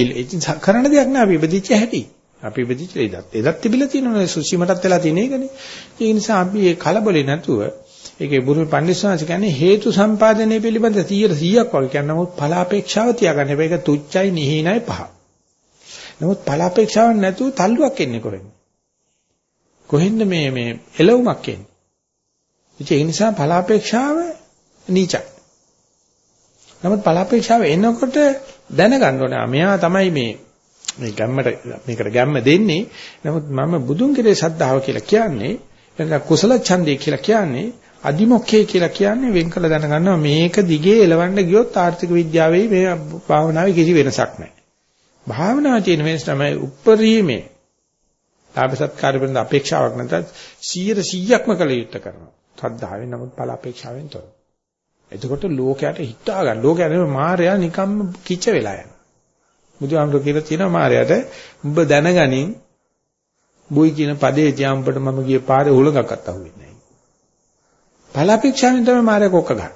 කරන්න දෙයක් නෑ අපි ඉපදිච්ච හැටි. අපි ඉපදිච්ච එදත් එදත් තිබිලා තියෙනවනේ සුසීමටත් වෙලා තියෙන එකනේ. ඒ නිසා අපි මේ කලබලේ නැතුව ඒකේ බුරුමි පඬිස්සවාංශ කියන්නේ හේතු සම්පාදනය පිළිබඳ 100 100ක් වගේ කියන නමුත් ඵල අපේක්ෂාව තියාගන්න. මේක තුච්චයි නිහිනයි පහ. නමුත් ඵල අපේක්ෂාවක් නැතුව තල්ලුවක් එන්නේ කොහෙන්ද? කොහෙන්ද මේ මේ එළවුමක් එන්නේ? ඒ නිසා ඵල අපේක්ෂාව නීචයි. නමුත් ඵල අපේක්ෂාව එනකොට දැනගන්න ඕනේ මෙයා තමයි මේ මේ ගැම්මට මේකට ගැම්ම දෙන්නේ. නමුත් මම බුදුන් කෙරේ ශ්‍රද්ධාව කියලා කියන්නේ එතන කුසල ඡන්දය කියලා කියන්නේ අදිමොක්ඛේ කියලා කියන්නේ වෙන් කළ දැනගන්නවා මේක දිගේ එලවන්න ගියොත් ආර්ථික විද්‍යාවේ මේ භාවනාවේ කිසි වෙනසක් නැහැ. භාවනාවේ තියෙන වෙනස තමයි උප්පරීමේ ලාභ සත්කාර පිළිබඳ අපේක්ෂාවක් නැතත් 100%ක්ම කළ යුත්තේ කරනවා. ශ්‍රද්ධාවෙන් නමුත් ඵල අපේක්ෂාවෙන් තොර. එතකොට ලෝකයට හිතා ගන්න. ලෝකයට මායя නිකම්ම කිච වෙලා යනවා. බුදුහාමුදුරු කියලා තියෙනවා මායයට උඹ දැනගනින් බුයි කියන පදේ තියාඹට මම ගිය පාරේ උලඟක්වත් අහුවෙන්නේ නැහැ. ඵලාපේක්ෂාවෙන් තමයි මායя කොක්ක ගන්න.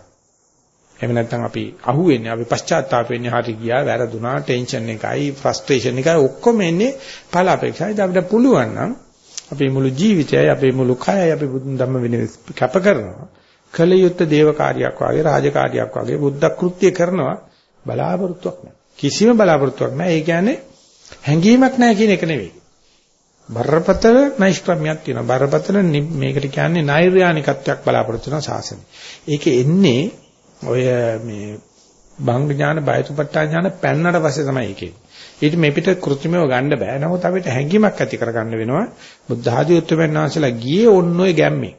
එහෙම නැත්නම් අපි අහුවෙන්නේ අපි පශ්චාත්තාප වෙන්නේ හරි ගියා වැරදුනා ටෙන්ෂන් එකයි ෆ්‍රස්ට්‍රේෂන් එකයි ඔක්කොම එන්නේ ඵල අපේක්ෂයි. අපිට පුළුවන් නම් අපේ මුළු ජීවිතයයි අපේ මුළු කයයි අපි බුදුන් ධම්ම වෙන කැප කරනවා. කල යුත්තේ දේව කාර්යයක් වාගේ රාජකාරියක් වාගේ බුද්ධ කෘත්‍ය කරනවා බලාපොරොත්තුවක් නැහැ. කිසිම බලාපොරොත්තුවක් නැහැ. ඒ කියන්නේ හැඟීමක් නැහැ කියන එක නෙවෙයි. බරපතල නෛෂ්ක්‍රම්‍යයක් තියෙනවා. බරපතල මේකට කියන්නේ නෛර්යානිකත්වයක් බලාපොරොත්තු වෙන ශාසනය. ඒකේ එන්නේ ඔය මේ බංග ඥාන බයතුපට්ඨා ඥාන පැන්නට පස්සේ තමයි ඒකේ. ඊට මේ පිට કૃත්‍රිමව ගන්න බෑ. නමුත් අපිට හැඟීමක් ඇති කරගන්න වෙනවා. බුද්ධ ආදී උත්තරයන් වහන්සේලා ගියේ ඔන්න ඔය ගැම්මේ.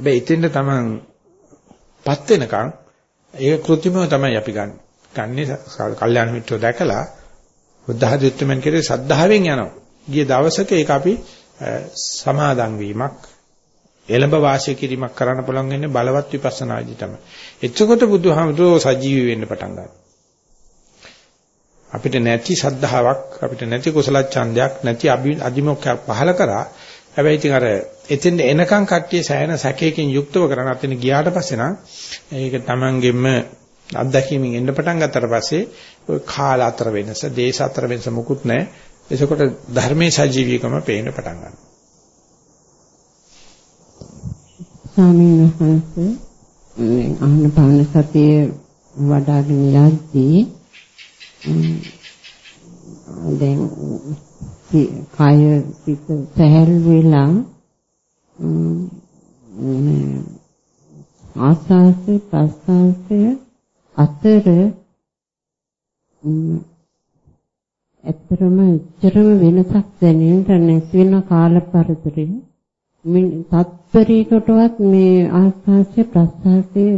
හැබැයි ඉතින්ද තමන් පත් වෙනකන් ඒක કૃත්‍රිමව තමයි අපි ගන්න. ගන්නේ කල්යාණ මිත්‍රෝ දැකලා බුද්ධ ආදී උත්තරයන් කෙරේ සද්ධාවෙන් යනවා. ගිය දවසක ඒක අපි සමාදන් වීමක් එළඹ වාසය කිරීමක් කරන්න පුළුවන් වෙන්නේ බලවත් විපස්සනාදී තමයි. එච්චකොට බුදුහාමුදුරෝ සජීවී වෙන්න පටන් ගන්නවා. අපිට නැති සද්ධාාවක් අපිට නැති කුසල ඡන්දයක් නැති අදිමොක්ඛයක් පහල කරා. හැබැයි ඉතින් අර එතෙන් එනකන් කට්ටිය සෑහෙන සැකයකින් යුක්තව කරන අතන ගියාට පස්සේ නම් ඒක තමන්ගෙම අත්දැකීමින් එන්න පටන් ගත්තට පස්සේ ඔය කාල අතර වෙනස, දේශ අතර වෙනස මොකුත් නැහැ. එතකොට ධර්මයේ සජීවීකම පේන්න පටන් ගන්නවා. ස්වාමීන් වහන්සේ මේ අහන පාන සතිය වඩාගෙන යද්දී දැන් කය පිට සැහැල් වෙලා ආස්වාසේ ප්‍රස්වාසය අතර ඇත්තරම එච්චරම වෙනසක් දැනෙන්න නැති වෙන කාල පරතරේ මින් තත්පරයකටවත් මේ ආස්වාසේ ප්‍රස්වාසයේ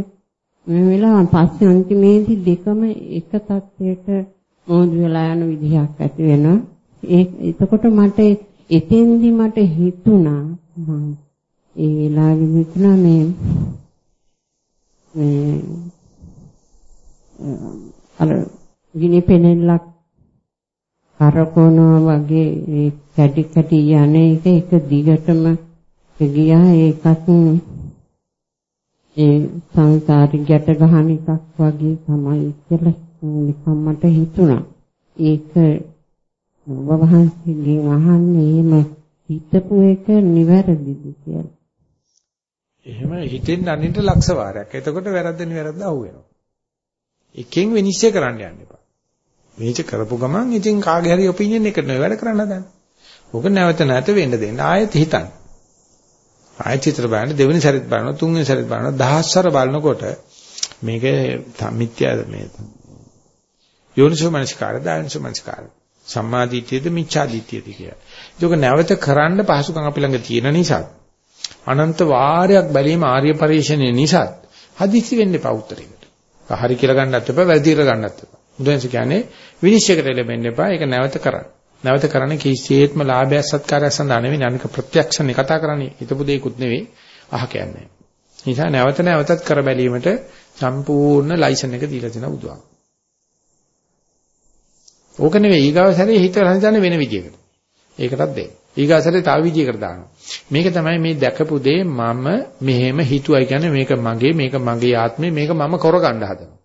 මේ වෙලාව පස්සේ අන්තිමේදී දෙකම එක තත්ත්වයට මොහොදු වෙලා යන විදිහක් ඇති වෙනවා. ඒ එතකොට මට එතෙන්දි මට හිතුණා මම ඒ වෙලාවෙ හිතුණා මේ මේ අර ගිනි පෙනෙල්ලක් කරකවනවා වගේ කැටි කැටි යන එක එක දිගටම ගියා ඒකත් ඒ සංසාරي ගැට ගහන එකක් වගේ තමයි කියලා නිකම් මට හිතුණා. ඒක ඔබ වහන්සේගෙන් අහන්නේ එහෙම හිතපු එක නිවැරදිද කියලා. එහෙම හිතෙන් අනින්ට ලක්ෂ වාරයක්. එතකොට වැරද්ද නිවැරද්ද අහුවෙනවා. එකෙන් විනිශ්චය කරන්න යන්න එපා. මේක කරපු ගමන් ඉතින් කාගේ හරි ඔපිනියන් එක නෙවෙයි වැඩ කරන්න හදන්නේ. ඕක නැවත නැවත වෙන්න දෙන්න. ආයෙත් හිතන්න. ආයෙත් චිත්‍ර බලන්න දෙවෙනි සැරේත් බලනවා තුන්වෙනි සැරේත් බලනවා දහස්වර බලනකොට මේක මිත්‍යා මේ යෝනිසෝ මනස්කාරය දායනිසෝ මනස්කාරය සම්මාදිටියද මිච්ඡාදිටියද කියලා. ඒක නැවත කරන්න පහසුකම් අපි ළඟ තියෙන නිසා අනන්ත වාරයක් බැලීම ආර්ය පරිශ්‍රණය නිසා හදිසි වෙන්න එපා උත්තරයකට. හරි කියලා ගන්නත් එපා වැරදි කියලා ගන්නත් එපා. බුදුන්ස කියන්නේ විනිශ්චයකට එළඹෙන්න එපා. ඒක නැවත කරන්න. නැවත කරන්නේ කිසිසේත්ම ලාභය සත්කාරය සඳහා නෙවෙයි අනික ප්‍රත්‍යක්ෂනේ කතා කරන්නේ. හිතපු දෙයක්ුත් නෙවෙයි අහ කියන්නේ. නිසා නැවත නැවතත් කර බැලීමට සම්පූර්ණ ලයිසන් එක දීලා තියෙනවා බුදුහාම. ඕක නෙවෙයි ඊගාව සැරේ හිතලා හිතන්නේ වෙන විදියකට. ඒකටත් දෙන්න. ඊගාව සැරේ තව විදියකට දානවා. මේක තමයි මේ දැකපු දේ මම මෙහෙම හිතුවයි කියන්නේ මේක මගේ මේක මගේ ආත්මේ මේක මම කරගන්න හදනවා.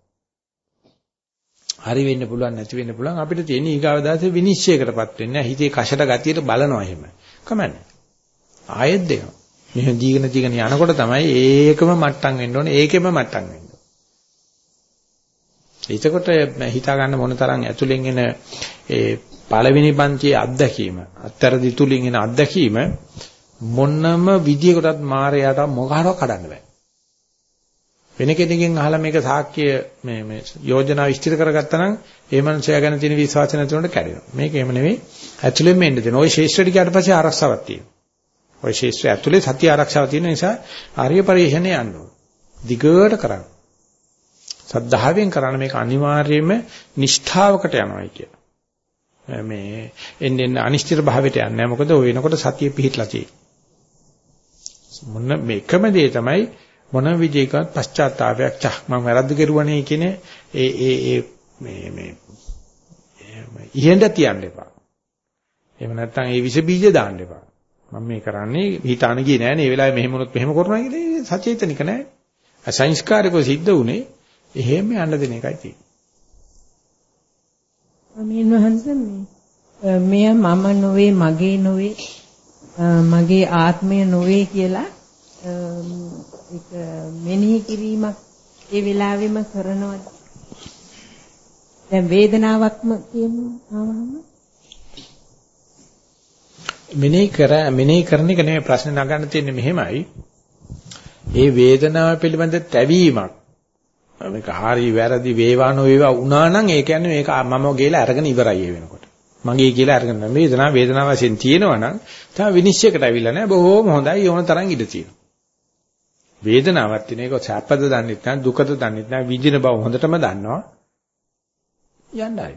හරි වෙන්න පුළුවන් නැති වෙන්න පුළුවන් අපිට තියෙන ඊගාව දාසේ විනිශ්චයකටපත් වෙන්නේ හිතේ කෂට ගතියට බලනවා එහෙම කමන්නේ ආයෙත් දෙනවා මෙහෙම දීගෙන දීගෙන යනකොට තමයි ඒකම මට්ටම් වෙන්න ඕනේ ඒකෙම මට්ටම් වෙන්න එතකොට හිතා ගන්න මොන තරම් ඇතුලෙන් එන ඒ පළවෙනි පන්තියේ අත්දැකීම අත්තරදි තුලින් එන අත්දැකීම මොනම විදියකටත් මායයට මොකහරව කඩන්න බෑ වෙන කෙනකින් අහලා මේක සාක්ෂ්‍ය මේ මේ යෝජනා විස්තර කරගත්තා නම් ඒ මනුස්සයා ගැන තියෙන විශ්වාසය නැතුනට කැඩෙනවා. මේක එහෙම නෙවෙයි. ඇතුළෙන්ම එන්න දෙන. ওই ශේෂ්ත්‍රයට ගියාට පස්සේ ආරක්ෂාවක් තියෙනවා. ওই ශේෂ්ත්‍රය ඇතුලේ සත්‍ය ආරක්ෂාව තියෙන නිසා ආර්ය පරිශ්‍රණය යන්න ඕන. දිගට කරන්න. සද්ධාවෙන් කරන්න මේක අනිවාර්යයෙන්ම නිෂ්ඨාවකට යනවායි කිය. මේ එන්නේ අනිශ්චිත භාවයට යන්නේ නැහැ. මොකද ඔය වෙනකොට සතිය පිහිටලා තියෙන්නේ. මොන මේකම දේ තමයි මොන විදිහකවත් පශ්චාත්තාවයක් චහ මම වැරද්ද කෙරුවනේ කියන ඒ ඒ ඒ මේ මේ ඉහෙන්ද තියන්න එපා. එහෙම නැත්නම් ඒ විස බීජ දාන්න එපා. මම මේ කරන්නේ හිතාන ගියේ නෑනේ. මේ වෙලාවේ මෙහෙම වුණොත් මෙහෙම කරනවා කියන්නේ සචේතනික නෑ. අසංස්කාරිකව සිද්ධ වුණේ එහෙම යන්න දෙන එකයි තියෙන්නේ. අමීන් වහන්සේ මේ මෙය මම නොවේ මගේ නොවේ මගේ ආත්මය නොවේ කියලා ඒක මෙනෙහි කිරීමක් ඒ වෙලාවෙම කරනවද දැන් වේදනාවක්ම කියමු ආවම මෙනෙහි කර මෙනෙහි කරන එක නෙමෙයි ප්‍රශ්න නගන්න තියෙන්නේ මෙහෙමයි. ඒ වේදනාව පිළිබඳ තැවීමක් මේක හරි වැරදි වේවා නොවේවා වුණා නම් ඒ කියන්නේ මේක මම ගේලා අරගෙන ඉවරයි ඒ වෙනකොට. මගේ කියලා අරගෙන වේදනාව වේදනාව වශයෙන් තියෙනවා නම් තමයි විනිශ්චයකට අවිල්ල නැහැ බොහොම හොඳයි ඕන තරම් ඉඳ තියෙනවා. වේදනාවක් තියෙන එක සැපද දන්නෙත් නැහැ දුකද දන්නෙත් නැහැ විඳින බව හොඳටම දන්නවා. යන්නයි.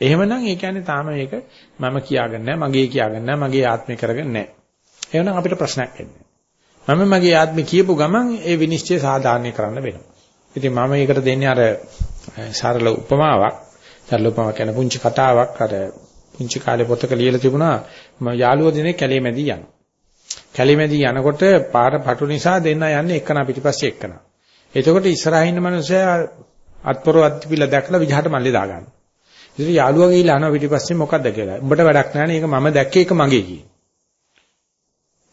එහෙමනම් ඒ කියන්නේ තාම මේක මම කියාගන්නේ නැහැ, මගේ කියාගන්නේ නැහැ, මගේ ආත්මය කරගන්නේ නැහැ. එහෙනම් අපිට ප්‍රශ්නයක් එන්නේ. මම මගේ ආත්මය කියපු ගමන් ඒ විනිශ්චය සාධාරණය කරන්න වෙනවා. ඉතින් මම මේකට දෙන්නේ අර සරල උපමාවක්. සරල උපමාවක් කියන පුංචි කතාවක් අර පුංචි කාලේ පොතක ලියලා තිබුණා මම යාළුවෝ දිනේ කැලේ මැදි යනවා. කැලේ මැදි යනකොට පාර පටු නිසා දෙන්න යන්නේ එක්කන පිටිපස්සේ එක්කන. එතකොට ඉස්සරහින් ඉන්න මනුස්සයා අත්පොර අත්පිල දැකලා විජහට මල්ලේ දාගන්නවා. ඉතින් යාළුවා ගිහිල්ලා අහනවා පිටිපස්සේ මොකද්ද කියලා. උඹට වැඩක් නැහැ නේ. ඒක මම දැක්කේ ඒක මගේ කී.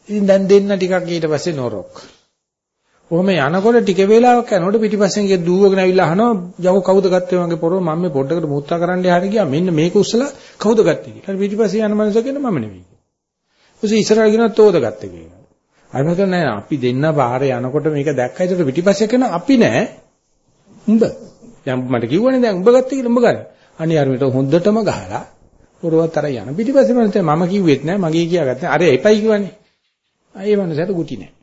ඉතින් දැන් දෙන්න ටිකක් ඊට පස්සේ නෝරොක්. කොහොම යනකොට ටික වේලාවක් යනකොට පිටිපස්සෙන් ගිය දූවගෙන ඇවිල්ලා අහනවා යකෝ කවුද ගත්තේ මගේ පොරව මම මේ පොඩ්ඩකට මුත්‍රා කරන්න යහට ගියා මෙන්න මේක උස්සලා කවුද ගත්තේ කියලා. ඊට පිටිපස්සේ යන මනුස්සය කියන මම නෙවෙයි. උස ඉස්සරහට ගෙනත් තෝද ගත්තේ කියලා. අර මම කියන්නේ අපි දෙන්න පාරේ යනකොට මේක දැක්කයි ඒකට පිටිපස්සේ කියන අපි නෑ. උඹ. දැන් මට කිව්වනේ දැන් උඹ ගත්තේ කියලා උඹ ගන්න. අනිවාර්යයට හොඳටම ගහලා පොරවත් අර යන පිටිපස්සේ මම මම කිව්වෙත් නෑ මගේ කියාගත්තා අර එපයි කිව්වනේ අය මනසට ගුටි නෑ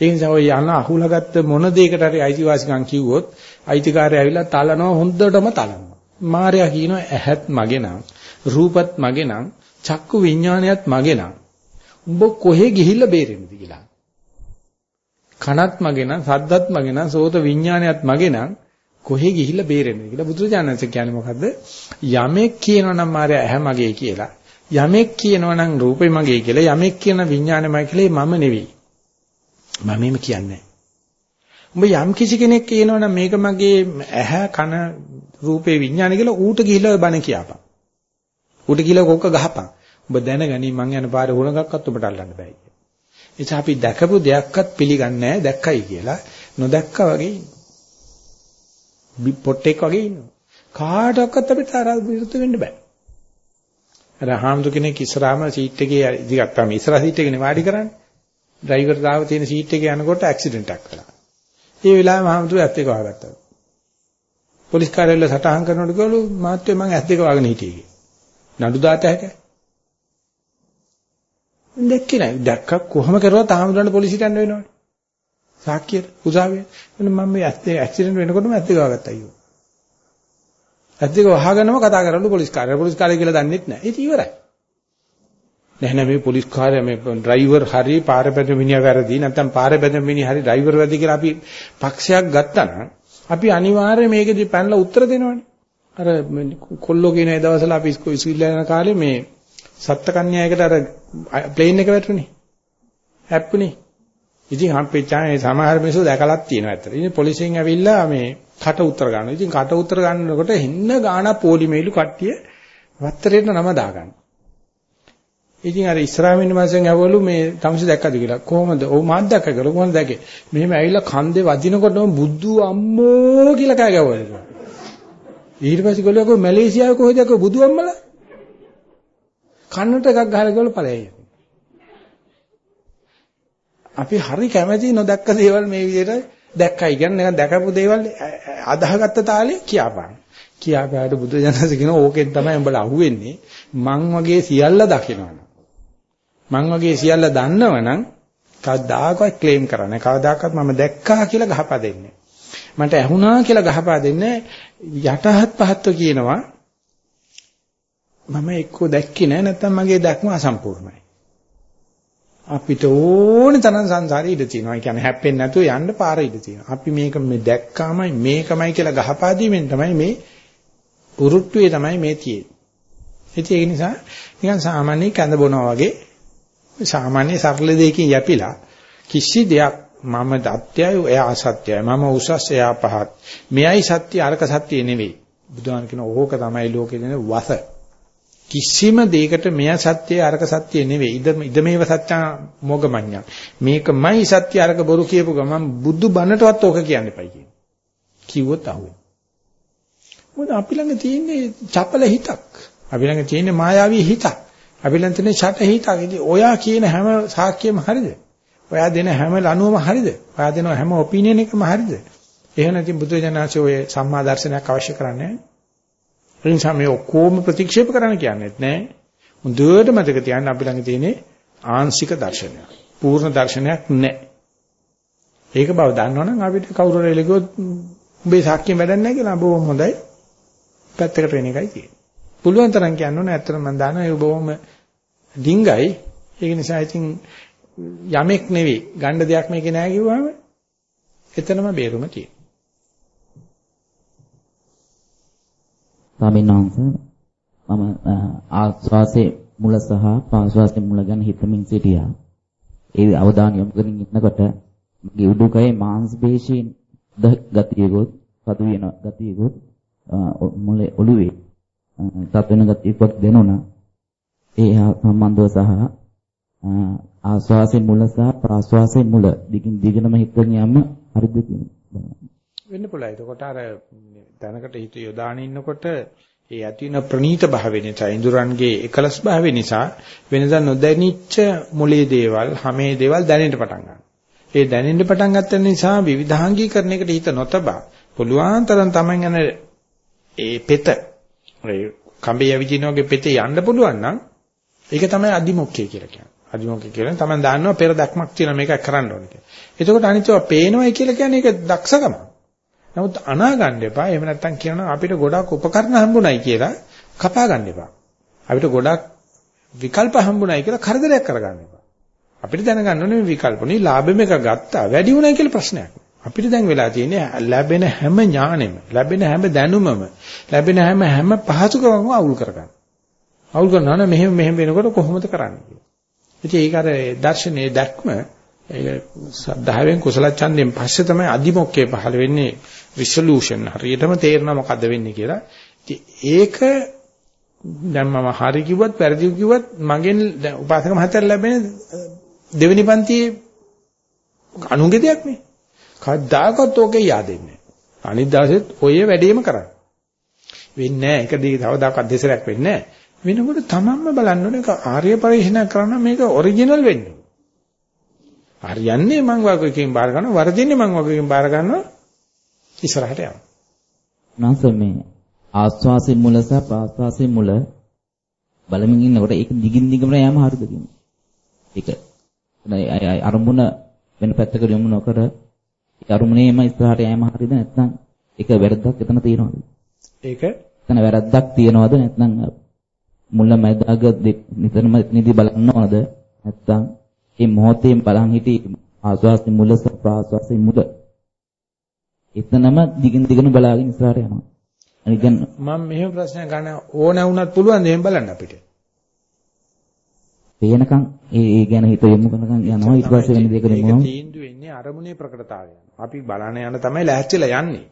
ඒ නිසා ඔය යන අහුලගත්ත මොන දෙයකට හරි අයිතිවාසිකම් කිව්වොත් අයිතිකාරය ඇවිල්ලා තලනවා හොඳටම තලනවා මාර්යා කියනවා ඇහත් මගේ නම් රූපත් මගේ නම් චක්කු විඥානයත් මගේ නම් උඹ කොහෙ ගිහිල්ලා බේරෙන්නද කියලා කනත් මගේ නම් සද්දත් මගේ නම් සෝත විඥානයත් මගේ නම් කොහෙ ගිහිල්ලා බේරෙන්නේ කියලා බුදුරජාණන්සේ කියන්නේ මොකද්ද? යමෙක් කියනවා නම් මාය ඇහැ මගේ කියලා. යමෙක් කියනවා නම් රූපේ මගේ කියලා. යමෙක් කියන විඥානමයි කියලා මම නෙවෙයි. මම එහෙම කියන්නේ උඹ යම් කිසි කෙනෙක් කියනවා නම් මේක මගේ ඇහැ කන රූපේ විඥාන කියලා ඌට ගිහිල්ලා ඔය බණ කියපන්. ඌට ගිහිල්ලා කොක්ක ගහපන්. උඹ දැනගනි මං යන පාරේ හුණගක්වත් ඔබට අල්ලන්න බෑ කියලා. එනිසා අපි දැකපු දෙයක්වත් පිළිගන්නේ නැහැ දැක්කයි කියලා නොදැක්කා වගේ පොට්ටෙක් වගේ ඉන්නවා. කාටවත් අපිට තරහ විරුද්ධ වෙන්න බෑ. අර හාමුදුර කෙනෙක් ඉස්සරහම සීට් එකේ ඉදිරියටම ඉස්සරහ සීට් එකේනේ වාඩි කරන්නේ. ඩ්‍රයිවර් දාව තියෙන සීට් එකේ යනකොට ඇක්සිඩන්ට් එකක් කළා. ඒ වෙලාවේ හාමුදුර ඇත් එක වහගත්තා. පොලිස් කාර්යාලය සටහන් කරනකොට කිව්වලු මාත්‍ය මං ඇත් දෙක වහගෙන හිටියේ. නඩු දාත හැකියි. දැක්කේ නැහැ. දැක්ක කොහොම කරුවත් ආහඳුරන්න පොලිසියට යන්න වෙනවනේ. සාක්කියට උසාවියේ එන්න මම මේ ඇස් දෙක ඇක්සිඩන්ට් වෙනකොටම ඇස් දෙක වහගත්තා අයියෝ. ඇස් දෙක වහගෙනම කතා කරනලු පොලිස් කාර්යය. පොලිස් කාර්යය කියලා දන්නෙත් නැහැ. ඒක ඉවරයි. නැහැ නෑ මේ පොලිස් කාර්යය මේ ඩ්‍රයිවර් හරි පාරේ බැඳ මිනිහා වැරදි නැත්නම් පාරේ බැඳ මිනිහා හරි ඩ්‍රයිවර් වැරදි කියලා අපි පක්ෂයක් ගත්තා නම් අපි අනිවාර්යයෙන් මේකෙදි පැනලා උත්තර දෙනවනේ. අර කොල්ලෝ කියන ඒ දවස්වල අපි ඉස්කෝලේ යන කාලේ මේ සත්ත්කන්‍යායකට අර ප්ලේන් එක වැටුනේ. හැප්පුනේ. ඉතින් හම්පෙච්චා මේ සමහර මිනිස්සු දැකලත් තියෙනවා ඇත්තට. ඉතින් පොලිසියෙන් ඇවිල්ලා මේ කට උත්තර ගන්නවා. ඉතින් කට උත්තර ගන්නකොට හෙන්න ගාන පොලිමේලු කට්ටිය වත්තරේට නම දාගන්න. ඉතින් අර ඉස්රායිල් මිනිස්සුන් ඇවවලු මේ තමසි දැක්කද කියලා. කොහොමද? ඔව් මාත් දැක්ක කියලා. කොහොමද දැක්කේ? මෙහෙම ඇවිල්ලා කන්දේ වදිනකොටම බුදු අම්මෝ කියලා කෑ ගැවුවා. ඊට පස්සේ ගොල්ලෝ මැලේසියාවේ කොහෙද බුදු අම්මලා? කන්නට එකක් ගහලා ගොල්ලෝ ඵලයයි. අපි හරි කැමැති නොදැක්ක දේවල් මේ විදිහට දැක්කයි කියන්නේ නිකන් දැකපු දේවල් අදාහගත්ත තාලේ කියාපාන. කියාපාට බුදු දනස කියන ඕකෙන් තමයි උඹලා අහුවෙන්නේ. මං වගේ සියල්ල දකිනවනම්. මං වගේ සියල්ල දන්නවනම් කවදාකවත් ක්ලේම් කරන්නේ. කවදාකවත් මම දැක්කා කියලා ගහපා දෙන්නේ. මට ඇහුණා කියලා ගහපා දෙන්නේ යටහත් පහත්ව කියනවා. මම එක්කෝ දැක්කේ නැහැ නැත්නම් මගේ දැක්ම අසම්පූර්ණයි. අපිට ඕනේ තරම් සංසාරේ ඉඳ තියෙනවා. ඒ කියන්නේ හැප්පෙන්නේ නැතුව යන්න පාර ඉඳ තියෙනවා. අපි මේක මේ දැක්කාමයි මේකමයි කියලා ගහපා දීමෙන් තමයි මේ උරුට්ටුවේ තමයි මේ තියෙන්නේ. ඒක නිසා නිකන් සාමාන්‍ය කැඳ බොනවා වගේ සාමාන්‍ය සරල දෙයකින් යැපිලා කිසි දෙයක් මම දත්‍යයි එයා අසත්‍යයි. මම උසස් එයා පහත්. මෙයයි සත්‍ය අරක සත්‍ය නෙවෙයි. බුදුහාම කියන ඕක තමයි ලෝකේ දෙන වස. කිසිම දෙයකට මෙය සත්‍යය අරක සත්‍ය නෙවෙයි. ඉද ඉදමේව සත්‍ය මොගමඤ්ඤා. මේකමයි සත්‍ය අරක බොරු කියපු ගමන් බුදු බණටවත් ඕක කියන්න එපයි කියන. කිව්වොත් අහුවෙන. මොකද අපි ළඟ තියෙන්නේ චපල හිතක්. අපි ළඟ තියෙන්නේ මායාවී හිතක්. අපි ළඟ තියෙන්නේ ඡට හිතක්. ඉතින් ඔයා කියන හැම සාක්ෂියම හරිද? ඔයා දෙන හැම ලණුවම හරිද? ඔයා දෙන හැම ඔපිනියන් එකම හරිද? එහෙම නැති බුදුජානනාංශ ඔය සම්මා දර්ශනයක් අවශ්‍ය කරන්නේ නැහැ. ඒ නිසා මේ ඔක්කොම ප්‍රතික්ෂේප කරන්න කියන්නේත් නැහැ. හොඳට මතක තියාගන්න අපි ළඟ තියෙන්නේ ආංශික දර්ශනයක්. පූර්ණ දර්ශනයක් නැහැ. ඒක බව දන්නවනම් අපිට කවුරු හරි එළගොත් උඹේ සාක්කිය වැඩක් නැහැ කියලා බොහොම හොඳයි. පැත්තකට වෙන එකයි තියෙන්නේ. පුළුවන් තරම් කියන්න ඕනේ ඇත්තට මම දන්නවා ඒක බොහොම ඩිංගයි. ඒක නිසා ඉතින් යමෙක් නෙවෙයි ගන්න දෙයක් මේකේ නැහැ කිව්වම එතනම බේරුම තියෙනවා. ස්වාමීන් වහන්සේ මම ආස්වාසේ මුල සහ පාස්වාසේ මුල ගැන හිතමින් සිටියා. ඒ අවධානය යොමු කරගෙන ඉන්නකොට මගේ උඩුකයේ මාංශ පේශීන් ගතියකොත් පදු වෙන ගතියකොත් මුලේ ඔළුවේ තත් වෙන ගතියකොත් දෙනුණා. ඒ සම්බන්ධව සහ ආස්වාසේ මුල සහ ප්‍රාස්වාසේ මුල දිගින් දිගටම හිතගෙන යන්න හරිද කියන්නේ. වෙන්න පුළුවන්. එතකොට අර දැනකට හිත යොදාගෙන ඉන්නකොට ඒ ඇති වෙන ප්‍රනීත භාවය නිසා ඉඳුරන්ගේ එකලස් භාවය නිසා වෙනදා නොදැනිච්ච මොලේ දේවල්, හැමේ දේවල් දැනෙන්න පටන් ගන්නවා. ඒ දැනෙන්න පටන් ගත්ත නිසා විවිධාංගීකරණයකට හිත නොතබා පුළුවන් තරම් Taman යන ඒ පෙත ඒ කඹේ යවිදින වගේ පෙතේ යන්න පුළුවන් නම් ඒක තමයි අදිමොක්කේ කියලා කියන්නේ. අදිමොක්කේ කියලා තමයි දන්නවා පෙර දක්මක් තියෙන මේක කරන්න ඕනේ කියලා. එතකොට අනිත්‍යව පේනවයි කියලා කියන්නේ ඒක දක්ෂකම. නමුත් අනා ගන්න එපා. එහෙම නැත්නම් කියනවා අපිට ගොඩක් උපකරණ හම්බුණයි කියලා කපා ගන්න එපා. අපිට ගොඩක් විකල්ප හම්බුණයි කියලා කරදරයක් කරගන්න එපා. අපිට දැනගන්න ඕනේ මේ විකල්පනේ ලාභෙම එක ගත්තා වැඩි වුණයි කියලා ප්‍රශ්නයක්. අපිට දැන් වෙලා තියෙන්නේ ලැබෙන හැම ඥානෙම, ලැබෙන හැම දැනුමම, ලැබෙන හැම හැම පහසුකමක්ම අවුල් කරගන්න. අවුල් කරනවා නම් මෙහෙම මෙහෙම වෙනකොට කොහොමද කරන්නේ කියලා. ඉතින් ඒක අර දර්ශනයේ දැක්ම ඒක සද්ධාවෙන් කුසල ඡන්දයෙන් පස්සේ තමයි අදිමොක්කේ පහළ වෙන්නේ රිසොලූෂන් හරියටම තේරෙනවා මොකද්ද වෙන්නේ කියලා. ඉතින් ඒක දැන් මම හරි කිව්වත් වැරදි කිව්වත් මගෙන් උපාසක මහත්තයා ලැබෙන දෙවෙනි පන්තියේ අනුගේ දෙයක් නේ. කවදාකවත් ඕකේ yaadෙන්නේ නැහැ. අනිත් දවසෙත් ඔය වැඩේම කරන්නේ. වෙන්නේ නැහැ. එක දී තවදාකවත් දෙසරයක් වෙන්නේ නැහැ. වෙනකොට තමන්ම බලන්න ඕනේ ආර්ය පරිශීලනය කරන මේක ඔරිජිනල් වෙන්නේ. හරියන්නේ මං වගකීම් බාර ගන්නවා වරදින්නේ මං වගකීම් බාර ගන්නවා ඉස්සරහට යනවා. නැන්ස මේ ආස්වාසේ මුල සහ ප්‍රාස්වාසේ මුල බලමින් ඉන්නකොට ඒක දිගින් දිගම යෑම හරිද කියන්නේ. ඒක අරමුණ වෙන පැත්තකට යොමු නොකර ඒ අරමුණේම ඉස්සරහට යෑම හරිද නැත්නම් ඒක වැරද්දක් එතන තියෙනවද? ඒක එතන වැරද්දක් තියෙනවද නැත්නම් මුල මැදාග නිතරම නිදි බලන්න ඕනද නැත්නම් මේ මොහොතේම බලන් හිටි ආස්වාස්ති මුල සහ ප්‍රාස්වාස්ති මුල. එතනම දිගින් දිගට බලාගෙන ඉස්සරහට යනවා. අනික මම මෙහෙම ප්‍රශ්නයක් ගන්න ඕන වුණත් පුළුවන් එහෙම බලන්න අපිට. පේනකම් ඒ ඒ ගැන හිත යොමු කරනකම් යනවා ඊට පස්සේ වෙන දෙයකට යනවා. ඒක තීන්දුව වෙන්නේ අරමුණේ ප්‍රකටතාවය. අපි බලන යන තමයි ලෑස්තිලා යන්නේ.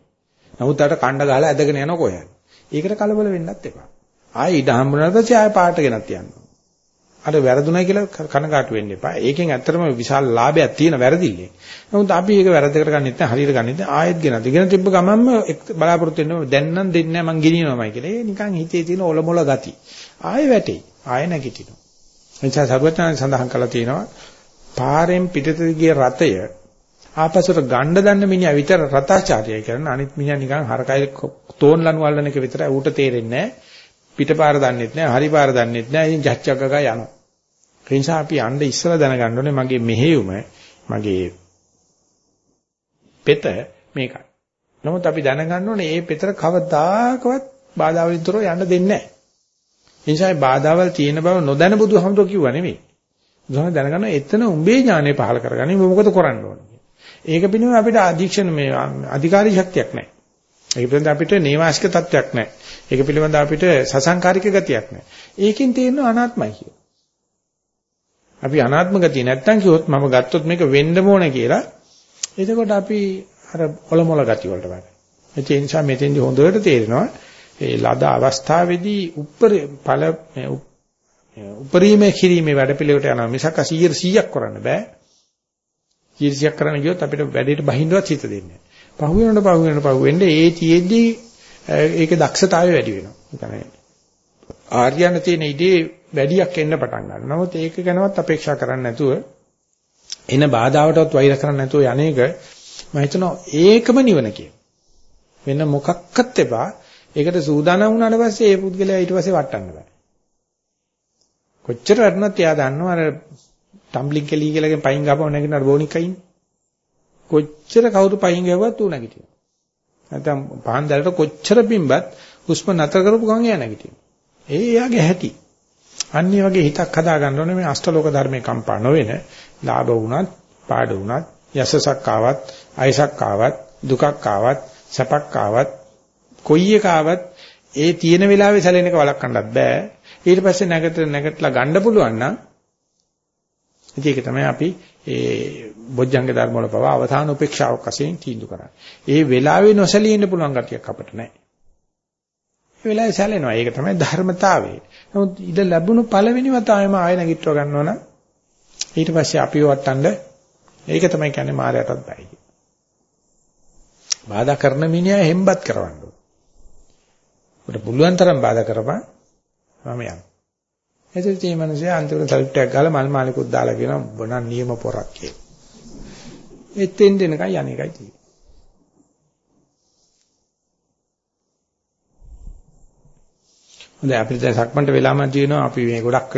නමුත් අර කණ්ඩ ගහලා ඇදගෙන යන කොහෙද? ඒකට කලබල වෙන්නත් එපා. ආයෙ ඉඩ හම්බුනට පස්සේ ආයෙ පාට ගෙනත් යනවා. අර වැරදුණයි කියලා කනගාටු වෙන්න එපා. ඒකෙන් ඇත්තටම විශාල ලාභයක් තියෙන වැරදිල්ලේ. නමුත් අපි ඒක වැරද්දකට ගන්නෙත් නැහැ, හරියට ගන්නෙත් නැහැ. ආයෙත් ගෙනත්. ගෙන තිබ්බ ගමන්ම බලාපොරොත්තු වෙනවා දැන් නම් දෙන්නේ නැහැ මං ගිනිනවමයි කියලා. ඒ නිකන් හිතේ තියෙන ඔලොමොල ගති. ආයෙ වැටේ. ආයෙ නැගිටිනවා. එනිසා සර්වඥාන් සඳහන් කළා තියෙනවා පාරෙන් පිටත ගිය රතය ආපසට ගණ්ඩ දන්න මිනිහා විතර රතාචාර්යය කරන අනිත් මිනිහා නිකන් හරකයි තෝන් ලනු වල්ලන එක විතරයි ඌට තේරෙන්නේ නැහැ පිටපාර දන්නෙත් නැහැ හරි පාර දන්නෙත් නැහැ ඉතින් ජච්චක් ගගා යනවා ඒ නිසා අපි යන්න ඉස්සලා දැනගන්න ඕනේ මගේ මෙහෙයුම මගේ පෙත මේකයි. නමුත් අපි දැනගන්න ඕනේ මේ පෙතර කවදාකවත් බාධා වලින් තොරව යන්න දෙන්නේ නැහැ. ඒ නිසා බාධාවල් තියෙන බව නොදැන බුදුහමදෝ කිව්වා නෙමෙයි. බුදුහම දැනගන්න එතන උඹේ ඥානය පහල කරගන්නේ මොකද කරන්න ඕනේ. ඒක පිළිබඳව අපිට අධීක්ෂණ මේ අධිකාරී ශක්තියක් නැහැ. ඒක පිළිබඳව අපිට නේවාසික තත්වයක් නැහැ. ඒක පිළිබඳව අපිට සසංකාරික ගතියක් නැහැ. ඒකෙන් තියෙන අනාත්මයි කියන්නේ. අපි අනාත්ම ගතිය නැත්තම් කිව්වොත් මම ගත්තොත් මේක වෙන්න ඕන කියලා එතකොට අපි අර ඔලොමොල ගති වලට වැඩ. ඒ නිසා මෙතෙන්දි හොඳට තේරෙනවා ඒ ලද අවස්ථාවේදී උත්තර ඵල උපරිමයේ කිරීමේ වැඩපිළිවෙලට යනවා මිසක් 100ක් කරන්න බෑ. 100ක් කරන්න ගියොත් අපිට වැඩේට බහින්නවත් හිත දෙන්නේ නැහැ. පහු වෙනකොට පහු වෙනකොට පහු වෙන්නේ ඒ තියේදී ඒකේ දක්ෂතාවය වැඩි වෙනවා. ඒ කියන්නේ ආර්යයන් තියෙන ඉදී වැඩියක් එන්න පටන් ගන්නවා. නමුත් ඒක ගැනවත් අපේක්ෂා කරන්නේ නැතුව එන බාධාවටවත් වෛර කරන්නේ නැතුව යන්නේක මම හිතනවා ඒකම නිවන කියන. වෙන මොකක්වත් එපා. ඒකට සූදානම් වුණාට පස්සේ ඒ පුද්ගලයා ඊට පස්සේ වටන්න බෑ. කොච්චර වටනත් එයා දන්නවා අර ටම්බ්ලින් කෙලි කියලාගෙන පයින් ගාපම නැගිටින අර බෝනික්කා ඉන්නේ. කොච්චර කවුරු පයින් ගියවත් ඌ නැගිටිනවා. නැත්නම් පහන් දැලට කොච්චර බිම්බත් හුස්ම නැතර කරපු ගමන් එයා නැගිටිනවා. ඒ එයාගේ හැටි. අන්නේ වගේ හිතක් හදා ගන්න ඕනේ මේ අෂ්ටලෝක ධර්මේ කම්පා නොවෙන ලාභ වුණත් පාඩ වුණත් යසසක් ආවත් අයසක් ආවත් දුකක් ආවත් සැපක් ආවත් කොයි එක ආවත් ඒ තියෙන වෙලාවේ සැලෙන එක වළක්වන්නත් බෑ ඊට පස්සේ නැගට නැගටලා ගන්න පුළුවන් නම් ඉතින් ඒක තමයි අපි ඒ බොජ්ජංග ධර්ම වල පවා අවධාන උපේක්ෂාවක් වශයෙන් තීන්දුව කරන්නේ. ඒ වෙලාවේ නොසැලී ඉන්න පුළුවන් ගතියක් අපිට නැහැ. ඒ වෙලාවේ සැලෙනවා. ඒක තමයි ධර්මතාවය. නමුත් ඉඳ ලැබුණු පළවෙනි වතාවෙම ආය නැගිටව ගන්නවා නම් ඊට පස්සේ අපිව වටන්න ඒක තමයි කියන්නේ මායයටත් බයි. බාධා කරන මිනිහා හෙම්බත් කරවන්න ඕන. උඩ පුළුවන් තරම් බාධා කරපන් මම යනවා. එතකොට මේ මිනිස්සේ අන්තිමට සල්ට්යක් ගාලා මල් මාලිකුත් දාලා කියනවා බොනන් නියම පොරක් කියලා. එතෙන් දෙනකන් යන්නේ එකයි තියෙන්නේ. හොඳයි අපිට දැන් සක්මන්ට වෙලාම තියෙනවා අපි මේ ගොඩක්